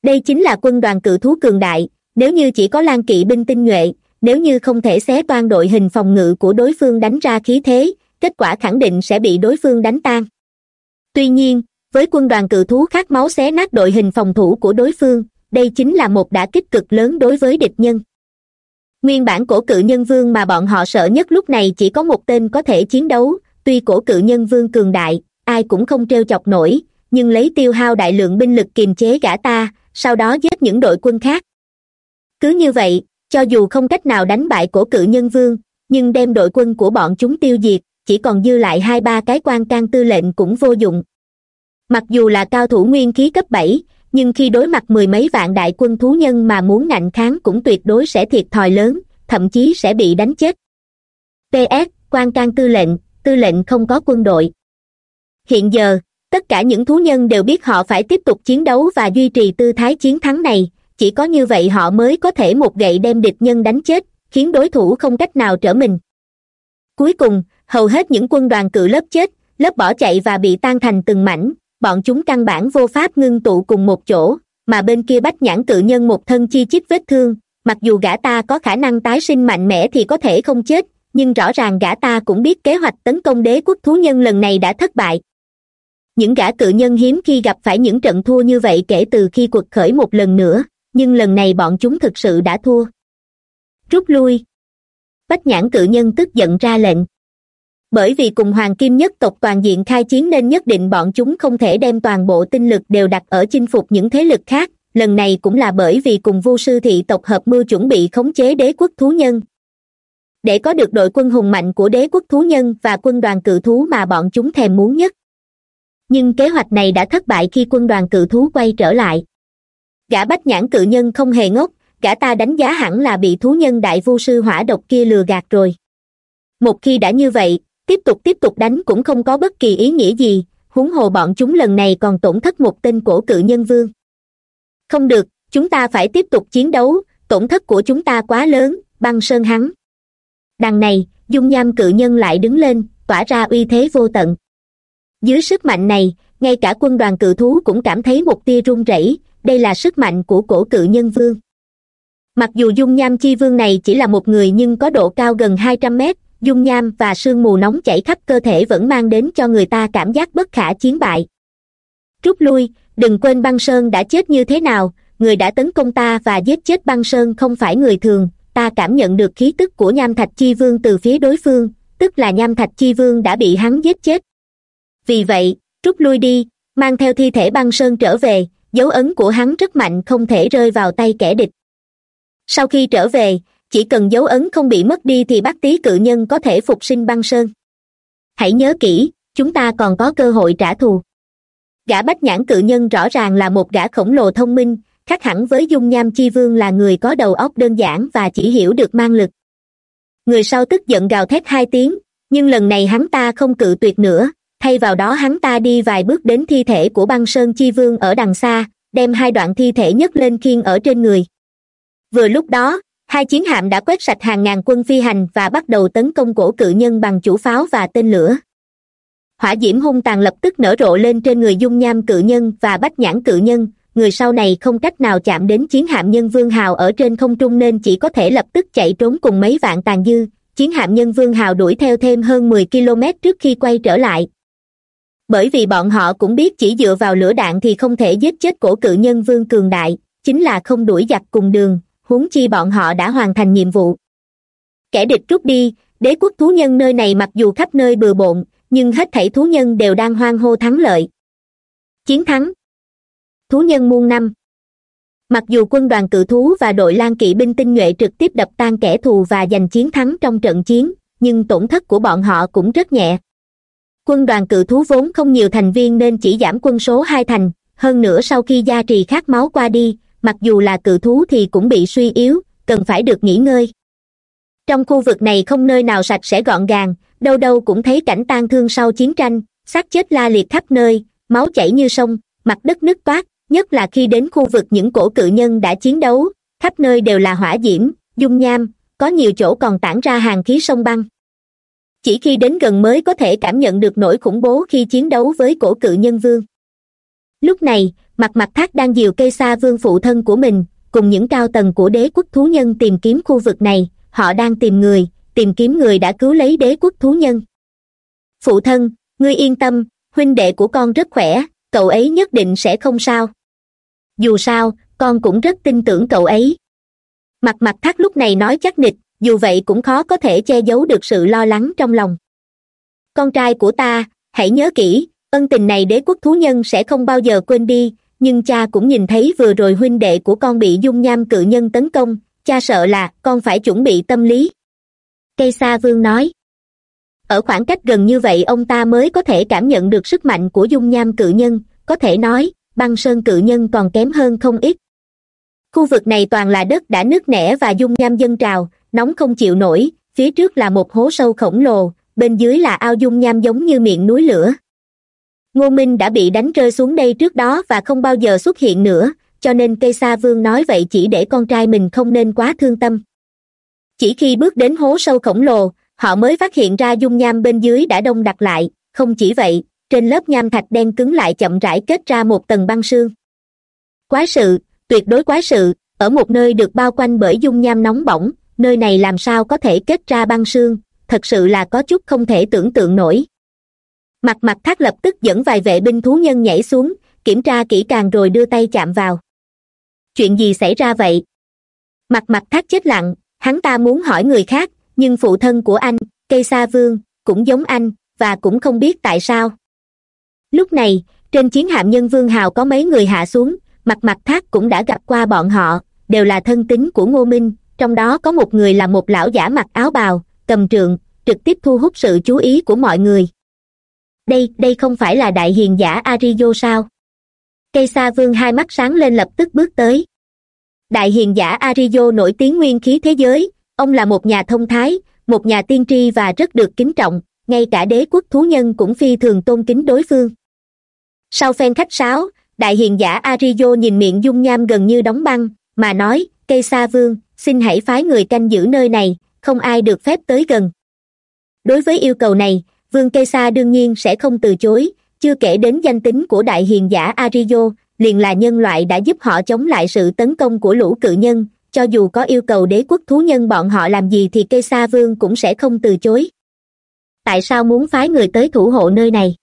Đây chính là quân đoàn cự thú cường đại, nếu như chỉ có lan kỵ binh tinh nhuệ, nếu như không thể xé toan đội hình phòng ngự của đối phương đánh ra khí thế, kết quả khẳng định sẽ bị đối phương đánh tan. Tuy nhiên, với quân đoàn cự thú khát máu xé nát đội hình phòng thủ của đối phương đây chính là một đả kích cực lớn đối với địch nhân. Nguyên bản cổ cự nhân vương mà bọn họ sợ nhất lúc này chỉ có một tên có thể chiến đấu, tuy cổ cự nhân vương cường đại, ai cũng không t chọc nổi, nhưng lấy tiêu hao đại lượng binh lực kiềm chế gã ta, sau đó giết những đội quân khác. Cứ như vậy, cho dù không cách nào đánh bại cổ cự nhân vương, nhưng đem đội quân của bọn chúng tiêu diệt, chỉ còn dư lại hai ba cái quan can tư lệnh cũng vô dụng. Mặc dù là cao thủ nguyên khí cấp bảy nhưng khi đối mặt mười mấy vạn đại quân thú nhân mà muốn ngạnh kháng cũng tuyệt đối sẽ thiệt thòi lớn, thậm chí sẽ bị đánh chết. Ps quan can tư lệnh tư lệnh không có quân đội. Hiện giờ, tất cả những thú nhân đều biết họ phải tiếp tục chiến đấu và duy trì tư thái chiến thắng này. Chỉ có như vậy họ mới có thể một gậy đem địch nhân đánh chết, khiến đối thủ không cách nào trở mình. Cuối cùng, hầu hết những quân đoàn cự lớp chết, lớp bỏ chạy và bị tan thành từng mảnh bọn chúng căn bản vô pháp ngưng tụ cùng một chỗ, mà bên kia bách nhãn cự nhân một thân chi chít vết thương. Mặc dù gã ta có khả năng tái sinh mạnh mẽ thì có thể không chết, nhưng rõ ràng gã ta cũng biết kế hoạch tấn công đế quốc thú nhân lần này đã thất bại. Những gã cự nhân hiếm khi gặp phải những trận thua như vậy kể từ khi cuộc khởi một lần nữa, nhưng lần này bọn chúng thực sự đã thua. Rút lui. Bách nhãn cự nhân tức giận ra lệnh bởi vì cùng hoàng kim nhất tộc toàn diện khai chiến nên nhất định bọn chúng không thể đem toàn bộ tinh lực đều đặt ở chinh phục những thế lực khác. Lần này cũng là bởi vì cùng vu sư thị tộc hợp mưu chuẩn bị khống chế đế quốc thú nhân. Để có được đội quân hùng mạnh của đế quốc thú nhân và quân đoàn cự thú mà bọn chúng thèm muốn nhất. Nhưng kế hoạch này đã thất bại khi quân đoàn cự thú quay trở lại. Gã bách nhãn cự nhân không hề ngốc, gã ta đánh giá hẳn là bị thú nhân đại vu sư hỏa độc kia lừa gạt rồi. Một khi đã như vậy tiếp tục tiếp tục đánh cũng không có bất kỳ ý nghĩa gì. Huống hồ bọn chúng lần này còn tổn thất một tên cổ cự nhân vương. Không được, chúng ta phải tiếp tục chiến đấu. Tổn thất của chúng ta quá lớn, băng sơn hắn. Đằng này, dung nham cự nhân lại đứng lên, tỏa ra uy thế vô tận. Dưới sức mạnh này, ngay cả quân đoàn cự thú cũng cảm thấy một tia run rẩy. Đây là sức mạnh của cổ cự nhân vương. Mặc dù dung nham chi vương này chỉ là một người nhưng có độ cao gần hai trăm mét dung nham và sương mù nóng chảy khắp cơ thể vẫn mang đến cho người ta cảm giác bất khả chiến bại. Rút lui, đừng quên băng sơn đã chết như thế nào, người đã tấn công ta và giết chết băng sơn không phải người thường, ta cảm nhận được khí tức của nham thạch chi vương từ phía đối phương, tức là nham thạch chi vương đã bị hắn giết chết. Vì vậy, rút lui đi, mang theo thi thể băng sơn trở về, dấu ấn của hắn rất mạnh không thể rơi vào tay kẻ địch. Sau khi trở về chỉ cần dấu ấn không bị mất đi thì bác tý cự nhân có thể phục sinh băng sơn. Hãy nhớ kỹ, chúng ta còn có cơ hội trả thù. Gã bách nhãn cự nhân rõ ràng là một gã khổng lồ thông minh, khác hẳn với dung nham chi vương là người có đầu óc đơn giản và chỉ hiểu được mang lực. Người sau tức giận gào thét hai tiếng, nhưng lần này hắn ta không cự tuyệt nữa, thay vào đó hắn ta đi vài bước đến thi thể của băng sơn chi vương ở đằng xa, đem hai đoạn thi thể nhấc lên khiêng ở trên người. Vừa lúc đó hai chiến hạm đã quét sạch hàng ngàn quân phi hành và bắt đầu tấn công cổ cự nhân bằng chủ pháo và tên lửa. Hỏa diễm hung tàn lập tức nở rộ lên trên người dung nham cự nhân và bách nhãn cự nhân. Người sau này không cách nào chạm đến chiến hạm nhân vương hào ở trên không trung nên chỉ có thể lập tức chạy trốn cùng mấy vạn tàn dư. Chiến hạm nhân vương hào đuổi theo thêm hơn mười km trước khi quay trở lại. Bởi vì bọn họ cũng biết chỉ dựa vào lửa đạn thì không thể giết chết cổ cự nhân vương cường đại, chính là không đuổi giặc cùng đường huống chi bọn họ đã hoàn thành nhiệm vụ. Kẻ địch rút đi, đế quốc thú nhân nơi này mặc dù khắp nơi bừa bộn, nhưng hết thảy thú nhân đều đang hoan hô thắng lợi. Chiến thắng. Thú nhân muôn năm. Mặc dù quân đoàn cự thú và đội lan kỵ binh tinh nhuệ trực tiếp đập tan kẻ thù và giành chiến thắng trong trận chiến, nhưng tổn thất của bọn họ cũng rất nhẹ. Quân đoàn cự thú vốn không nhiều thành viên nên chỉ giảm quân số hai thành, hơn nữa sau khi gia trì khát máu qua đi mặc dù là cự thú thì cũng bị suy yếu, cần phải được nghỉ ngơi. Trong khu vực này không nơi nào sạch sẽ gọn gàng, đâu đâu cũng thấy cảnh tang thương sau chiến tranh, xác chết la liệt khắp nơi, máu chảy như sông, mặt đất nứt toát, nhất là khi đến khu vực những cổ cự nhân đã chiến đấu, khắp nơi đều là hỏa diễm, dung nham, có nhiều chỗ còn tản ra hàng khí sông băng. Chỉ khi đến gần mới có thể cảm nhận được nỗi khủng bố khi chiến đấu với cổ cự nhân vương. Lúc này mặt mặt thác đang dìu cây xa vương phụ thân của mình, cùng những cao tầng của đế quốc thú nhân tìm kiếm khu vực này, họ đang tìm người, tìm kiếm người đã cứu lấy đế quốc thú nhân. Phụ thân, ngươi yên tâm, huynh đệ của con rất khỏe, cậu ấy nhất định sẽ không sao. Dù sao, con cũng rất tin tưởng cậu ấy. Mặt mặt thác lúc này nói chắc nịch, dù vậy cũng khó có thể che giấu được sự lo lắng trong lòng. Con trai của ta, hãy nhớ kỹ, ân tình này đế quốc thú nhân sẽ không bao giờ quên đi nhưng cha cũng nhìn thấy vừa rồi huynh đệ của con bị dung nham cự nhân tấn công, cha sợ là con phải chuẩn bị tâm lý. Cây sa vương nói, ở khoảng cách gần như vậy ông ta mới có thể cảm nhận được sức mạnh của dung nham cự nhân, có thể nói, băng sơn cự nhân còn kém hơn không ít. Khu vực này toàn là đất đã nứt nẻ và dung nham dân trào, nóng không chịu nổi, phía trước là một hố sâu khổng lồ, bên dưới là ao dung nham giống như miệng núi lửa ngô minh đã bị đánh rơi xuống đây trước đó và không bao giờ xuất hiện nữa, cho nên cây sa vương nói vậy chỉ để con trai mình không nên quá thương tâm. Chỉ khi bước đến hố sâu khổng lồ, họ mới phát hiện ra dung nham bên dưới đã đông đặc lại, không chỉ vậy, trên lớp nham thạch đen cứng lại chậm rãi kết ra một tầng băng sương. Quái sự, tuyệt đối quái sự, ở một nơi được bao quanh bởi dung nham nóng bỏng, nơi này làm sao có thể kết ra băng sương, thật sự là có chút không thể tưởng tượng nổi mặt mặt thác lập tức dẫn vài vệ binh thú nhân nhảy xuống, kiểm tra kỹ càng rồi đưa tay chạm vào. Chuyện gì xảy ra vậy? Mặt mặt thác chết lặng, hắn ta muốn hỏi người khác, nhưng phụ thân của anh, cây sa vương, cũng giống anh, và cũng không biết tại sao. Lúc này, trên chiến hạm nhân vương hào có mấy người hạ xuống, mặt mặt thác cũng đã gặp qua bọn họ, đều là thân tín của ngô minh, trong đó có một người là một lão giả mặc áo bào, cầm trượng, trực tiếp thu hút sự chú ý của mọi người đây đây không phải là đại hiền giả arizo sao? Cây sa vương hai mắt sáng lên lập tức bước tới. Đại hiền giả arizo nổi tiếng nguyên khí thế giới, ông là một nhà thông thái, một nhà tiên tri và rất được kính trọng, ngay cả đế quốc thú nhân cũng phi thường tôn kính đối phương. Sau phen khách sáo, đại hiền giả arizo nhìn miệng dung nham gần như đóng băng, mà nói cây sa vương, xin hãy phái người canh giữ nơi này, không ai được phép tới gần. Đối với yêu cầu này vương cây sa đương nhiên sẽ không từ chối, chưa kể đến danh tính của đại hiền giả arizo liền là nhân loại đã giúp họ chống lại sự tấn công của lũ cự nhân, cho dù có yêu cầu đế quốc thú nhân bọn họ làm gì thì cây sa vương cũng sẽ không từ chối. Tại sao muốn phái người tới thủ hộ nơi này?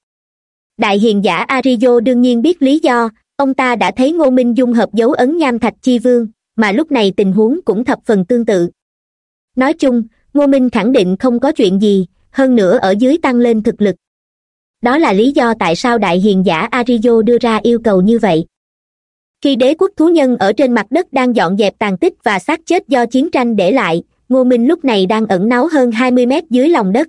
Đại hiền giả arizo đương nhiên biết lý do, ông ta đã thấy ngô minh dung hợp dấu ấn nham thạch chi vương, mà lúc này tình huống cũng thập phần tương tự. Nói chung, ngô minh khẳng định không có chuyện gì hơn nữa ở dưới tăng lên thực lực. Đó là lý do tại sao đại hiền giả arizo đưa ra yêu cầu như vậy. Khi đế quốc thú nhân ở trên mặt đất đang dọn dẹp tàn tích và xác chết do chiến tranh để lại, ngô minh lúc này đang ẩn náu hơn hai mươi mét dưới lòng đất.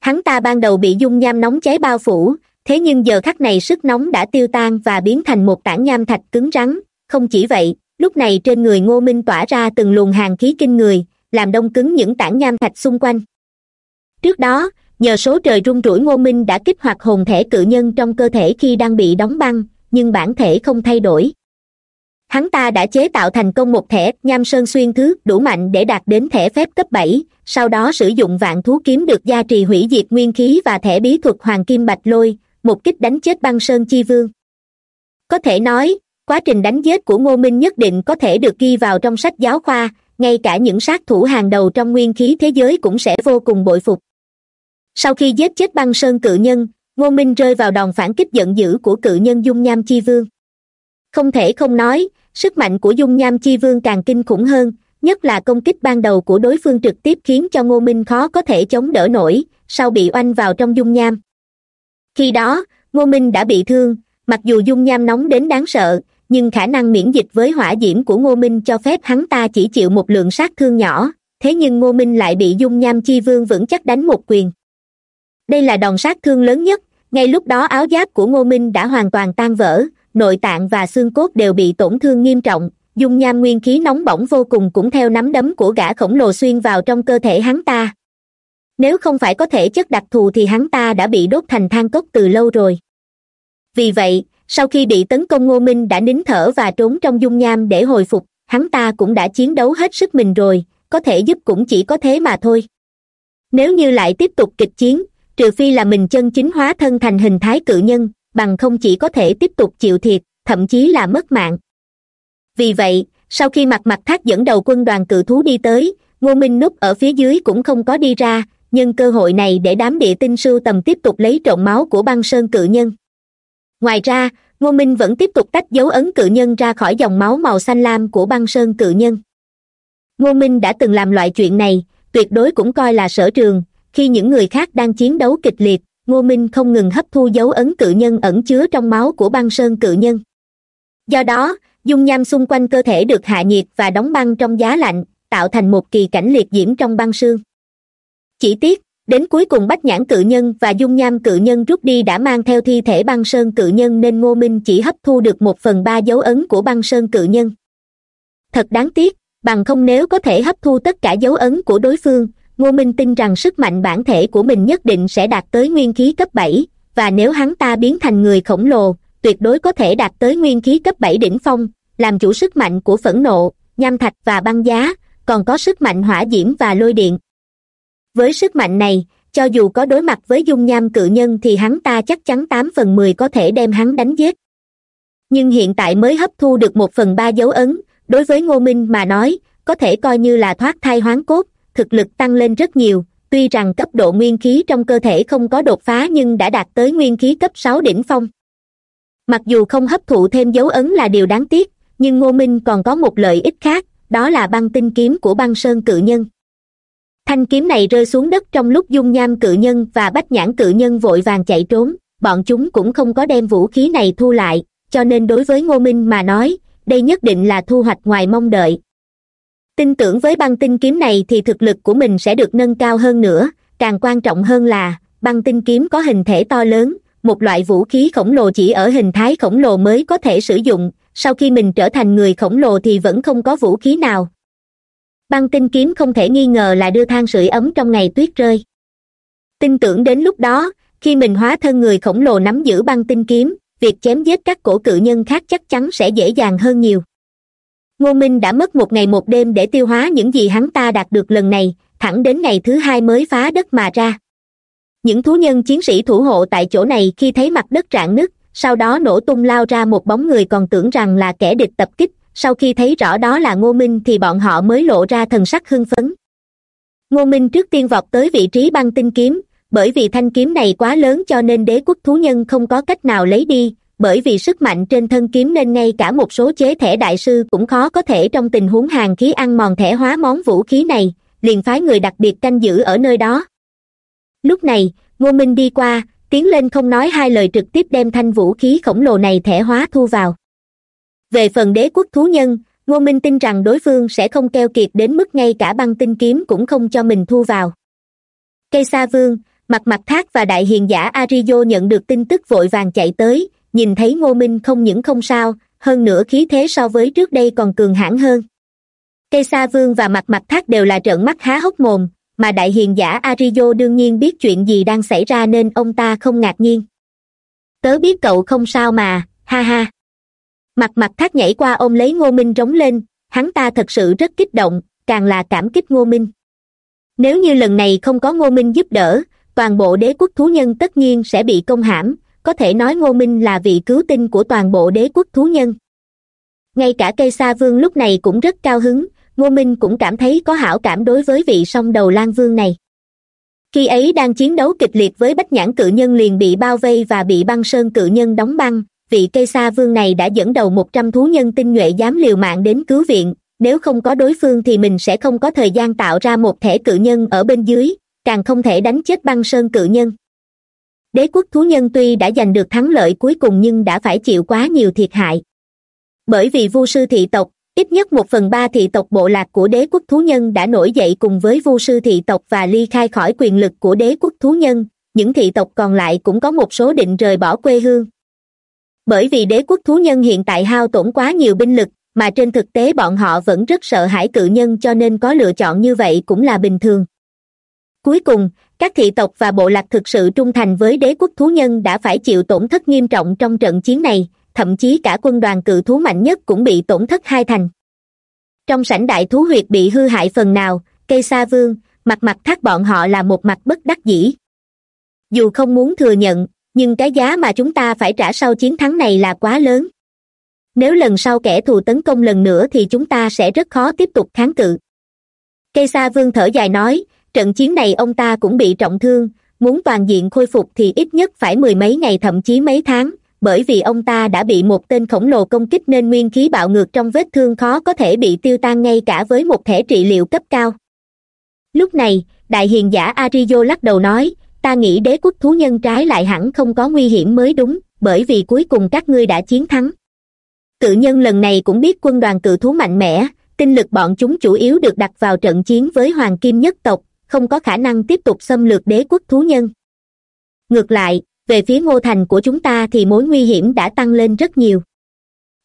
Hắn ta ban đầu bị dung nham nóng cháy bao phủ, thế nhưng giờ khắc này sức nóng đã tiêu tan và biến thành một tảng nham thạch cứng rắn. Không chỉ vậy, lúc này trên người ngô minh tỏa ra từng luồng hàng khí kinh người, làm đông cứng những tảng nham thạch xung quanh trước đó, nhờ số trời rung rủi ngô minh đã kích hoạt hồn thể cự nhân trong cơ thể khi đang bị đóng băng, nhưng bản thể không thay đổi. Hắn ta đã chế tạo thành công một thẻ nham sơn xuyên thứ đủ mạnh để đạt đến thẻ phép cấp bảy, sau đó sử dụng vạn thú kiếm được gia trì hủy diệt nguyên khí và thẻ bí thuật hoàng kim bạch lôi, một kích đánh chết băng sơn chi vương. Có thể nói, quá trình đánh giết của ngô minh nhất định có thể được ghi vào trong sách giáo khoa, ngay cả những sát thủ hàng đầu trong nguyên khí thế giới cũng sẽ vô cùng bội phục sau khi giết chết băng sơn cự nhân, ngô minh rơi vào đòn phản kích giận dữ của cự nhân dung nham chi vương. Không thể không nói, sức mạnh của dung nham chi vương càng kinh khủng hơn, nhất là công kích ban đầu của đối phương trực tiếp khiến cho ngô minh khó có thể chống đỡ nổi, sau bị oanh vào trong dung nham. Khi đó, ngô minh đã bị thương, mặc dù dung nham nóng đến đáng sợ, nhưng khả năng miễn dịch với hỏa diễm của ngô minh cho phép hắn ta chỉ chịu một lượng sát thương nhỏ, thế nhưng ngô minh lại bị dung nham chi vương vững chắc đánh một quyền đây là đòn sát thương lớn nhất. Ngay lúc đó áo giáp của ngô minh đã hoàn toàn tan vỡ, nội tạng và xương cốt đều bị tổn thương nghiêm trọng, dung nham nguyên khí nóng bỏng vô cùng cũng theo nắm đấm của gã khổng lồ xuyên vào trong cơ thể hắn ta. Nếu không phải có thể chất đặc thù thì hắn ta đã bị đốt thành than cốc từ lâu rồi. Vì vậy, sau khi bị tấn công ngô minh đã nín thở và trốn trong dung nham để hồi phục, hắn ta cũng đã chiến đấu hết sức mình rồi, có thể giúp cũng chỉ có thế mà thôi. Nếu như lại tiếp tục kịch chiến trừ phi là mình chân chính hóa thân thành hình thái cự nhân, bằng không chỉ có thể tiếp tục chịu thiệt, thậm chí là mất mạng. Vì vậy, sau khi mặt mặt thác dẫn đầu quân đoàn cự thú đi tới, ngô minh núp ở phía dưới cũng không có đi ra, nhưng cơ hội này để đám địa tinh sưu tầm tiếp tục lấy trộn máu của băng sơn cự nhân. Ngoài ra, ngô minh vẫn tiếp tục tách dấu ấn cự nhân ra khỏi dòng máu màu xanh lam của băng sơn cự nhân. Ngô minh đã từng làm loại chuyện này, tuyệt đối cũng coi là sở trường khi những người khác đang chiến đấu kịch liệt, ngô minh không ngừng hấp thu dấu ấn cự nhân ẩn chứa trong máu của băng sơn cự nhân. Do đó, dung nham xung quanh cơ thể được hạ nhiệt và đóng băng trong giá lạnh, tạo thành một kỳ cảnh liệt diễm trong băng sương. Chỉ tiếc, đến cuối cùng bách nhãn cự nhân và dung nham cự nhân rút đi đã mang theo thi thể băng sơn cự nhân nên ngô minh chỉ hấp thu được một phần ba dấu ấn của băng sơn cự nhân. Thật đáng tiếc, bằng không nếu có thể hấp thu tất cả dấu ấn của đối phương ngô minh tin rằng sức mạnh bản thể của mình nhất định sẽ đạt tới nguyên khí cấp bảy, và nếu hắn ta biến thành người khổng lồ, tuyệt đối có thể đạt tới nguyên khí cấp bảy đỉnh phong, làm chủ sức mạnh của phẫn nộ, nham thạch và băng giá, còn có sức mạnh hỏa diễm và lôi điện. Với sức mạnh này, cho dù có đối mặt với dung nham cự nhân thì hắn ta chắc chắn tám phần mười có thể đem hắn đánh giết. Nhưng hiện tại mới hấp thu được một phần ba dấu ấn, đối với ngô minh mà nói, có thể coi như là thoát thai hoán cốt thực lực tăng lên rất nhiều. Tuy rằng cấp độ nguyên khí trong cơ thể không có đột phá nhưng đã đạt tới nguyên khí cấp sáu đỉnh phong. Mặc dù không hấp thụ thêm dấu ấn là điều đáng tiếc, nhưng ngô minh còn có một lợi ích khác, đó là băng tinh kiếm của băng sơn cự nhân. Thanh kiếm này rơi xuống đất trong lúc dung nham cự nhân và bách nhãn cự nhân vội vàng chạy trốn, bọn chúng cũng không có đem vũ khí này thu lại, cho nên đối với ngô minh mà nói, đây nhất định là thu hoạch ngoài mong đợi tin tưởng với băng tinh kiếm này thì thực lực của mình sẽ được nâng cao hơn nữa. Càng quan trọng hơn là, băng tinh kiếm có hình thể to lớn, một loại vũ khí khổng lồ chỉ ở hình thái khổng lồ mới có thể sử dụng. Sau khi mình trở thành người khổng lồ thì vẫn không có vũ khí nào. Băng tinh kiếm không thể nghi ngờ là đưa than sưởi ấm trong ngày tuyết rơi. Tin tưởng đến lúc đó, khi mình hóa thân người khổng lồ nắm giữ băng tinh kiếm, việc chém giết các cổ cự nhân khác chắc chắn sẽ dễ dàng hơn nhiều ngô minh đã mất một ngày một đêm để tiêu hóa những gì hắn ta đạt được lần này, thẳng đến ngày thứ hai mới phá đất mà ra. Những thú nhân chiến sĩ thủ hộ tại chỗ này khi thấy mặt đất rạn nứt, sau đó nổ tung lao ra một bóng người còn tưởng rằng là kẻ địch tập kích, sau khi thấy rõ đó là ngô minh thì bọn họ mới lộ ra thần sắc hưng phấn. Ngô minh trước tiên vọt tới vị trí băng tinh kiếm, bởi vì thanh kiếm này quá lớn cho nên đế quốc thú nhân không có cách nào lấy đi bởi vì sức mạnh trên thân kiếm nên ngay cả một số chế thẻ đại sư cũng khó có thể trong tình huống hàng khí ăn mòn thẻ hóa món vũ khí này, liền phái người đặc biệt canh giữ ở nơi đó. Lúc này, ngô minh đi qua, tiến lên không nói hai lời trực tiếp đem thanh vũ khí khổng lồ này thẻ hóa thu vào. Về phần đế quốc thú nhân, ngô minh tin rằng đối phương sẽ không keo kiệt đến mức ngay cả băng tinh kiếm cũng không cho mình thu vào. Cây sa vương, mặt mặt thác và đại hiền giả arizo nhận được tin tức vội vàng chạy tới nhìn thấy ngô minh không những không sao, hơn nữa khí thế so với trước đây còn cường hãn hơn. Cây sa vương và mặt mặt thác đều là trợn mắt há hốc mồm, mà đại hiền giả arizo đương nhiên biết chuyện gì đang xảy ra nên ông ta không ngạc nhiên. Tớ biết cậu không sao mà, ha ha. Mặt mặt thác nhảy qua ôm lấy ngô minh rống lên, hắn ta thật sự rất kích động, càng là cảm kích ngô minh. Nếu như lần này không có ngô minh giúp đỡ, toàn bộ đế quốc thú nhân tất nhiên sẽ bị công hãm có thể nói ngô minh là vị cứu tinh của toàn bộ đế quốc thú nhân. Ngay cả cây sa vương lúc này cũng rất cao hứng, ngô minh cũng cảm thấy có hảo cảm đối với vị song đầu lan vương này. Khi ấy đang chiến đấu kịch liệt với bách nhãn cự nhân liền bị bao vây và bị băng sơn cự nhân đóng băng, vị cây sa vương này đã dẫn đầu một trăm thú nhân tinh nhuệ dám liều mạng đến cứu viện, nếu không có đối phương thì mình sẽ không có thời gian tạo ra một thể cự nhân ở bên dưới, càng không thể đánh chết băng sơn cự nhân đế quốc thú nhân tuy đã giành được thắng lợi cuối cùng nhưng đã phải chịu quá nhiều thiệt hại. Bởi vì vu sư thị tộc, ít nhất một phần ba thị tộc bộ lạc của đế quốc thú nhân đã nổi dậy cùng với vu sư thị tộc và ly khai khỏi quyền lực của đế quốc thú nhân, những thị tộc còn lại cũng có một số định rời bỏ quê hương. Bởi vì đế quốc thú nhân hiện tại hao tổn quá nhiều binh lực, mà trên thực tế bọn họ vẫn rất sợ hãi cự nhân cho nên có lựa chọn như vậy cũng là bình thường. Cuối cùng các thị tộc và bộ lạc thực sự trung thành với đế quốc thú nhân đã phải chịu tổn thất nghiêm trọng trong trận chiến này, thậm chí cả quân đoàn cự thú mạnh nhất cũng bị tổn thất hai thành. Trong sảnh đại thú huyệt bị hư hại phần nào, cây sa vương, mặt mặt thác bọn họ là một mặt bất đắc dĩ. Dù không muốn thừa nhận, nhưng cái giá mà chúng ta phải trả sau chiến thắng này là quá lớn. Nếu lần sau kẻ thù tấn công lần nữa thì chúng ta sẽ rất khó tiếp tục kháng cự. Cây sa vương thở dài nói trận chiến này ông ta cũng bị trọng thương, muốn toàn diện khôi phục thì ít nhất phải mười mấy ngày thậm chí mấy tháng, bởi vì ông ta đã bị một tên khổng lồ công kích nên nguyên khí bạo ngược trong vết thương khó có thể bị tiêu tan ngay cả với một thẻ trị liệu cấp cao. Lúc này, đại hiền giả arizo lắc đầu nói, ta nghĩ đế quốc thú nhân trái lại hẳn không có nguy hiểm mới đúng, bởi vì cuối cùng các ngươi đã chiến thắng. Cự nhân lần này cũng biết quân đoàn cự thú mạnh mẽ, tinh lực bọn chúng chủ yếu được đặt vào trận chiến với hoàng kim nhất tộc không có khả năng tiếp tục xâm lược đế quốc thú nhân. Ngược lại, về phía ngô thành của chúng ta thì mối nguy hiểm đã tăng lên rất nhiều.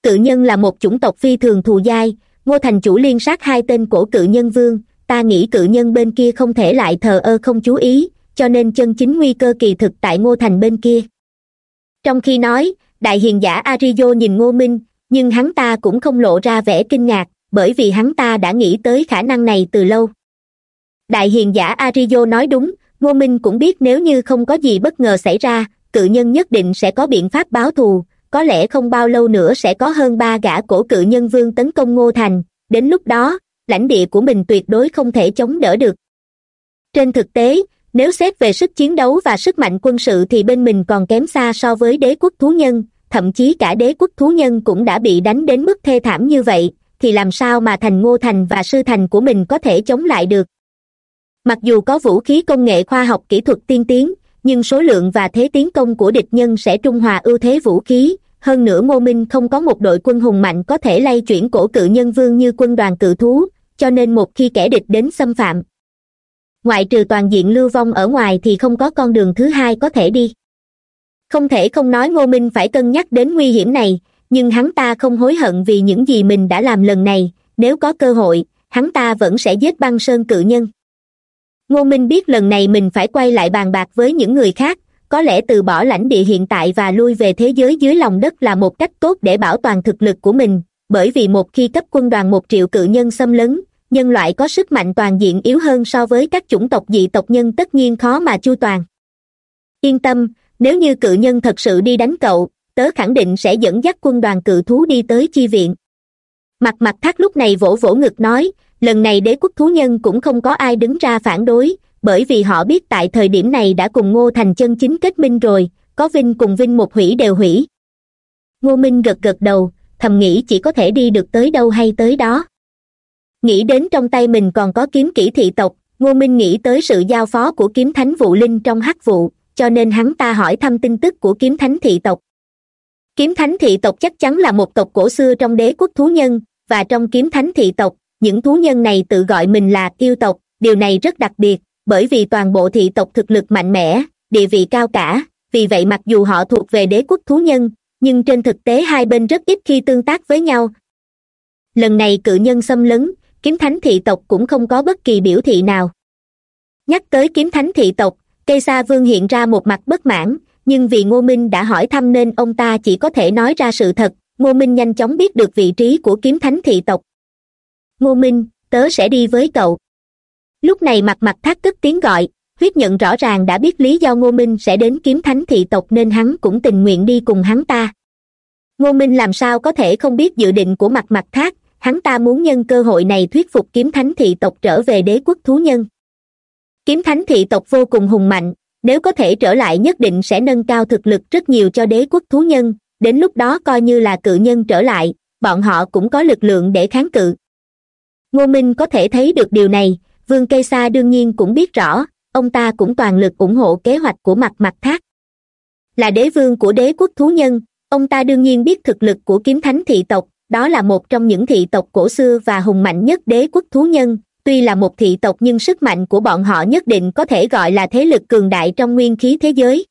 Cự nhân là một chủng tộc phi thường thù dai, ngô thành chủ liên sát hai tên cổ cự nhân vương, ta nghĩ cự nhân bên kia không thể lại thờ ơ không chú ý, cho nên chân chính nguy cơ kỳ thực tại ngô thành bên kia. Trong khi nói, đại hiền giả arizo nhìn ngô minh, nhưng hắn ta cũng không lộ ra vẻ kinh ngạc, bởi vì hắn ta đã nghĩ tới khả năng này từ lâu đại hiền giả arizo nói đúng, ngô minh cũng biết nếu như không có gì bất ngờ xảy ra, cự nhân nhất định sẽ có biện pháp báo thù, có lẽ không bao lâu nữa sẽ có hơn ba gã cổ cự nhân vương tấn công ngô thành, đến lúc đó, lãnh địa của mình tuyệt đối không thể chống đỡ được. Trên thực tế, nếu xét về sức chiến đấu và sức mạnh quân sự thì bên mình còn kém xa so với đế quốc thú nhân, thậm chí cả đế quốc thú nhân cũng đã bị đánh đến mức thê thảm như vậy, thì làm sao mà thành ngô thành và sư thành của mình có thể chống lại được? Mặc dù có vũ khí công nghệ khoa học kỹ thuật tiên tiến, nhưng số lượng và thế tiến công của địch nhân sẽ trung hòa ưu thế vũ khí. Hơn nữa ngô minh không có một đội quân hùng mạnh có thể lay chuyển cổ cự nhân vương như quân đoàn cự thú, cho nên một khi kẻ địch đến xâm phạm, ngoại trừ toàn diện lưu vong ở ngoài thì không có con đường thứ hai có thể đi. Không thể không nói ngô minh phải cân nhắc đến nguy hiểm này, nhưng hắn ta không hối hận vì những gì mình đã làm lần này. Nếu có cơ hội, hắn ta vẫn sẽ giết băng sơn cự nhân ngô minh biết lần này mình phải quay lại bàn bạc với những người khác, có lẽ từ bỏ lãnh địa hiện tại và lui về thế giới dưới lòng đất là một cách tốt để bảo toàn thực lực của mình, bởi vì một khi cấp quân đoàn một triệu cự nhân xâm lấn, nhân loại có sức mạnh toàn diện yếu hơn so với các chủng tộc dị tộc nhân tất nhiên khó mà chu toàn. Yên tâm, nếu như cự nhân thật sự đi đánh cậu, tớ khẳng định sẽ dẫn dắt quân đoàn cự thú đi tới chi viện. Mặt mặt thác lúc này vỗ vỗ ngực nói lần này đế quốc thú nhân cũng không có ai đứng ra phản đối, bởi vì họ biết tại thời điểm này đã cùng ngô thành chân chính kết minh rồi, có vinh cùng vinh một hủy đều hủy. Ngô minh gật gật đầu, thầm nghĩ chỉ có thể đi được tới đâu hay tới đó. Nghĩ đến trong tay mình còn có kiếm kỹ thị tộc, ngô minh nghĩ tới sự giao phó của kiếm thánh vụ linh trong hắc vụ, cho nên hắn ta hỏi thăm tin tức của kiếm thánh thị tộc. Kiếm thánh thị tộc chắc chắn là một tộc cổ xưa trong đế quốc thú nhân, và trong kiếm thánh thị tộc những thú nhân này tự gọi mình là yêu tộc, điều này rất đặc biệt, bởi vì toàn bộ thị tộc thực lực mạnh mẽ, địa vị cao cả, vì vậy mặc dù họ thuộc về đế quốc thú nhân, nhưng trên thực tế hai bên rất ít khi tương tác với nhau. Lần này cự nhân xâm lấn, kiếm thánh thị tộc cũng không có bất kỳ biểu thị nào. Nhắc tới kiếm thánh thị tộc cây sa vương hiện ra một mặt bất mãn, nhưng vì ngô minh đã hỏi thăm nên ông ta chỉ có thể nói ra sự thật. Ngô minh nhanh chóng biết được vị trí của kiếm thánh thị tộc ngô minh, tớ sẽ đi với cậu. Lúc này mặt mặt thác tức tiếng gọi, huyết nhận rõ ràng đã biết lý do ngô minh sẽ đến kiếm thánh thị tộc nên hắn cũng tình nguyện đi cùng hắn ta. Ngô minh làm sao có thể không biết dự định của mặt mặt thác, hắn ta muốn nhân cơ hội này thuyết phục kiếm thánh thị tộc trở về đế quốc thú nhân. Kiếm thánh thị tộc vô cùng hùng mạnh, nếu có thể trở lại nhất định sẽ nâng cao thực lực rất nhiều cho đế quốc thú nhân, đến lúc đó coi như là cự nhân trở lại, bọn họ cũng có lực lượng để kháng cự ngô minh có thể thấy được điều này, vương cây sa đương nhiên cũng biết rõ, ông ta cũng toàn lực ủng hộ kế hoạch của mặt mặt thác. Là đế vương của đế quốc thú nhân, ông ta đương nhiên biết thực lực của kiếm thánh thị tộc, đó là một trong những thị tộc cổ xưa và hùng mạnh nhất đế quốc thú nhân, tuy là một thị tộc nhưng sức mạnh của bọn họ nhất định có thể gọi là thế lực cường đại trong nguyên khí thế giới.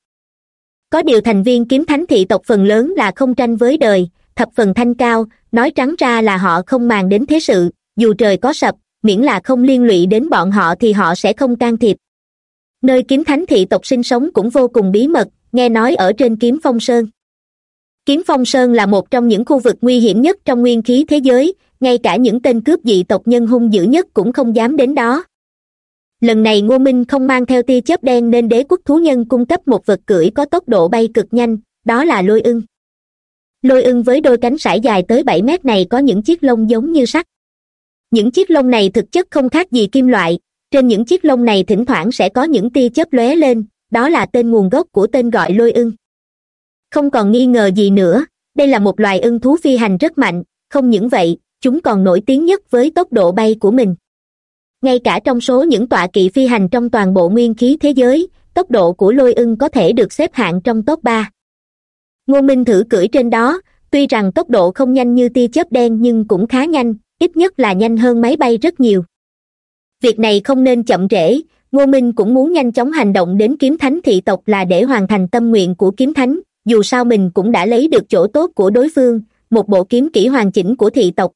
Có điều thành viên kiếm thánh thị tộc phần lớn là không tranh với đời, thập phần thanh cao, nói trắng ra là họ không màng đến thế sự dù trời có sập, miễn là không liên lụy đến bọn họ thì họ sẽ không can thiệp. Nơi kiếm thánh thị tộc sinh sống cũng vô cùng bí mật, nghe nói ở trên kiếm phong sơn. Kiếm phong sơn là một trong những khu vực nguy hiểm nhất trong nguyên khí thế giới, ngay cả những tên cướp dị tộc nhân hung dữ nhất cũng không dám đến đó. Lần này ngô minh không mang theo tia chớp đen nên đế quốc thú nhân cung cấp một vật cưỡi có tốc độ bay cực nhanh, đó là lôi ưng. Lôi ưng với đôi cánh sải dài tới bảy mét này có những chiếc lông giống như sắt những chiếc lông này thực chất không khác gì kim loại. Trên những chiếc lông này thỉnh thoảng sẽ có những tia chớp lóe lên. Đó là tên nguồn gốc của tên gọi lôi ưng. Không còn nghi ngờ gì nữa. Đây là một loài ưng thú phi hành rất mạnh. Không những vậy, chúng còn nổi tiếng nhất với tốc độ bay của mình. Ngay cả trong số những tọa kỵ phi hành trong toàn bộ nguyên khí thế giới, tốc độ của lôi ưng có thể được xếp hạng trong top ba. Ngô minh thử cưỡi trên đó. Tuy rằng tốc độ không nhanh như tia chớp đen nhưng cũng khá nhanh ít nhất là nhanh hơn máy bay rất nhiều. Việc này không nên chậm trễ, ngô minh cũng muốn nhanh chóng hành động đến kiếm thánh thị tộc là để hoàn thành tâm nguyện của kiếm thánh, dù sao mình cũng đã lấy được chỗ tốt của đối phương, một bộ kiếm kỹ hoàn chỉnh của thị tộc.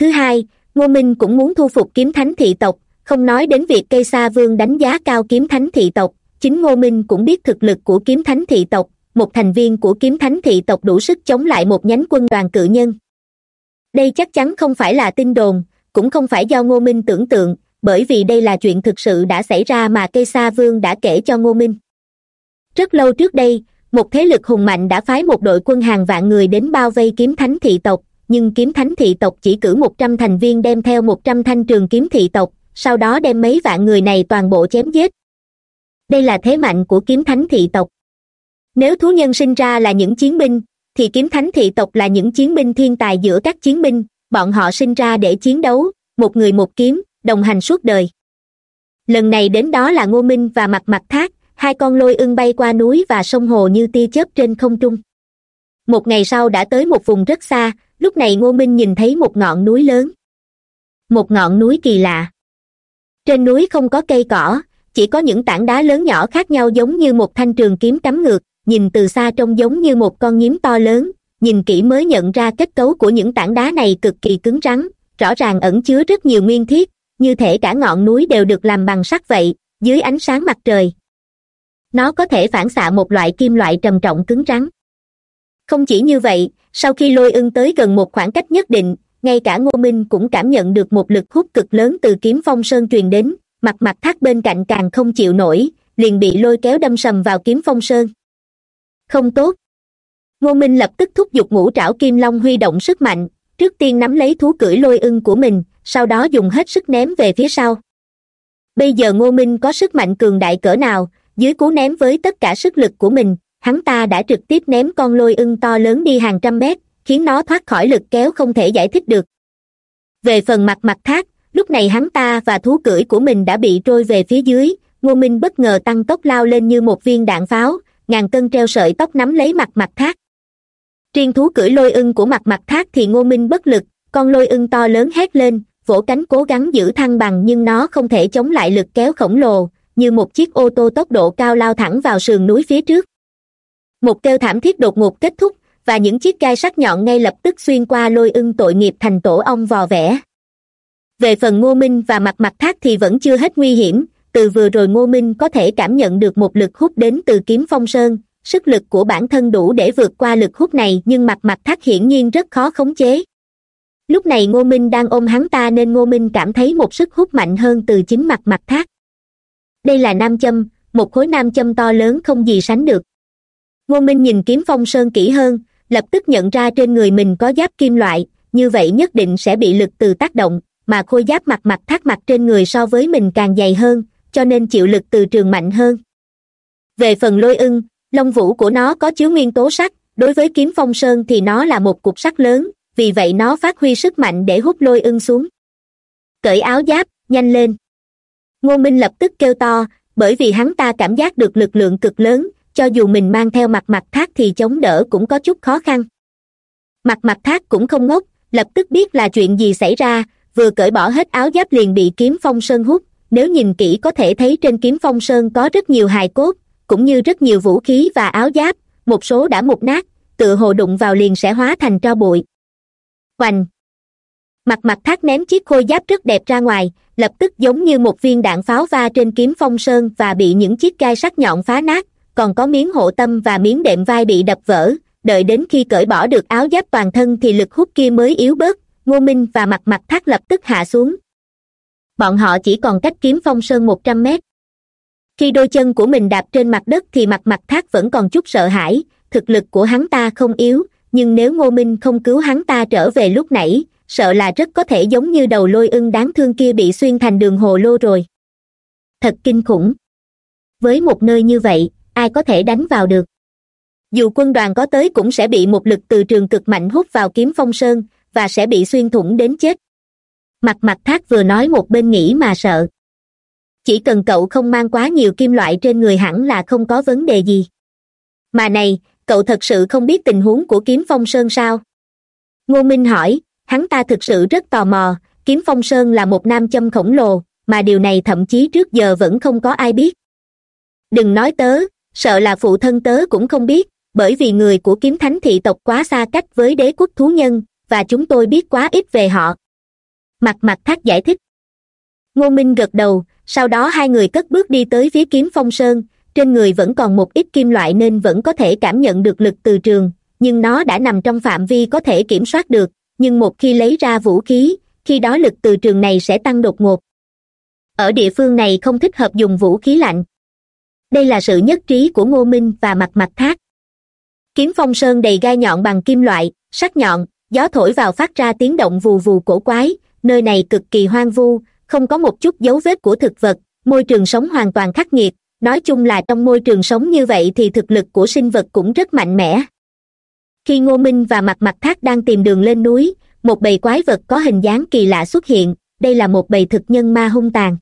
Thứ hai, ngô minh cũng muốn thu phục kiếm thánh thị tộc, không nói đến việc cây sa vương đánh giá cao kiếm thánh thị tộc, chính ngô minh cũng biết thực lực của kiếm thánh thị tộc, một thành viên của kiếm thánh thị tộc đủ sức chống lại một nhánh quân đoàn cự nhân đây chắc chắn không phải là tin đồn, cũng không phải do ngô minh tưởng tượng, bởi vì đây là chuyện thực sự đã xảy ra mà cây sa vương đã kể cho ngô minh. Rất lâu trước đây, một thế lực hùng mạnh đã phái một đội quân hàng vạn người đến bao vây kiếm thánh thị tộc, nhưng kiếm thánh thị tộc chỉ cử một trăm thành viên đem theo một trăm thanh trường kiếm thị tộc, sau đó đem mấy vạn người này toàn bộ chém giết. Đây là thế mạnh của kiếm thánh thị tộc. Nếu thú nhân sinh ra là những chiến binh thì kiếm thánh thị tộc là những chiến binh thiên tài giữa các chiến binh, bọn họ sinh ra để chiến đấu, một người một kiếm, đồng hành suốt đời. Lần này đến đó là ngô minh và mặt mặt thác, hai con lôi ưng bay qua núi và sông hồ như tia chớp trên không trung. Một ngày sau đã tới một vùng rất xa, lúc này ngô minh nhìn thấy một ngọn núi lớn. Một ngọn núi kỳ lạ. Trên núi không có cây cỏ, chỉ có những tảng đá lớn nhỏ khác nhau giống như một thanh trường kiếm cắm ngược nhìn từ xa trông giống như một con nhím to lớn, nhìn kỹ mới nhận ra kết cấu của những tảng đá này cực kỳ cứng rắn, rõ ràng ẩn chứa rất nhiều nguyên thiết, như thể cả ngọn núi đều được làm bằng sắt vậy, dưới ánh sáng mặt trời. Nó có thể phản xạ một loại kim loại trầm trọng cứng rắn. Không chỉ như vậy, sau khi lôi ưng tới gần một khoảng cách nhất định, ngay cả ngô minh cũng cảm nhận được một lực hút cực lớn từ kiếm phong sơn truyền đến, mặt mặt thác bên cạnh càng không chịu nổi, liền bị lôi kéo đâm sầm vào kiếm phong sơn không tốt. Ngô minh lập tức thúc giục ngũ trảo kim long huy động sức mạnh, trước tiên nắm lấy thú cưỡi lôi ưng của mình, sau đó dùng hết sức ném về phía sau. Bây giờ ngô minh có sức mạnh cường đại cỡ nào, dưới cú ném với tất cả sức lực của mình, hắn ta đã trực tiếp ném con lôi ưng to lớn đi hàng trăm mét, khiến nó thoát khỏi lực kéo không thể giải thích được. Về phần mặt mặt thác lúc này hắn ta và thú cưỡi của mình đã bị trôi về phía dưới, ngô minh bất ngờ tăng tốc lao lên như một viên đạn pháo ngàn cân treo sợi tóc nắm lấy mặt mặt thác triên thú cưỡi lôi ưng của mặt mặt thác thì ngô minh bất lực, con lôi ưng to lớn hét lên, vỗ cánh cố gắng giữ thăng bằng nhưng nó không thể chống lại lực kéo khổng lồ, như một chiếc ô tô tốc độ cao lao thẳng vào sườn núi phía trước. Một kêu thảm thiết đột ngột kết thúc, và những chiếc gai sắc nhọn ngay lập tức xuyên qua lôi ưng tội nghiệp thành tổ ong vò vẽ. Về phần ngô minh và mặt mặt thác thì vẫn chưa hết nguy hiểm từ vừa rồi ngô minh có thể cảm nhận được một lực hút đến từ kiếm phong sơn. Sức lực của bản thân đủ để vượt qua lực hút này, nhưng mặt mặt thác hiển nhiên rất khó khống chế. Lúc này ngô minh đang ôm hắn ta nên ngô minh cảm thấy một sức hút mạnh hơn từ chính mặt mặt thác. Đây là nam châm, một khối nam châm to lớn không gì sánh được. Ngô minh nhìn kiếm phong sơn kỹ hơn, lập tức nhận ra trên người mình có giáp kim loại, như vậy nhất định sẽ bị lực từ tác động, mà khôi giáp mặt mặt thác mặt trên người so với mình càng dày hơn cho nên chịu lực từ trường mạnh hơn. Về phần lôi ưng lông vũ của nó có chứa nguyên tố sắt đối với kiếm phong sơn thì nó là một cục sắt lớn, vì vậy nó phát huy sức mạnh để hút lôi ưng xuống. Cởi áo giáp, nhanh lên. Ngô minh lập tức kêu to, bởi vì hắn ta cảm giác được lực lượng cực lớn, cho dù mình mang theo mặt mặt thác thì chống đỡ cũng có chút khó khăn. Mặt mặt thác cũng không ngốc, lập tức biết là chuyện gì xảy ra, vừa cởi bỏ hết áo giáp liền bị kiếm phong sơn hút nếu nhìn kỹ có thể thấy trên kiếm phong sơn có rất nhiều hài cốt, cũng như rất nhiều vũ khí và áo giáp, một số đã mục nát tựa hồ đụng vào liền sẽ hóa thành tro bụi. Hoành mặt mặt thác ném chiếc khôi giáp rất đẹp ra ngoài, lập tức giống như một viên đạn pháo va trên kiếm phong sơn và bị những chiếc gai sắc nhọn phá nát, còn có miếng hộ tâm và miếng đệm vai bị đập vỡ, đợi đến khi cởi bỏ được áo giáp toàn thân thì lực hút kia mới yếu bớt, ngô minh và mặt mặt thác lập tức hạ xuống bọn họ chỉ còn cách kiếm phong sơn một trăm mét. Khi đôi chân của mình đạp trên mặt đất thì mặt mặt thác vẫn còn chút sợ hãi, thực lực của hắn ta không yếu, nhưng nếu ngô minh không cứu hắn ta trở về lúc nãy, sợ là rất có thể giống như đầu lôi ưng đáng thương kia bị xuyên thành đường hồ lô rồi. Thật kinh khủng. Với một nơi như vậy, ai có thể đánh vào được? Dù quân đoàn có tới cũng sẽ bị một lực từ trường cực mạnh hút vào kiếm phong sơn, và sẽ bị xuyên thủng đến chết mặt mặt thác vừa nói một bên nghĩ mà sợ. Chỉ cần cậu không mang quá nhiều kim loại trên người hẳn là không có vấn đề gì. Mà này, cậu thật sự không biết tình huống của kiếm phong sơn sao? Ngô minh hỏi, hắn ta thực sự rất tò mò, kiếm phong sơn là một nam châm khổng lồ, mà điều này thậm chí trước giờ vẫn không có ai biết. Đừng nói tớ, sợ là phụ thân tớ cũng không biết, bởi vì người của kiếm thánh thị tộc quá xa cách với đế quốc thú nhân, và chúng tôi biết quá ít về họ mặt mặt thác giải thích. Ngô minh gật đầu, sau đó hai người cất bước đi tới phía kiếm phong sơn, trên người vẫn còn một ít kim loại nên vẫn có thể cảm nhận được lực từ trường, nhưng nó đã nằm trong phạm vi có thể kiểm soát được, nhưng một khi lấy ra vũ khí, khi đó lực từ trường này sẽ tăng đột ngột. Ở địa phương này không thích hợp dùng vũ khí lạnh. Đây là sự nhất trí của ngô minh và mặt mặt thác. Kiếm phong sơn đầy gai nhọn bằng kim loại, sắc nhọn, gió thổi vào phát ra tiếng động vù vù cổ quái nơi này cực kỳ hoang vu, không có một chút dấu vết của thực vật, môi trường sống hoàn toàn khắc nghiệt. Nói chung là trong môi trường sống như vậy thì thực lực của sinh vật cũng rất mạnh mẽ. Khi ngô minh và mặt mặt thác đang tìm đường lên núi, một bầy quái vật có hình dáng kỳ lạ xuất hiện, đây là một bầy thực nhân ma hung tàn.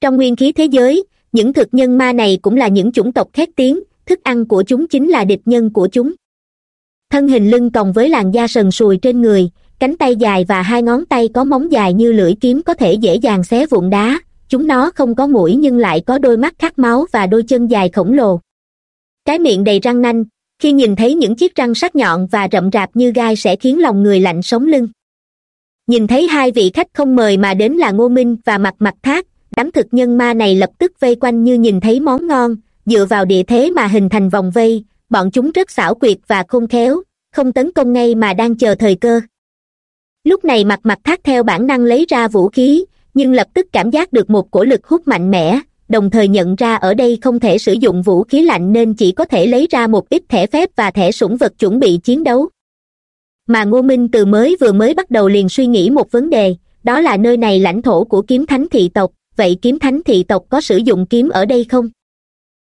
Trong nguyên khí thế giới, những thực nhân ma này cũng là những chủng tộc khét tiếng, thức ăn của chúng chính là địch nhân của chúng. Thân hình lưng còng với làn da sần sùi trên người cánh tay dài và hai ngón tay có móng dài như lưỡi kiếm có thể dễ dàng xé vụn đá. Chúng nó không có mũi nhưng lại có đôi mắt khát máu và đôi chân dài khổng lồ. Cái miệng đầy răng nanh. Khi nhìn thấy những chiếc răng sắc nhọn và rậm rạp như gai sẽ khiến lòng người lạnh sống lưng. Nhìn thấy hai vị khách không mời mà đến là ngô minh và mặt mặt thác, đám thực nhân ma này lập tức vây quanh như nhìn thấy món ngon. Dựa vào địa thế mà hình thành vòng vây, bọn chúng rất xảo quyệt và khôn khéo, không tấn công ngay mà đang chờ thời cơ lúc này mặt mặt thác theo bản năng lấy ra vũ khí, nhưng lập tức cảm giác được một cổ lực hút mạnh mẽ, đồng thời nhận ra ở đây không thể sử dụng vũ khí lạnh nên chỉ có thể lấy ra một ít thẻ phép và thẻ sủng vật chuẩn bị chiến đấu. Mà ngô minh từ mới vừa mới bắt đầu liền suy nghĩ một vấn đề, đó là nơi này lãnh thổ của kiếm thánh thị tộc, vậy kiếm thánh thị tộc có sử dụng kiếm ở đây không?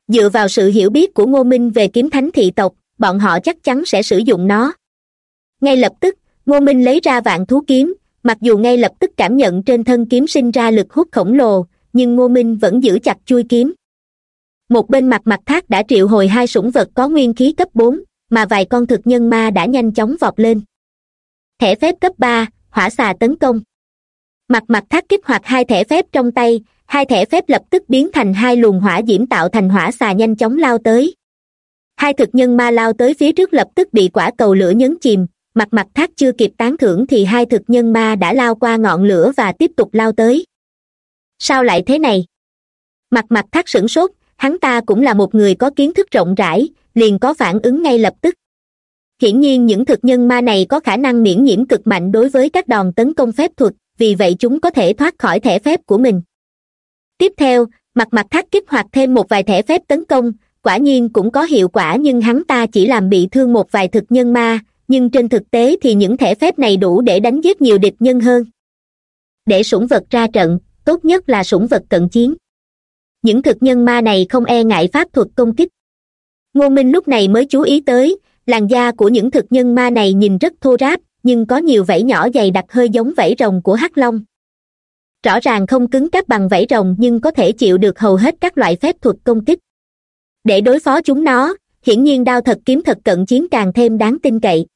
Dựa vào sự hiểu biết của ngô minh về kiếm thánh thị tộc, bọn họ chắc chắn sẽ sử dụng nó. Ngay lập tức ngô minh lấy ra vạn thú kiếm, mặc dù ngay lập tức cảm nhận trên thân kiếm sinh ra lực hút khổng lồ, nhưng ngô minh vẫn giữ chặt chui kiếm. Một bên mặt mặt thác đã triệu hồi hai sủng vật có nguyên khí cấp bốn, mà vài con thực nhân ma đã nhanh chóng vọt lên. Thẻ phép cấp ba, hỏa xà tấn công. Mặt mặt thác kích hoạt hai thẻ phép trong tay, hai thẻ phép lập tức biến thành hai luồng hỏa diễm tạo thành hỏa xà nhanh chóng lao tới. Hai thực nhân ma lao tới phía trước lập tức bị quả cầu lửa nhấn chìm mặt mặt thác chưa kịp tán thưởng thì hai thực nhân ma đã lao qua ngọn lửa và tiếp tục lao tới. Sao lại thế này? Mặt mặt thác sửng sốt, hắn ta cũng là một người có kiến thức rộng rãi, liền có phản ứng ngay lập tức. Hiển nhiên những thực nhân ma này có khả năng miễn nhiễm cực mạnh đối với các đòn tấn công phép thuật, vì vậy chúng có thể thoát khỏi thẻ phép của mình. Tiếp theo, mặt mặt thác kích hoạt thêm một vài thẻ phép tấn công, quả nhiên cũng có hiệu quả nhưng hắn ta chỉ làm bị thương một vài thực nhân ma nhưng trên thực tế thì những thẻ phép này đủ để đánh giết nhiều địch nhân hơn. Để sủng vật ra trận, tốt nhất là sủng vật cận chiến. Những thực nhân ma này không e ngại pháp thuật công kích. Ngô minh lúc này mới chú ý tới, làn da của những thực nhân ma này nhìn rất thô ráp, nhưng có nhiều vảy nhỏ dày đặc hơi giống vảy rồng của hắc long. Rõ ràng không cứng cáp bằng vảy rồng nhưng có thể chịu được hầu hết các loại phép thuật công kích. Để đối phó chúng nó, hiển nhiên đao thật kiếm thật cận chiến càng thêm đáng tin cậy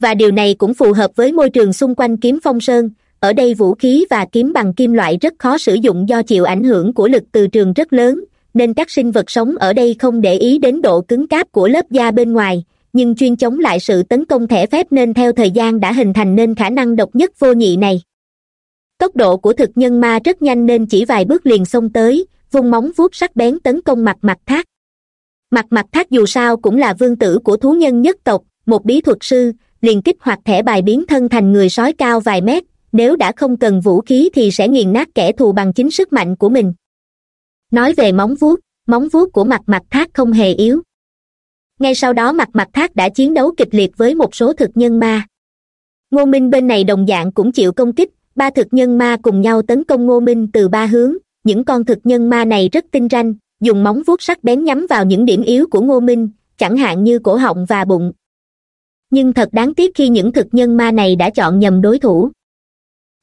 và điều này cũng phù hợp với môi trường xung quanh kiếm phong sơn. Ở đây vũ khí và kiếm bằng kim loại rất khó sử dụng do chịu ảnh hưởng của lực từ trường rất lớn, nên các sinh vật sống ở đây không để ý đến độ cứng cáp của lớp da bên ngoài. Nhưng chuyên chống lại sự tấn công thẻ phép nên theo thời gian đã hình thành nên khả năng độc nhất vô nhị này. Tốc độ của thực nhân ma rất nhanh nên chỉ vài bước liền xông tới, vung móng vuốt sắc bén tấn công mặt mặt thác. Mặt mặt thác dù sao cũng là vương tử của thú nhân nhất tộc, một bí thuật sư liền kích hoạt thẻ bài biến thân thành người sói cao vài mét, nếu đã không cần vũ khí thì sẽ nghiền nát kẻ thù bằng chính sức mạnh của mình. Nói về móng vuốt móng vuốt của mặt mặt thác không hề yếu. Ngay sau đó mặt mặt thác đã chiến đấu kịch liệt với một số thực nhân ma. Ngô minh bên này đồng dạng cũng chịu công kích, ba thực nhân ma cùng nhau tấn công ngô minh từ ba hướng. Những con thực nhân ma này rất tinh ranh, dùng móng vuốt sắc bén nhắm vào những điểm yếu của ngô minh, chẳng hạn như cổ họng và bụng nhưng thật đáng tiếc khi những thực nhân ma này đã chọn nhầm đối thủ.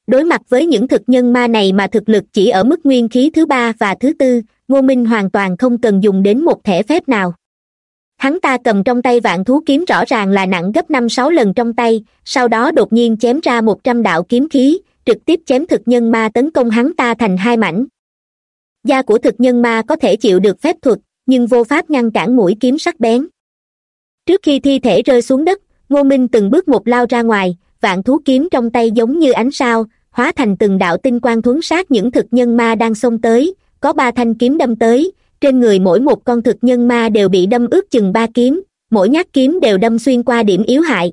Đối mặt với những thực nhân ma này mà thực lực chỉ ở mức nguyên khí thứ ba và thứ tư, ngô minh hoàn toàn không cần dùng đến một thẻ phép nào. Hắn ta cầm trong tay vạn thú kiếm rõ ràng là nặng gấp năm sáu lần trong tay, sau đó đột nhiên chém ra một trăm đạo kiếm khí, trực tiếp chém thực nhân ma tấn công hắn ta thành hai mảnh. Da của thực nhân ma có thể chịu được phép thuật, nhưng vô pháp ngăn cản mũi kiếm sắc bén. Trước khi thi thể rơi xuống đất ngô minh từng bước một lao ra ngoài, vạn thú kiếm trong tay giống như ánh sao, hóa thành từng đạo tinh quang thuấn sát những thực nhân ma đang xông tới, có ba thanh kiếm đâm tới, trên người mỗi một con thực nhân ma đều bị đâm ướt chừng ba kiếm, mỗi nhát kiếm đều đâm xuyên qua điểm yếu hại.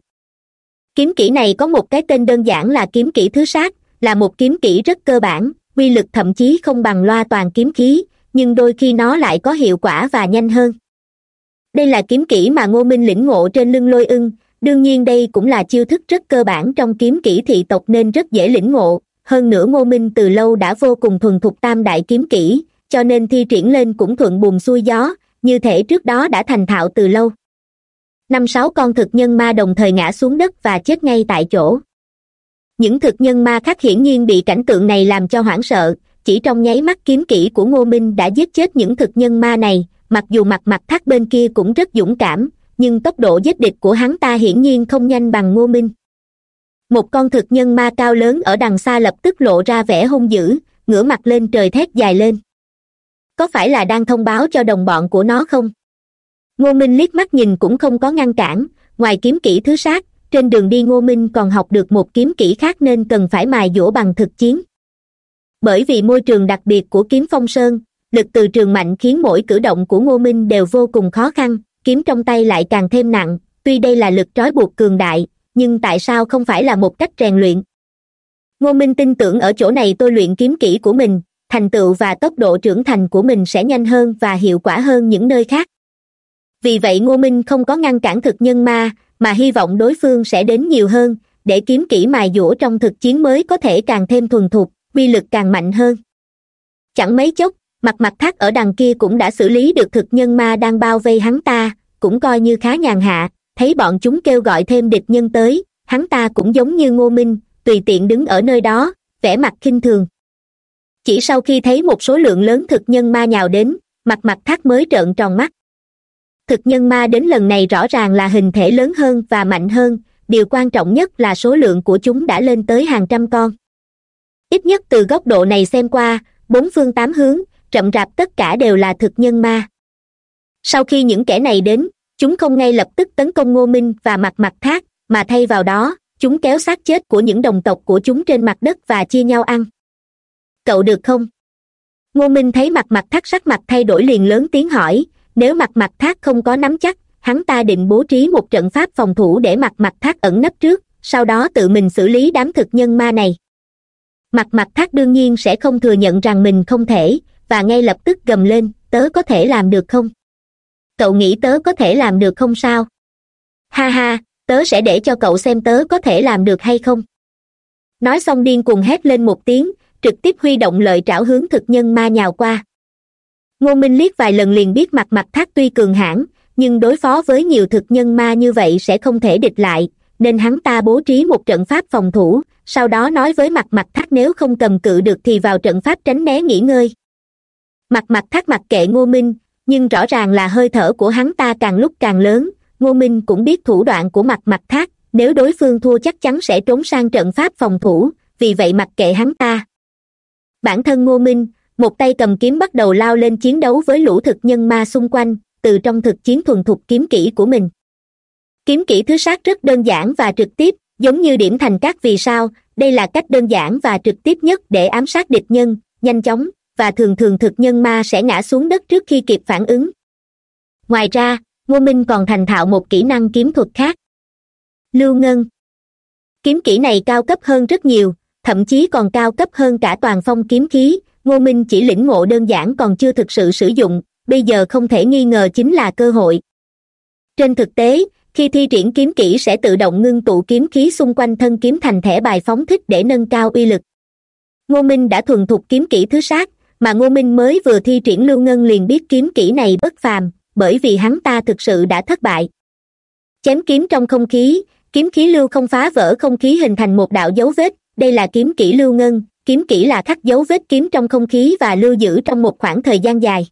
Kiếm kỹ này có một cái tên đơn giản là kiếm kỹ thứ sát, là một kiếm kỹ rất cơ bản uy lực thậm chí không bằng loa toàn kiếm khí, nhưng đôi khi nó lại có hiệu quả và nhanh hơn. Đây là kiếm kỹ mà ngô minh lĩnh ngộ trên lưng lôi ưng đương nhiên đây cũng là chiêu thức rất cơ bản trong kiếm kỹ thị tộc nên rất dễ lĩnh ngộ. Hơn nữa ngô minh từ lâu đã vô cùng thuần thục tam đại kiếm kỹ, cho nên thi triển lên cũng thuận buồm xuôi gió, như thể trước đó đã thành thạo từ lâu. Năm sáu con thực nhân ma đồng thời ngã xuống đất và chết ngay tại chỗ. Những thực nhân ma khác hiển nhiên bị cảnh tượng này làm cho hoảng sợ, chỉ trong nháy mắt kiếm kỹ của ngô minh đã giết chết những thực nhân ma này, mặc dù mặt mặt thác bên kia cũng rất dũng cảm nhưng tốc độ giết địch của hắn ta hiển nhiên không nhanh bằng ngô minh. Một con thực nhân ma cao lớn ở đằng xa lập tức lộ ra vẻ hung dữ, ngửa mặt lên trời thét dài lên. Có phải là đang thông báo cho đồng bọn của nó không? Ngô minh liếc mắt nhìn cũng không có ngăn cản, ngoài kiếm kỹ thứ sát, trên đường đi ngô minh còn học được một kiếm kỹ khác nên cần phải mài dũa bằng thực chiến. Bởi vì môi trường đặc biệt của kiếm phong sơn, lực từ trường mạnh khiến mỗi cử động của ngô minh đều vô cùng khó khăn kiếm trong tay lại càng thêm nặng, tuy đây là lực trói buộc cường đại, nhưng tại sao không phải là một cách rèn luyện? Ngô minh tin tưởng ở chỗ này tôi luyện kiếm kỹ của mình, thành tựu và tốc độ trưởng thành của mình sẽ nhanh hơn và hiệu quả hơn những nơi khác. Vì vậy ngô minh không có ngăn cản thực nhân ma, mà hy vọng đối phương sẽ đến nhiều hơn, để kiếm kỹ mài dũa trong thực chiến mới có thể càng thêm thuần thục, uy lực càng mạnh hơn. Chẳng mấy chốc mặt mặt thác ở đằng kia cũng đã xử lý được thực nhân ma đang bao vây hắn ta, cũng coi như khá nhàn hạ. Thấy bọn chúng kêu gọi thêm địch nhân tới, hắn ta cũng giống như ngô minh, tùy tiện đứng ở nơi đó, vẻ mặt khinh thường. Chỉ sau khi thấy một số lượng lớn thực nhân ma nhào đến, mặt mặt thác mới trợn tròn mắt. Thực nhân ma đến lần này rõ ràng là hình thể lớn hơn và mạnh hơn, điều quan trọng nhất là số lượng của chúng đã lên tới hàng trăm con. Ít nhất từ góc độ này xem qua, bốn phương tám hướng rậm rạp tất cả đều là thực nhân ma. Sau khi những kẻ này đến, chúng không ngay lập tức tấn công ngô minh và mặt mặt thác, mà thay vào đó, chúng kéo xác chết của những đồng tộc của chúng trên mặt đất và chia nhau ăn. Cậu được không? Ngô minh thấy mặt mặt thác sắc mặt thay đổi liền lớn tiếng hỏi, nếu mặt mặt thác không có nắm chắc, hắn ta định bố trí một trận pháp phòng thủ để mặt mặt thác ẩn nấp trước, sau đó tự mình xử lý đám thực nhân ma này. Mặt mặt thác đương nhiên sẽ không thừa nhận rằng mình không thể và ngay lập tức gầm lên, tớ có thể làm được không? Cậu nghĩ tớ có thể làm được không sao? Ha ha, tớ sẽ để cho cậu xem tớ có thể làm được hay không. Nói xong điên cuồng hét lên một tiếng, trực tiếp huy động lợi trảo hướng thực nhân ma nhào qua. Ngô minh liếc vài lần liền biết mặt mặt thác tuy cường hãn, nhưng đối phó với nhiều thực nhân ma như vậy sẽ không thể địch lại, nên hắn ta bố trí một trận pháp phòng thủ, sau đó nói với mặt mặt thác nếu không cầm cự được thì vào trận pháp tránh né nghỉ ngơi mặt mặt thác mặc kệ ngô minh, nhưng rõ ràng là hơi thở của hắn ta càng lúc càng lớn. Ngô minh cũng biết thủ đoạn của mặt mặt thác, nếu đối phương thua chắc chắn sẽ trốn sang trận pháp phòng thủ, vì vậy mặc kệ hắn ta. Bản thân ngô minh, một tay cầm kiếm bắt đầu lao lên chiến đấu với lũ thực nhân ma xung quanh, từ trong thực chiến thuần thục kiếm kỹ của mình. Kiếm kỹ thứ sát rất đơn giản và trực tiếp, giống như điểm thành các vì sao, đây là cách đơn giản và trực tiếp nhất để ám sát địch nhân, nhanh chóng và thường thường thực nhân ma sẽ ngã xuống đất trước khi kịp phản ứng. Ngoài ra, ngô minh còn thành thạo một kỹ năng kiếm thuật khác. Lưu ngân. Kiếm kỹ này cao cấp hơn rất nhiều, thậm chí còn cao cấp hơn cả toàn phong kiếm khí, ngô minh chỉ lĩnh ngộ đơn giản còn chưa thực sự sử dụng, bây giờ không thể nghi ngờ chính là cơ hội. Trên thực tế, khi thi triển kiếm kỹ sẽ tự động ngưng tụ kiếm khí xung quanh thân kiếm thành thẻ bài phóng thích để nâng cao uy lực. Ngô minh đã thuần thục kiếm kỹ thứ sát mà ngô minh mới vừa thi triển lưu ngân liền biết kiếm kỹ này bất phàm, bởi vì hắn ta thực sự đã thất bại. Chém kiếm trong không khí, kiếm khí lưu không phá vỡ không khí hình thành một đạo dấu vết, đây là kiếm kỹ lưu ngân, kiếm kỹ là khắc dấu vết kiếm trong không khí và lưu giữ trong một khoảng thời gian dài.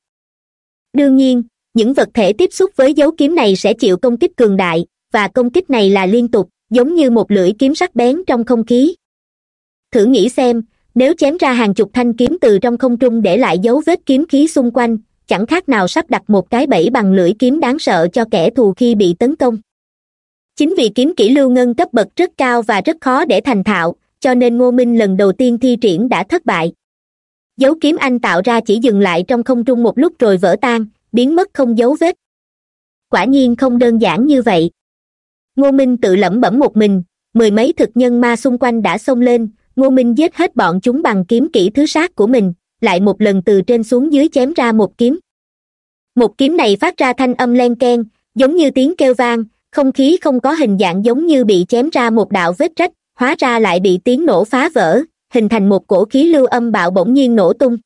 Đương nhiên, những vật thể tiếp xúc với dấu kiếm này sẽ chịu công kích cường đại, và công kích này là liên tục, giống như một lưỡi kiếm sắc bén trong không khí. Thử nghĩ xem nếu chém ra hàng chục thanh kiếm từ trong không trung để lại dấu vết kiếm khí xung quanh, chẳng khác nào sắp đặt một cái bẫy bằng lưỡi kiếm đáng sợ cho kẻ thù khi bị tấn công. Chính vì kiếm kỹ lưu ngân cấp bậc rất cao và rất khó để thành thạo, cho nên ngô minh lần đầu tiên thi triển đã thất bại. Dấu kiếm anh tạo ra chỉ dừng lại trong không trung một lúc rồi vỡ tan, biến mất không dấu vết. Quả nhiên không đơn giản như vậy. Ngô minh tự lẩm bẩm một mình, mười mấy thực nhân ma xung quanh đã xông lên ngô minh giết hết bọn chúng bằng kiếm kỹ thứ sát của mình, lại một lần từ trên xuống dưới chém ra một kiếm. Một kiếm này phát ra thanh âm len keng, giống như tiếng kêu vang, không khí không có hình dạng giống như bị chém ra một đạo vết rách, hóa ra lại bị tiếng nổ phá vỡ, hình thành một cổ khí lưu âm bạo bỗng nhiên nổ tung.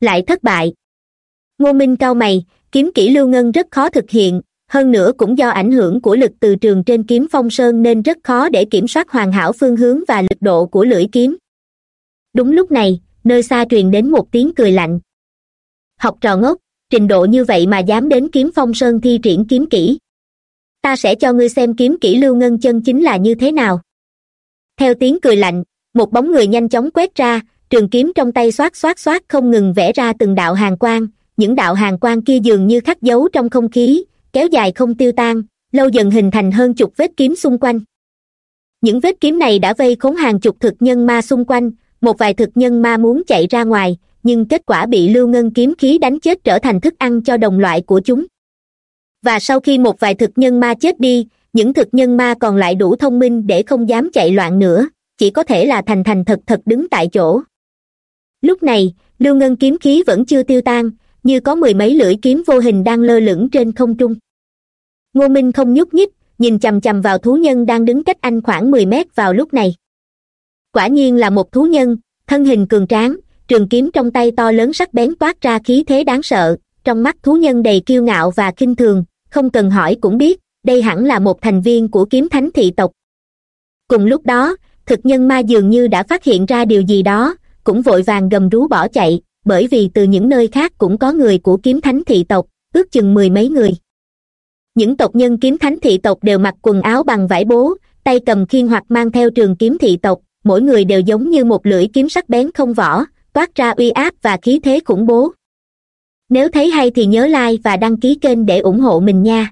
Lại thất bại. Ngô minh cau mày, kiếm kỹ lưu ngân rất khó thực hiện hơn nữa cũng do ảnh hưởng của lực từ trường trên kiếm phong sơn nên rất khó để kiểm soát hoàn hảo phương hướng và lực độ của lưỡi kiếm. Đúng lúc này, nơi xa truyền đến một tiếng cười lạnh. Học trò ngốc, trình độ như vậy mà dám đến kiếm phong sơn thi triển kiếm kỹ. Ta sẽ cho ngươi xem kiếm kỹ lưu ngân chân chính là như thế nào. Theo tiếng cười lạnh, một bóng người nhanh chóng quét ra, trường kiếm trong tay xoát xoát xoát không ngừng vẽ ra từng đạo hàng quang, những đạo hàng quang kia dường như khắc dấu trong không khí kéo dài không tiêu tan, lâu dần hình thành hơn chục vết kiếm xung quanh. Những vết kiếm này đã vây khốn hàng chục thực nhân ma xung quanh, một vài thực nhân ma muốn chạy ra ngoài, nhưng kết quả bị lưu ngân kiếm khí đánh chết trở thành thức ăn cho đồng loại của chúng. Và sau khi một vài thực nhân ma chết đi, những thực nhân ma còn lại đủ thông minh để không dám chạy loạn nữa, chỉ có thể là thành thành thật thật đứng tại chỗ. Lúc này, lưu ngân kiếm khí vẫn chưa tiêu tan như có mười mấy lưỡi kiếm vô hình đang lơ lửng trên không trung. Ngô minh không nhúc nhích, nhìn chằm chằm vào thú nhân đang đứng cách anh khoảng mười mét vào lúc này. Quả nhiên là một thú nhân, thân hình cường tráng, trường kiếm trong tay to lớn sắc bén toát ra khí thế đáng sợ, trong mắt thú nhân đầy kiêu ngạo và kinh thường, không cần hỏi cũng biết, đây hẳn là một thành viên của kiếm thánh thị tộc. Cùng lúc đó, thực nhân ma dường như đã phát hiện ra điều gì đó, cũng vội vàng gầm rú bỏ chạy bởi vì từ những nơi khác cũng có người của kiếm thánh thị tộc, ước chừng mười mấy người. Những tộc nhân kiếm thánh thị tộc đều mặc quần áo bằng vải bố, tay cầm khiên hoặc mang theo trường kiếm thị tộc, mỗi người đều giống như một lưỡi kiếm sắc bén không vỏ, toát ra uy áp và khí thế khủng bố. Nếu thấy hay thì nhớ like và đăng ký kênh để ủng hộ mình nha.